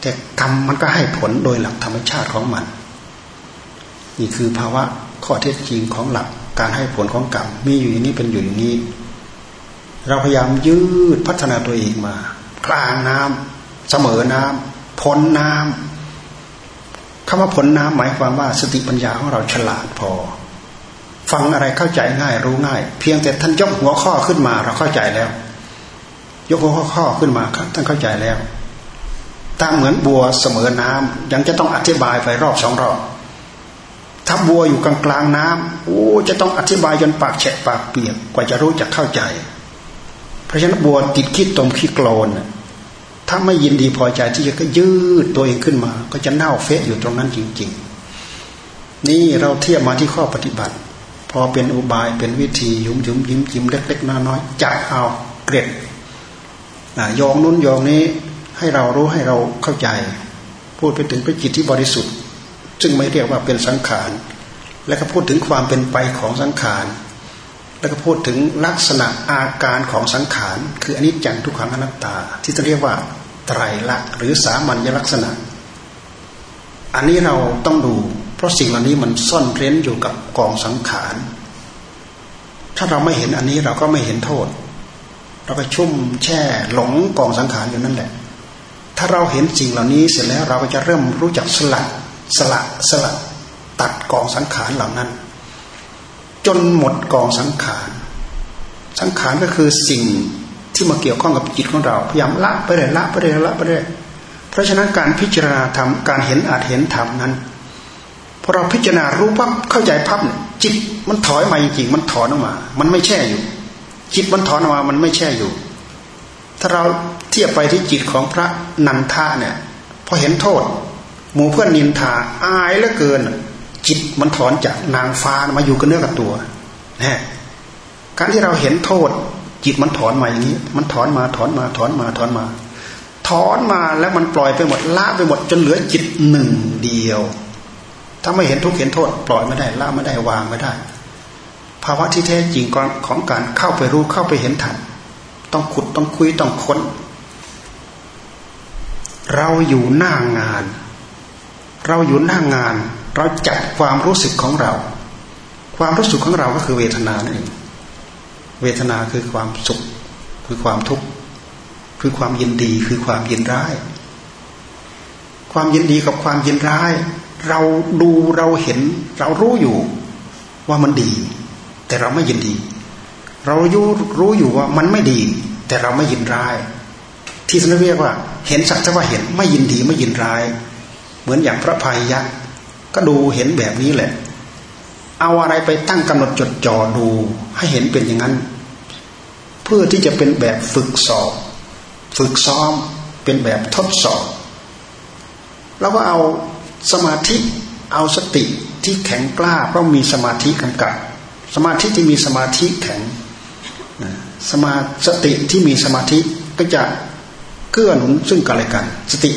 แต่กรรมมันก็ให้ผลโดยหลักธรรมชาติของมัน นี่คือภาวะข้อเท็จจริงของหลักการให้ผลของกรรมมีอยู่อย่างนี้เป็นอยู่อย่างนี้ เราพยายามยืดพัฒนาตัวเองมา กลางน้ำเสมอน้ำพ้นน้ำ คำว่าพ้นน้ำหมายความว่าสติปัญญาของเราฉลาดพอ ฟังอะไรเข้าใจง่ายรู้ง่าย เพียงแต่ท่านยกหัวข้อขึ้นมาเราเข้าใจแล้ว ยกหัวข้อขึ้นมาครับท่านเข้าใจแล้วตามเหมือนบัวเสมอน้ำยังจะต้องอธิบายไปรอบสองรอบถ้าบัวอยู่กลางกลางน้ำโอ้จะต้องอธิบายจนปากแฉะปากเปียกกว่าจะรู้จะเข้าใจ เพราะฉะนั้นบัวติดขี้ตมขี้โกลน ถ้าไม่ยินดีพอใจที่จะก็ยืดตัวเองขึ้นมา ก็จะเน่าเฟะอยู่ตรงนั้นจริง ๆ นี่เราเทียบมาที่ข้อปฏิบัติ พอเป็นอุบายเป็นวิธียุมยุมยิ้มยิ้มเล็ก ๆน้อยๆจัดเอาเกร็ดยองนู้นยองนี้ให้เรารู้ให้เราเข้าใจ พูดไปถึงพระจิตที่บริสุทธิ์ ซึ่งไม่เรียกว่าเป็นสังขาร แล้วก็พูดถึงความเป็นไปของสังขาร แล้วก็พูดถึงลักษณะอาการของสังขาร คืออนิจจังทุกขังอนัตตา ที่จะเรียกว่าไตรลักษณ์หรือสามัญลักษณะ อันนี้เราต้องดู เพราะสิ่งเหล่านี้มันซ่อนเร้นอยู่กับกองสังขาร ถ้าเราไม่เห็นอันนี้เราก็ไม่เห็นโทษ เราก็ชุ่มแช่หลงกองสังขารอยู่นั่นแหละ ถ้าเราเห็นสิ่งเหล่านี้เสร็จแล้วเราก็จะเริ่มรู้จักสลัดสละสละตัดกองสังขารเหล่านั้น จนหมดกองสังขาร สังขารก็คือสิ่งที่มาเกี่ยวข้องกับจิตของเรา พยายามละไปเลยละไปเลยละไปเลยเพราะฉะนั้นการพิจารณาธรรมการเห็นอาจเห็นธรรมนั้นพอเราพิจารณารู้ปั๊บเข้าใจปั๊บจิตมันถอยมาจริงๆมันถอนออกมา มันไม่แช่อยู่ จิตมันถอนออกมา มันไม่แช่อยู่ ถ้าเราเทียบไปที่จิตของพระนันทะเนี่ยพอเห็นโทษ หมู่เพื่อนนินทาอายเหลือเกิน จิตมันถอนจากนางฟ้ามาอยู่กับเนื้อกับตัวนะการที่เราเห็นโทษ จิตมันถอนมาอย่างนี้ มันถอนมาถอนมาถอนมาถอนมา ถอนมาแล้วมันปล่อยไปหมดละไปหมดจนเหลือจิตหนึ่งเดียว ถ้าไม่เห็นทุกเห็นโทษ ปล่อยไม่ได้ละไม่ได้วางไม่ได้ ภาวะที่แท้จริงของการเข้าไปรู้เข้าไปเห็นทันต้องขุดต้องคุยต้องค้น เราอยู่หน้างาน เราอยู่หน้างาน เราจัดความรู้สึกของเรา ความรู้สึกของเราก็คือเวทนานั่นเองเวทนาคือความสุข คือความทุกข์ คือความยินดี คือความยินร้าย ความยินดีกับความยินร้าย เราดูเราเห็น เรารู้อยู่ว่ามันดี แต่เราไม่ยินดี เรายูรู้อยู่ว่ามันไม่ดี แต่เราไม่ยินร้าย ที่ท่านเรียกว่า เห็นสักแต่ว่าเห็นไม่ยินดีไม่ยินร้าย เหมือนอย่างพระภัยยะ ก็ดูเห็นแบบนี้แหละ เอาอะไรไปตั้งกำหนดจดจ่อดูให้เห็นเป็นอย่างนั้น เพื่อที่จะเป็นแบบฝึกสอบ ฝึกซ้อมเป็นแบบทดสอบแล้วก็เอาสมาธิเอาสติที่แข็งกล้าเพราะมีสมาธิกำกับ สมาธิที่มีสมาธิแข็งสมาสติที่มีสมาธิก็จะเกื้อหนุนซึ่งกันและกัน สติ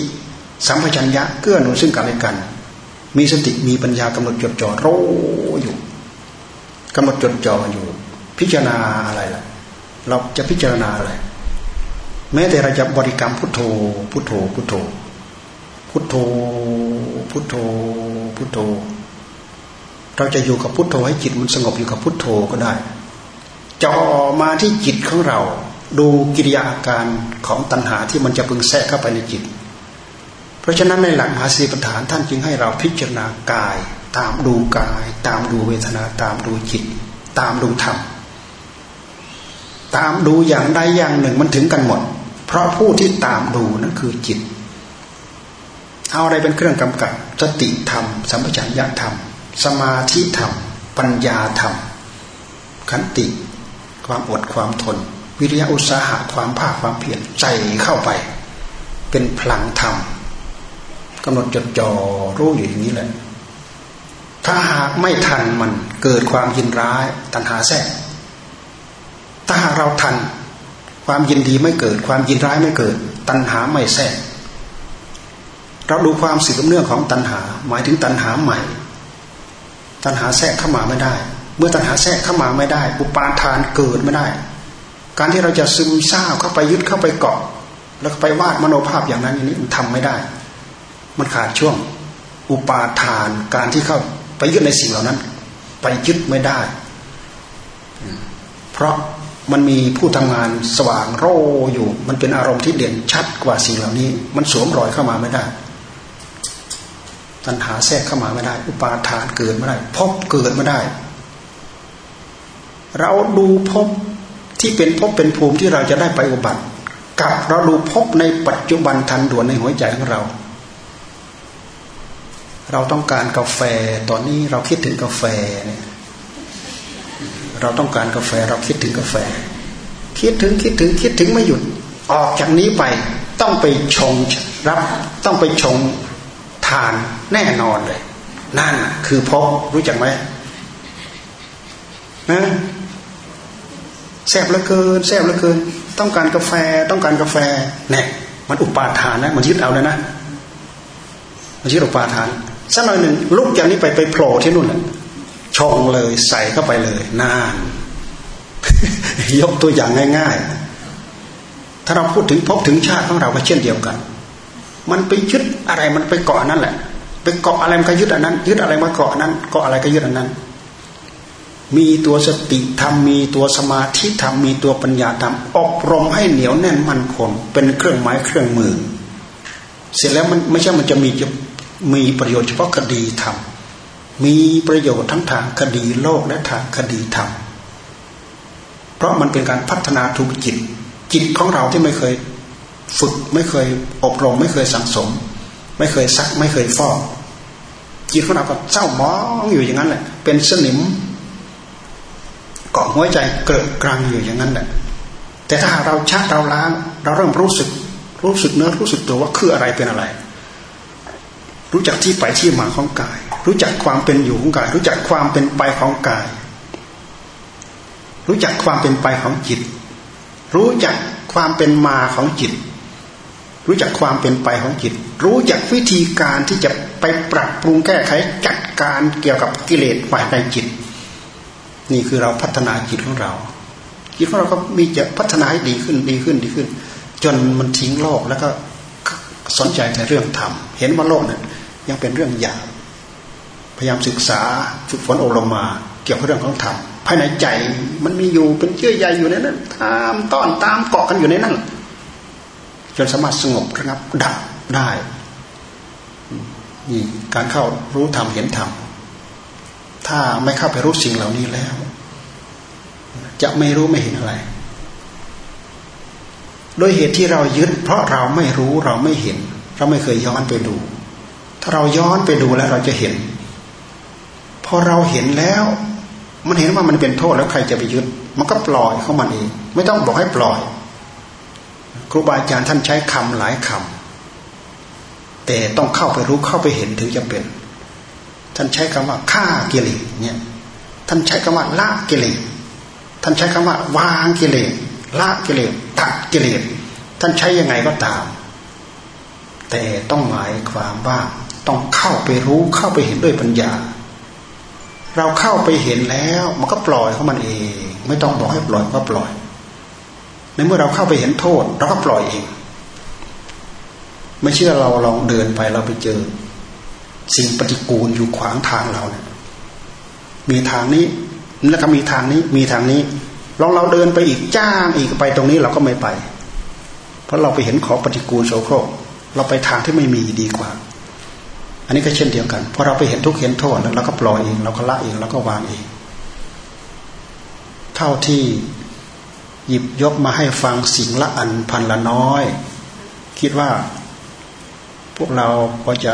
สัมปชัญญะเกื้อหนุนซึ่งกันและกัน มีสติมีปัญญากำหนดจดจ่อรู้อยู่กำหนดจดจ่ออยู่ พิจารณาอะไรล่ะ เราจะพิจารณาอะไร แม้แต่เราจะบริกรรมพุทโธ พุทโธ พุทโธ พุทโธ พุทโธ พุทโธ เราจะอยู่กับพุทโธให้จิตมันสงบอยู่กับพุทโธก็ได้จ่อมาที่จิตของเรา ดูกิริยาอาการของตัณหาที่มันจะพึงแทรกเข้าไปในจิต เพราะฉะนั้นในหลักมหาสีปฐานท่านจึงให้เราพิจารณากาย ตามดูกาย ตามดูเวทนาตามดูจิต ตามดูธรรมตามดูอย่างใดอย่างหนึ่งมันถึงกันหมด เพราะผู้ที่ตามดูนั่นคือจิต เอาอะไรเป็นเครื่องกำกับสติธรรม สัมปชัญญะธรรม สมาธิธรรม ปัญญาธรรม ขันติ ความอดความทน วิริยะอุตสาหะความภาคความเพียรใจเข้าไป เป็นพลังธรรม กำหนดจดจ่อรู้อยู่อย่างนี้แหละ ถ้าหากไม่ทันมันเกิดความยินร้าย ตัณหาแทรกถ้าหากเราทัน ความยินดีไม่เกิด ความยินร้ายไม่เกิด ตัณหาไม่แทรกเราดูความสืบเนื่องของตัณหา หมายถึงตัณหาใหม่ ตัณหาแทรกเข้ามาไม่ได้ เมื่อตัณหาแทรกเข้ามาไม่ได้ อุปาทานเกิดไม่ได้ การที่เราจะซึมซาบเข้าไปยึดเข้าไปเกาะ แล้วไปวาดมโนภาพอย่างนั้นอย่างนี้มันทำไม่ได้ มันขาดช่วง อุปาทานการที่เข้าไปยึดในสิ่งเหล่านั้น ไปยึดไม่ได้ เพราะมันมีผู้ทำงานสว่างโรอยู่ มันเป็นอารมณ์ที่เด่นชัดกว่าสิ่งเหล่านี้ มันสวมรอยเข้ามาไม่ได้ ตัณหาแทรกเข้ามาไม่ได้ อุปาทานเกิดไม่ได้พบเกิดไม่ได้ เราดูพบที่เป็นพบเป็นภูมิที่เราจะได้ไปอุบัติ กับเราดูพบในปัจจุบันทันด่วนในหัวใจของเรา เราต้องการกาแฟ ตอนนี้เราคิดถึงกาแฟเนี่ยเราต้องการกาแฟ เราคิดถึงกาแฟ คิดถึงคิดถึงคิดถึงไม่หยุด ออกจากนี้ไปต้องไปชงรับต้องไปชงทานแน่นอนเลย นั่นคือพบรู้จักไหมนะแซ่บเหลือเกินแซ่บเหลือเกิน ต้องการกาแฟต้องการกาแฟเนี่ยมันอุปาทานนะ มันยึดเอาเลยนะมันยึดอุปาทาน สักหน่อยหนึ่งลุกจากนี้ไปไปโผล่ที่นู่นแหละชงเลยใส่เข้าไปเลยนานยกตัวอย่างง่าย ๆ ถ้าเราพูดถึงพบถึงชาติของเราก็เช่นเดียวกัน มันไปยึดอะไรมันไปเกาะนั่นแหละ ไปเกาะอะไรมันก็ยึดอันนั้น ยึดอะไรมาเกาะนั้นเกาะอะไรก็ยึดอันนั้น มีตัวสติธรรมมีตัวสมาธิธรรมมีตัวปัญญาธรรมอบรมให้เหนียวแน่นมั่นคงเป็นเครื่องไม้เครื่องมือ เสร็จแล้วมันไม่ใช่มันจะมีจะ มีประโยชน์เฉพาะคดีธรรม มีประโยชน์ทั้งทางคดีโลกและทางคดีธรรม เพราะมันเป็นการพัฒนาทุกจิต จิตของเราที่ไม่เคยฝึกไม่เคยอบรม ไม่เคยสังสม ไม่เคยซัก ไม่เคยฟอกจิตของเราก็เจ้ามองอยู่อย่างนั้นแหละ เป็นสนิมเกาะหัวใจเกิดกลางอยู่อย่างนั้นแหละแต่ถ้าเราชักเราล้าง เราเริ่มรู้สึก รู้สึกเนื้อรู้สึกตัวว่าคืออะไรเป็นอะไร รู้จักที่ไปที่มาของกาย รู้จักความเป็นอยู่ของกาย รู้จักความเป็นไปของกาย รู้จักความเป็นไปของจิต รู้จักความเป็นมาของจิต รู้จักความเป็นไปของจิต รู้จักวิธีการที่จะไปปรับปรุงแก้ไขจัดการเกี่ยวกับกิเลสภายในจิต นี่คือเราพัฒนาจิตของเราจิตของเราก็มีจะพัฒนาให้ดีขึ้นดีขึ้นดีขึ้น จนมันทิ้งโลกแล้วก็สนใจแต่เรื่องธรรม เห็นว่าโลกนั้นยั ยังเป็นเรื่องหยาบพยายามศึกษาฝึกฝนอบรมมาเกี่ยวกับเรื่องของธรรมภายในใจมันมีอยู่เป็นเชื่อใยอยู่ในนั้นตามต้อนตามเกาะกันอยู่ในนั้นจนสามารถสงบระงับดับได้นี่การเข้ารู้ธรรมเห็นธรรมถ้าไม่เข้าไปรู้สิ่งเหล่านี้แล้ว จะไม่รู้ไม่เห็นอะไร โดยเหตุที่เรายึด เพราะเราไม่รู้เราไม่เห็น เราไม่เคยย้อนไปดู ถ้าเราย้อนไปดูแล้วเราจะเห็น พอเราเห็นแล้ว มันเห็นว่ามันเป็นโทษแล้วใครจะไปยึด มันก็ปล่อยเข้ามันเอง ไม่ต้องบอกให้ปล่อย ครูบาอาจารย์ท่านใช้คำหลายคำแต่ต้องเข้าไปรู้เข้าไปเห็นถึงจะเป็น ท่านใช้คำว่าฆ่ากิเลสเนี่ยท่านใช้คำว่าละกิเลสท่านใช้คำว่าวางกิเลสละกิเลสตัดกิเลสท่านใช้ยังไงก็ตาม แต่ต้องหมายความว่า ต้องเข้าไปรู้เข้าไปเห็นด้วยปัญญา เราเข้าไปเห็นแล้ว มันก็ปล่อยของมันเอง ไม่ต้องบอกให้ปล่อยก็ปล่อย ในเมื่อเราเข้าไปเห็นโทษเราก็ปล่อยเอง ไม่เชื่อเราลองเดินไปเราไปเจอ สิ่งปฏิกูลอยู่ขวางทางเราเนี่ยมีทางนี้แล้วก็มีทางนี้มีทางนี้ลองเราเดินไปอีกจ้างอีกไปตรงนี้เราก็ไม่ไป เพราะเราไปเห็นของปฏิกูลโสโครกเราไปทางที่ไม่มีดีกว่า อันนี้ก็เช่นเดียวกันพอเราไปเห็นทุกเห็นโทษแล้วเราก็ปล่อยเองเราก็ละเองเราก็วางเอง เท่าที่หยิบยกมาให้ฟังสิ่งละอันพันละน้อย คิดว่า พวกเราพอจะ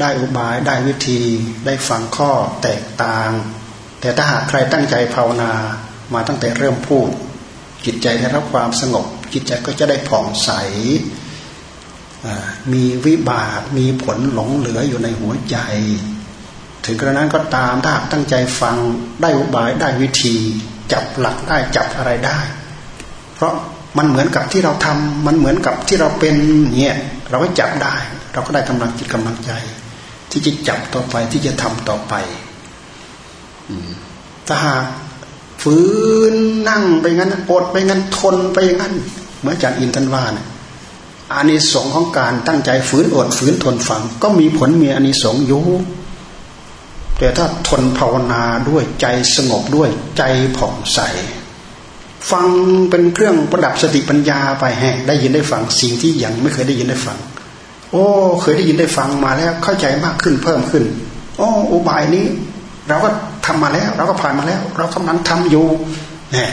ได้อุบายได้วิธีได้ฟังข้อแตกต่าง แต่ถ้าหากใครตั้งใจภาวนามาตั้งแต่เริ่มพูด จิตใจได้รับความสงบ จิตใจก็จะได้ผ่องใส มีวิบากมีผลหลงเหลืออยู่ในหัวใจ ถึงกระนั้นก็ตามถ้าตั้งใจฟังได้อุบายได้วิธี จับหลักได้จับอะไรได้ เพราะมันเหมือนกับที่เราทำมันเหมือนกับที่เราเป็นเนี่ยเราก็จับได้ เราก็ได้กำลังจิตกำลังใจ ที่จะจับต่อไปที่จะทำต่อไปถ้าหากฝืนนั่งไปงั้นอดไปงั้นทนไปงั้นเหมือนอาจารย์อินทันว่าเนี่ย อานิสงส์ของการตั้งใจฝืนอดฝืนทนฟัง ก็มีผลมีอานิสงส์อยู่แต่ถ้าทนภาวนาด้วยใจสงบด้วยใจผ่องใส ฟังเป็นเครื่องประดับสติปัญญาไปแห่ได้ยินได้ฟังสิ่งที่ยังไม่เคยได้ยินได้ฟัง โอ้ เคยได้ยินได้ฟังมาแล้วเข้าใจมากขึ้นเพิ่มขึ้นโอ้อุบายนี้ เราก็ทำมาแล้ว เราก็ผ่านมาแล้ว เรากำลังทำอยู่เนี่ย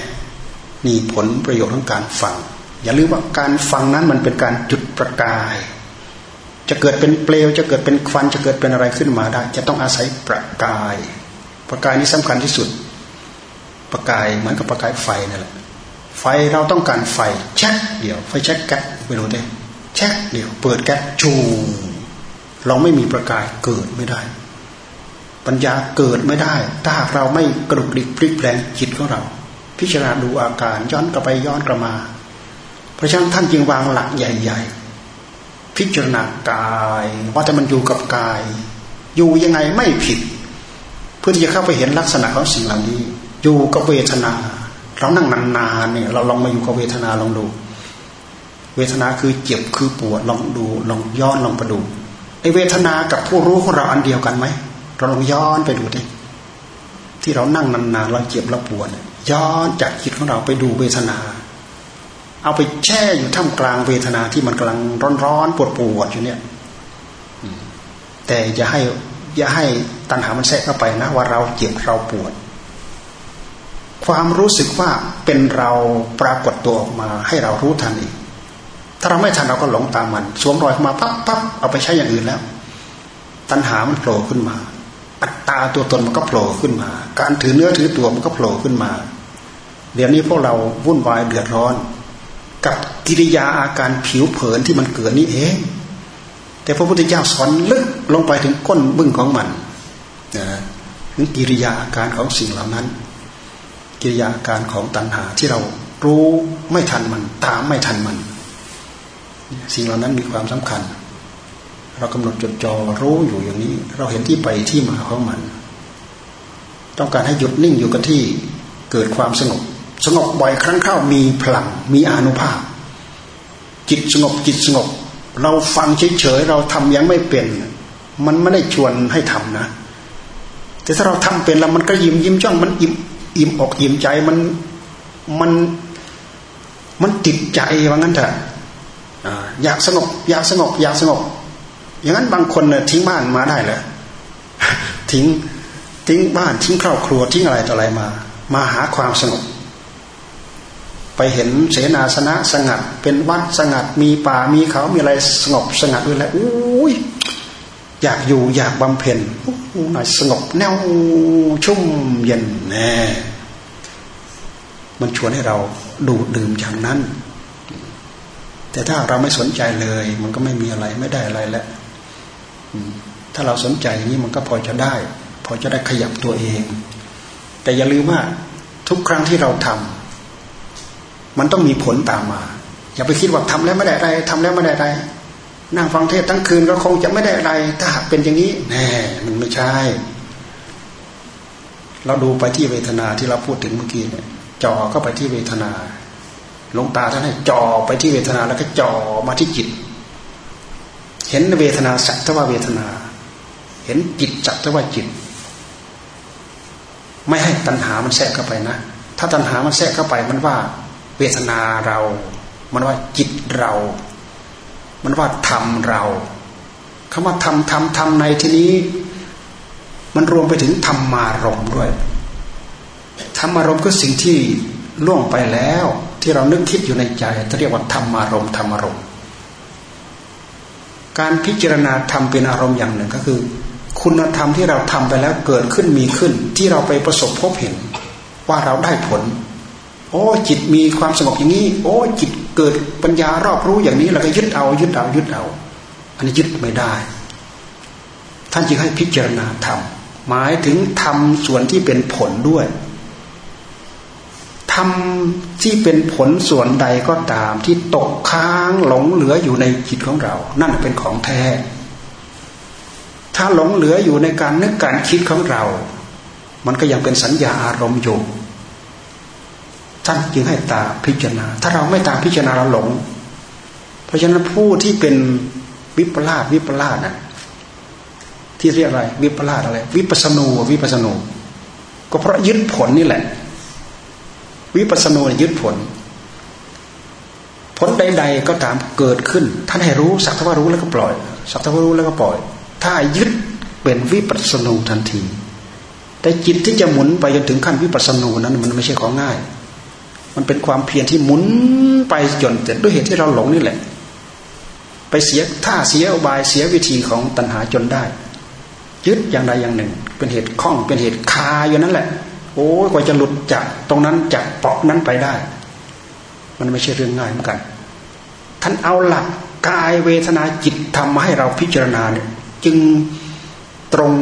นี่ผลประโยชน์ของการฟัง อย่าลืมว่าการฟังนั้นมันเป็นการจุดประกาย จะเกิดเป็นเปลว จะเกิดเป็นควันจะเกิดเป็นอะไรขึ้นมาได้ จะต้องอาศัยประกาย ประกายนี้สำคัญที่สุด ประกายเหมือนกับประกายไฟนั่นแหละไฟเราต้องการไฟแช็กเดียวไฟแช็กแก๊สไปดูเด้แช็กเดียว เปิดแก๊สชูเราไม่มีประกายเกิดไม่ได้ ปัญญาเกิดไม่ได้ ถ้าหากเราไม่กระดุกดิกพลิกแปลงจิตของเรา พิจารณาดูอาการย้อนกลับไปย้อนกลับมา ราะฉะนั้นท่านจึงวางหลักใหญ่ ๆ พิจารณากาย ว่าแต่มันอยู่กับกาย อยู่ยังไงไม่ผิด เพื่อที่จะเข้าไปเห็นลักษณะของสิ่งเหล่านี้ อยู่กับเวทนา เรานั่งนานๆเนี่ย เราลองมาอยู่กับเวทนาลองดู เวทนาคือเจ็บคือปวดลองดูลองย้อนลองไปดูไอเวทนากับผู้รู้ของเราอันเดียวกันไหมเราลองย้อนไปดูดิที่เรานั่งนานๆเราเจ็บเราปวดย้อนจากจิตของเราไปดูเวทนา เอาไปแช่อยู่ท่ามกลางเวทนาที่มันกำลังร้อนๆปวดปวดอยู่เนี่ยแต่อย่าให้ อย่าให้ตัณหามันแทรกเข้าไปนะ ว่าเราเจ็บเราปวด ความรู้สึกว่าเป็นเราปรากฏตัวออกมา ให้เรารู้ทันเองถ้าเราไม่ทันเราก็หลงตามมันสวมรอยเข้ามาปั๊บปั๊บเอาไปใช้อย่างอื่นแล้ว ตัณหามันโผล่ขึ้นมา อัตตาตัวตนมันก็โผล่ขึ้นมา การถือเนื้อถือตัวมันก็โผล่ขึ้นมา เดี๋ยวนี้พวกเราวุ่นวายเดือดร้อน กับกิริยาอาการผิวเผินที่มันเกิดนี่เอง แต่พระพุทธเจ้าสอนลึกลงไปถึงก้นบึ้งของมันนะถึงกิริยาอาการของสิ่งเหล่านั้น กิริยาอาการของตัณหาที่เรารู้ไม่ทันมัน ตามไม่ทันมัน สิ่งเหล่านั้นมีความสำคัญ เรากำหนดจดจ่อรู้อยู่อย่างนี้ เราเห็นที่ไปที่มาของมัน ต้องการให้หยุดนิ่งอยู่กับที่เกิดความสงบ สงบบ่อยครั้งเข้ามีพลังมีอนุภาพ จิตสงบจิตสงบ เราฟังเฉยๆเราทำยังไม่เป็น มันไม่ได้ชวนให้ทำนะ แต่ถ้าเราทำเป็นแล้วมันก็ยิ้มยิ้มจ้องมันอิ่มอิ่มอกอิ่มใจมันมันมันติดใจว่างั้นเถอะอยากสงบอยากสงบอยากสงบอย่างนั้นบางคนเนี่ยทิ้งบ้านมาได้เลยทิ้งทิ้งบ้านทิ้งครอบครัวทิ้งอะไรต่ออะไรมา มาหาความสงบ ไปเห็นเสนาสนะสงัด เป็นวัดสงัด มีป่ามีเขามีอะไรสงบสงัดด้วยแล้วอุ้ยอยากอยู่อยากบำเพ็ญหน่อยสงบแนวชุ่มเย็นแน่มันชวนให้เราดูดื่มอย่างนั้น แต่ถ้าเราไม่สนใจเลย มันก็ไม่มีอะไรไม่ได้อะไรแล้วถ้าเราสนใจอย่างนี้มันก็พอจะได้ พอจะได้ขยับตัวเอง แต่อย่าลืมว่าทุกครั้งที่เราทำ มันต้องมีผลตามมา อย่าไปคิดว่าทำแล้วไม่ได้อะไรทำแล้วไม่ได้อะไรนั่งฟังเทศทั้งคืนก็คงจะไม่ได้อะไร ถ้าหากเป็นอย่างนี้แน่มันไม่ใช่ เราดูไปที่เวทนาที่เราพูดถึงเมื่อกี้เนี่ยจ่อเข้าไปที่เวทนาลงตาท่านให้จ่อไปที่เวทนาแล้วก็จ่อมาที่จิต เห็นเวทนาสักทว่าเวทนา เห็นจิตสักทว่าจิต ไม่ให้ตัณหามันแทรกเข้าไปนะ ถ้าตัณหามันแทรกเข้าไปมันว่า เวทนาเรา มันว่าจิตเรา มันว่าธรรมเราคำว่าธรรมธรรมธรรมในที่นี้ มันรวมไปถึงธรรมารมด้วยธรรมารมคือสิ่งที่ล่วงไปแล้ว ที่เรานึกคิดอยู่ในใจจะเรียกว่าธรรมารมธรรมารมการพิจารณาธรรมเป็นอารมณ์อย่างหนึ่งก็คือ คุณธรรมที่เราทำไปแล้วเกิดขึ้นมีขึ้น ที่เราไปประสบพบเห็นว่าเราได้ผล โอ้จิตมีความสงบอย่างนี้ โอ้จิตเกิดปัญญารอบรู้อย่างนี้แล้วก็ยึดเอายึดเอายึดเอา อันนี้ยึดไม่ได้ ท่านจึงให้พิจารณาธรรมหมายถึงธรรมส่วนที่เป็นผลด้วยธรรมที่เป็นผลส่วนใดก็ตามที่ตกค้างหลงเหลืออยู่ในจิตของเรา นั่นเป็นของแท้ ถ้าหลงเหลืออยู่ในการนึกการคิดของเรา มันก็ยังเป็นสัญญาอารมณ์อยู่ ท่านจึงให้ตาพิจารณา ถ้าเราไม่ตามพิจารณาเราหลง เพราะฉะนั้นผู้ที่เป็นวิปลาสวิปลาสนะทที่เรียกอะไร วิปลาสอะไร วิปัสนูวิปัสนูก็เพราะยึดผลนี่แหละ วิปัสนูยึดผล ผลใด ๆ ก็ตามเกิดขึ้น ท่านให้รู้สักทว่ารู้แล้วก็ปล่อย สักทว่ารู้แล้วก็ปล่อย ถ้ายึดเป็นวิปัสนูทันที แต่จิตที่จะหมุนไปจนถึงขั้นวิปัสนูนั้น มันไม่ใช่ของง่าย มันเป็นความเพียรที่หมุนไปจนแต่ด้วยเหตุที่เราหลงนี่แหละ ไปเสียท่าเสียอบายเสียวิธีของตัณหาจนได้ ยึดอย่างใดอย่างหนึ่ง เป็นเหตุข้องเป็นเหตุคาอยู่นั่นแหละ โอ้ยกว่าจะหลุดจากตรงนั้นจากเปาะนั้นไปได้ มันไม่ใช่เรื่องง่ายเหมือนกัน ท่านเอาหลักกายเวทนาจิตทำมาให้เราพิจารณาเนี่ยจึงตรง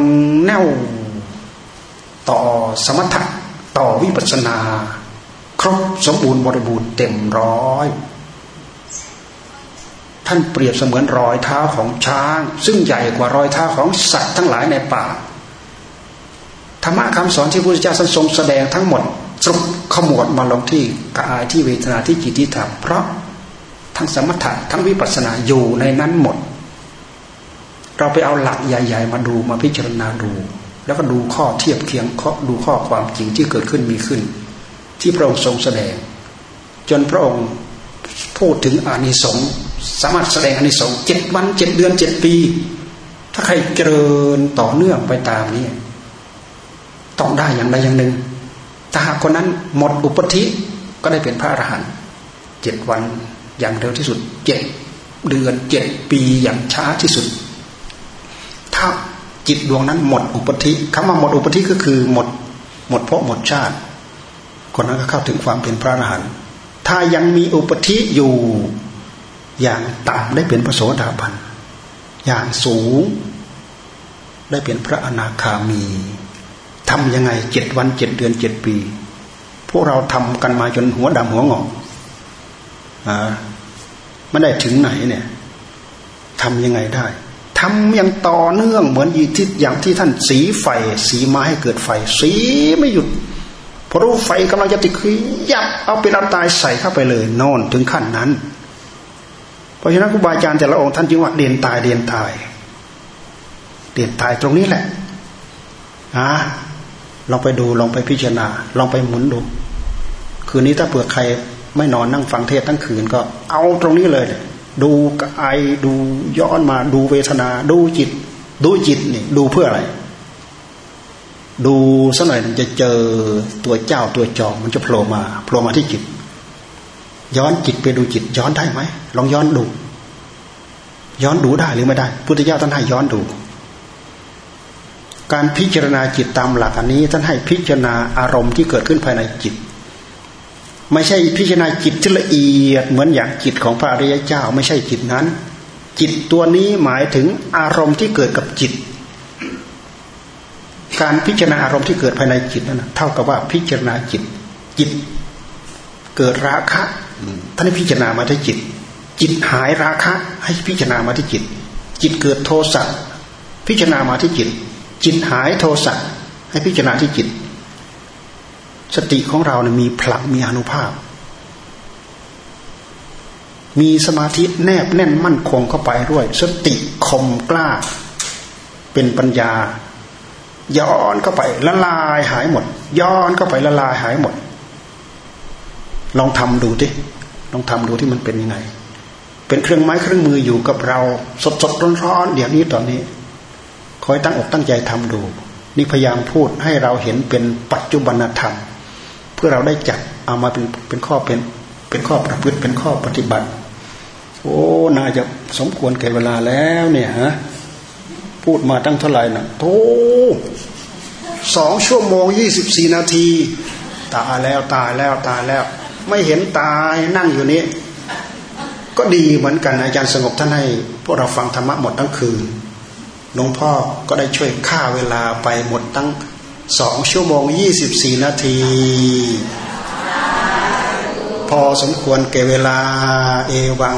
แนวต่อสมถะต่อวิปัสสนา ครบสมบูรณ์บริบูรณ์เต็มร้อยท่านเปรียบเสมือนรอยเท้าของช้าง ซึ่งใหญ่กว่ารอยเท้าของสัตว์ทั้งหลายในป่าธรรมะคำสอนที่พระพุทธเจ้าทรงแสดงทั้งหมดสรุปขมวดมาลงที่กายที่เวทนาที่จิตที่ธรรมเพราะทั้งสมถะทั้งวิปัสสนาอยู่ในนั้นหมด เราไปเอาหลักใหญ่ ๆ มาดูมาพิจารณาดู แล้วก็ดูข้อเทียบเคียงดูข้อความจริงที่เกิดขึ้นมีขึ้น ที่พระองค์ทรงแสดง จนพระองค์พูดถึงอานิสงส์สามารถแสดงอานิสงส์เจ็ดวันเจ็ดเดือนเจ็ดปี ถ้าใครเจริญต่อเนื่องไปตามนี้ต้องได้อย่างใดอย่างหนึ่งถ้าหากคนนั้นหมดอุปธิก็ได้เป็นพระอรหันต์เจ็ดวันอย่างเร็วที่สุดเจ็ดเดือนเจ็ดปีอย่างช้าที่สุด ถ้าจิตดวงนั้นหมดอุปธิคำว่าหมดอุปธิก็คือหมด หมดเพราะหมดชาติ คนนั้นก็เข้าถึงความเป็นพระอรหันต์ถ้ายังมีอุปธิอยู่อย่างต่ำได้เป็นพระโสดาบันอย่างสูง ได้เป็นพระอนาคามีทำยังไงเจ็ดวันเจ็ดเดือนเจ็ดปี พวกเราทำกันมาจนหัวดำหัวงอกอ่าไม่ได้ถึงไหนเนี่ยทำยังไงได้ทำอย่างต่อเนื่องเหมือนยีทิศอย่างที่ท่านสีไฟ สีมาให้เกิดไฟ สีไม่หยุด พอรู้ไฟกำลังจะติดคือยับเอาเป็นเอาตายใส่เข้าไปเลยนอนถึงขั้นนั้น เพราะฉะนั้นครูบาอาจารย์แต่ละองค์ท่านจึงว่าเดียนตายเดียนตาย เดียนตายตรงนี้แหละนะลองไปดูลองไปพิจารณา ลองไปหมุนดู คืนนี้ถ้าเผื่อใครไม่นอนนั่งฟังเทศทั้งคืนก็ เอาตรงนี้เลย ดูกายดูย้อนมาดูเวทนา ดูจิต ดูจิตนี่ดูเพื่ออะไร ดูสักหน่อยจะเจอตัวเจ้าตัวจอมมันจะโผล่มาโผล่มาที่จิต ย้อนจิตไปดูจิต ย้อนได้ไหมลองย้อนดู ย้อนดูได้หรือไม่ได้ พุทธเจ้าท่านให้ย้อนดู การพิจารณาจิตตามหลักอันนี้ท่านให้พิจารณาอารมณ์ที่เกิดขึ้นภายในจิต ไม่ใช่พิจารณาจิตที่ละเอียดเหมือนอย่างจิตของพระอริยเจ้า ไม่ใช่จิตนั้น จิตตัวนี้หมายถึงอารมณ์ที่เกิดกับจิต การพิจารณาอารมณ์ที่เกิดภายในจิตนั้นเท่ากับว่าพิจารณาจิต จิตเกิดราคะท่านพิจารณามาที่จิต จิตหายราคะ ให้พิจารณามาที่จิต จิตเกิดโทสะพิจารณามาที่จิต จิตหายโทสะให้พิจารณาที่จิต สติของเราเนี่ยมีพลังมีอนุภาพ มีสมาธิแนบแน่นมั่นคงเข้าไปด้วย สติคมกล้า เป็นปัญญา ย้อนเข้าไปละลายหายหมด ย้อนเข้าไปละลายหายหมด ลองทำดูดิลองทำดูที่มันเป็นยังไง เป็นเครื่องไม้เครื่องมืออยู่กับเรา สดสดร้อนร้อนเดี๋ยวนี้ตอนนี้ คอยตั้งอกตั้งใจทำดู นี่พยายามพูดให้เราเห็นเป็นปัจจุบันธรรม เพื่อเราได้จับเอามาเป็นเป็นข้อเป็นเป็นข้อประพฤติเป็นข้อปฏิบัติ โอ้น่าจะสมควรแก่เวลาแล้วเนี่ยฮะ พูดมาตั้งเท่าไหร่นะโธสองชั่วโมงยี่สิบสี่นาที ตายแล้วตายแล้วตายแล้ว ไม่เห็นตายนั่งอยู่นี้ ก็ดีเหมือนกันอาจารย์สงบท่านให้ พวกเราฟังธรรมะหมดทั้งคืนหลวงพ่อก็ได้ช่วยฆ่าเวลาไปหมดตั้งสองชั่วโมงยี่สิบสี่นาที พอสมควรเก่เวลาเอวัง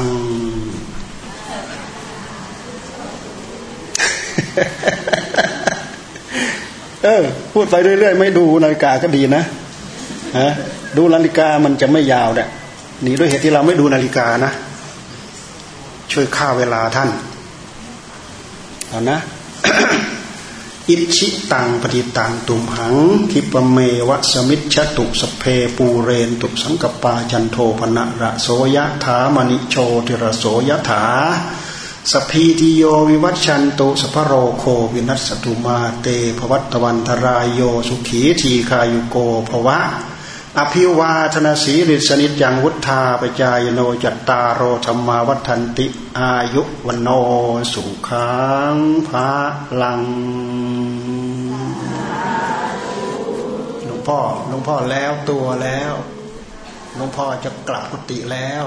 เออ พูดไปเรื่อยๆ ไม่ดูนาฬิกาก็ดีนะฮะดูนาฬิกามันจะไม่ยาวเนี่ยนี่ด้วยเหตุที่เราไม่ดูนาฬิกานะ ช่วยฆ่าเวลาท่านเอานะอิชิตังปฏิตังตุมหังคิปเมวะสมิชตุสเพปูเรนตุสังกปาจันโทปนะระโสยถามณิโชติระโสยถา สพีติโยวิวัชชันตุสภโรโควินัสตุมาเตภวัตวันทรายโยสุขีทีคายุโกภวะ อภิวาธนาสีริสนิจังวุธาปจายโนจัตตารโรธรรมาวัฒนติอายุวันโนสุขังพระลังหลวงพ่อหลวงพ่อแล้วตัวแล้วหลวงพ่อจะกลับกุฏิแล้ว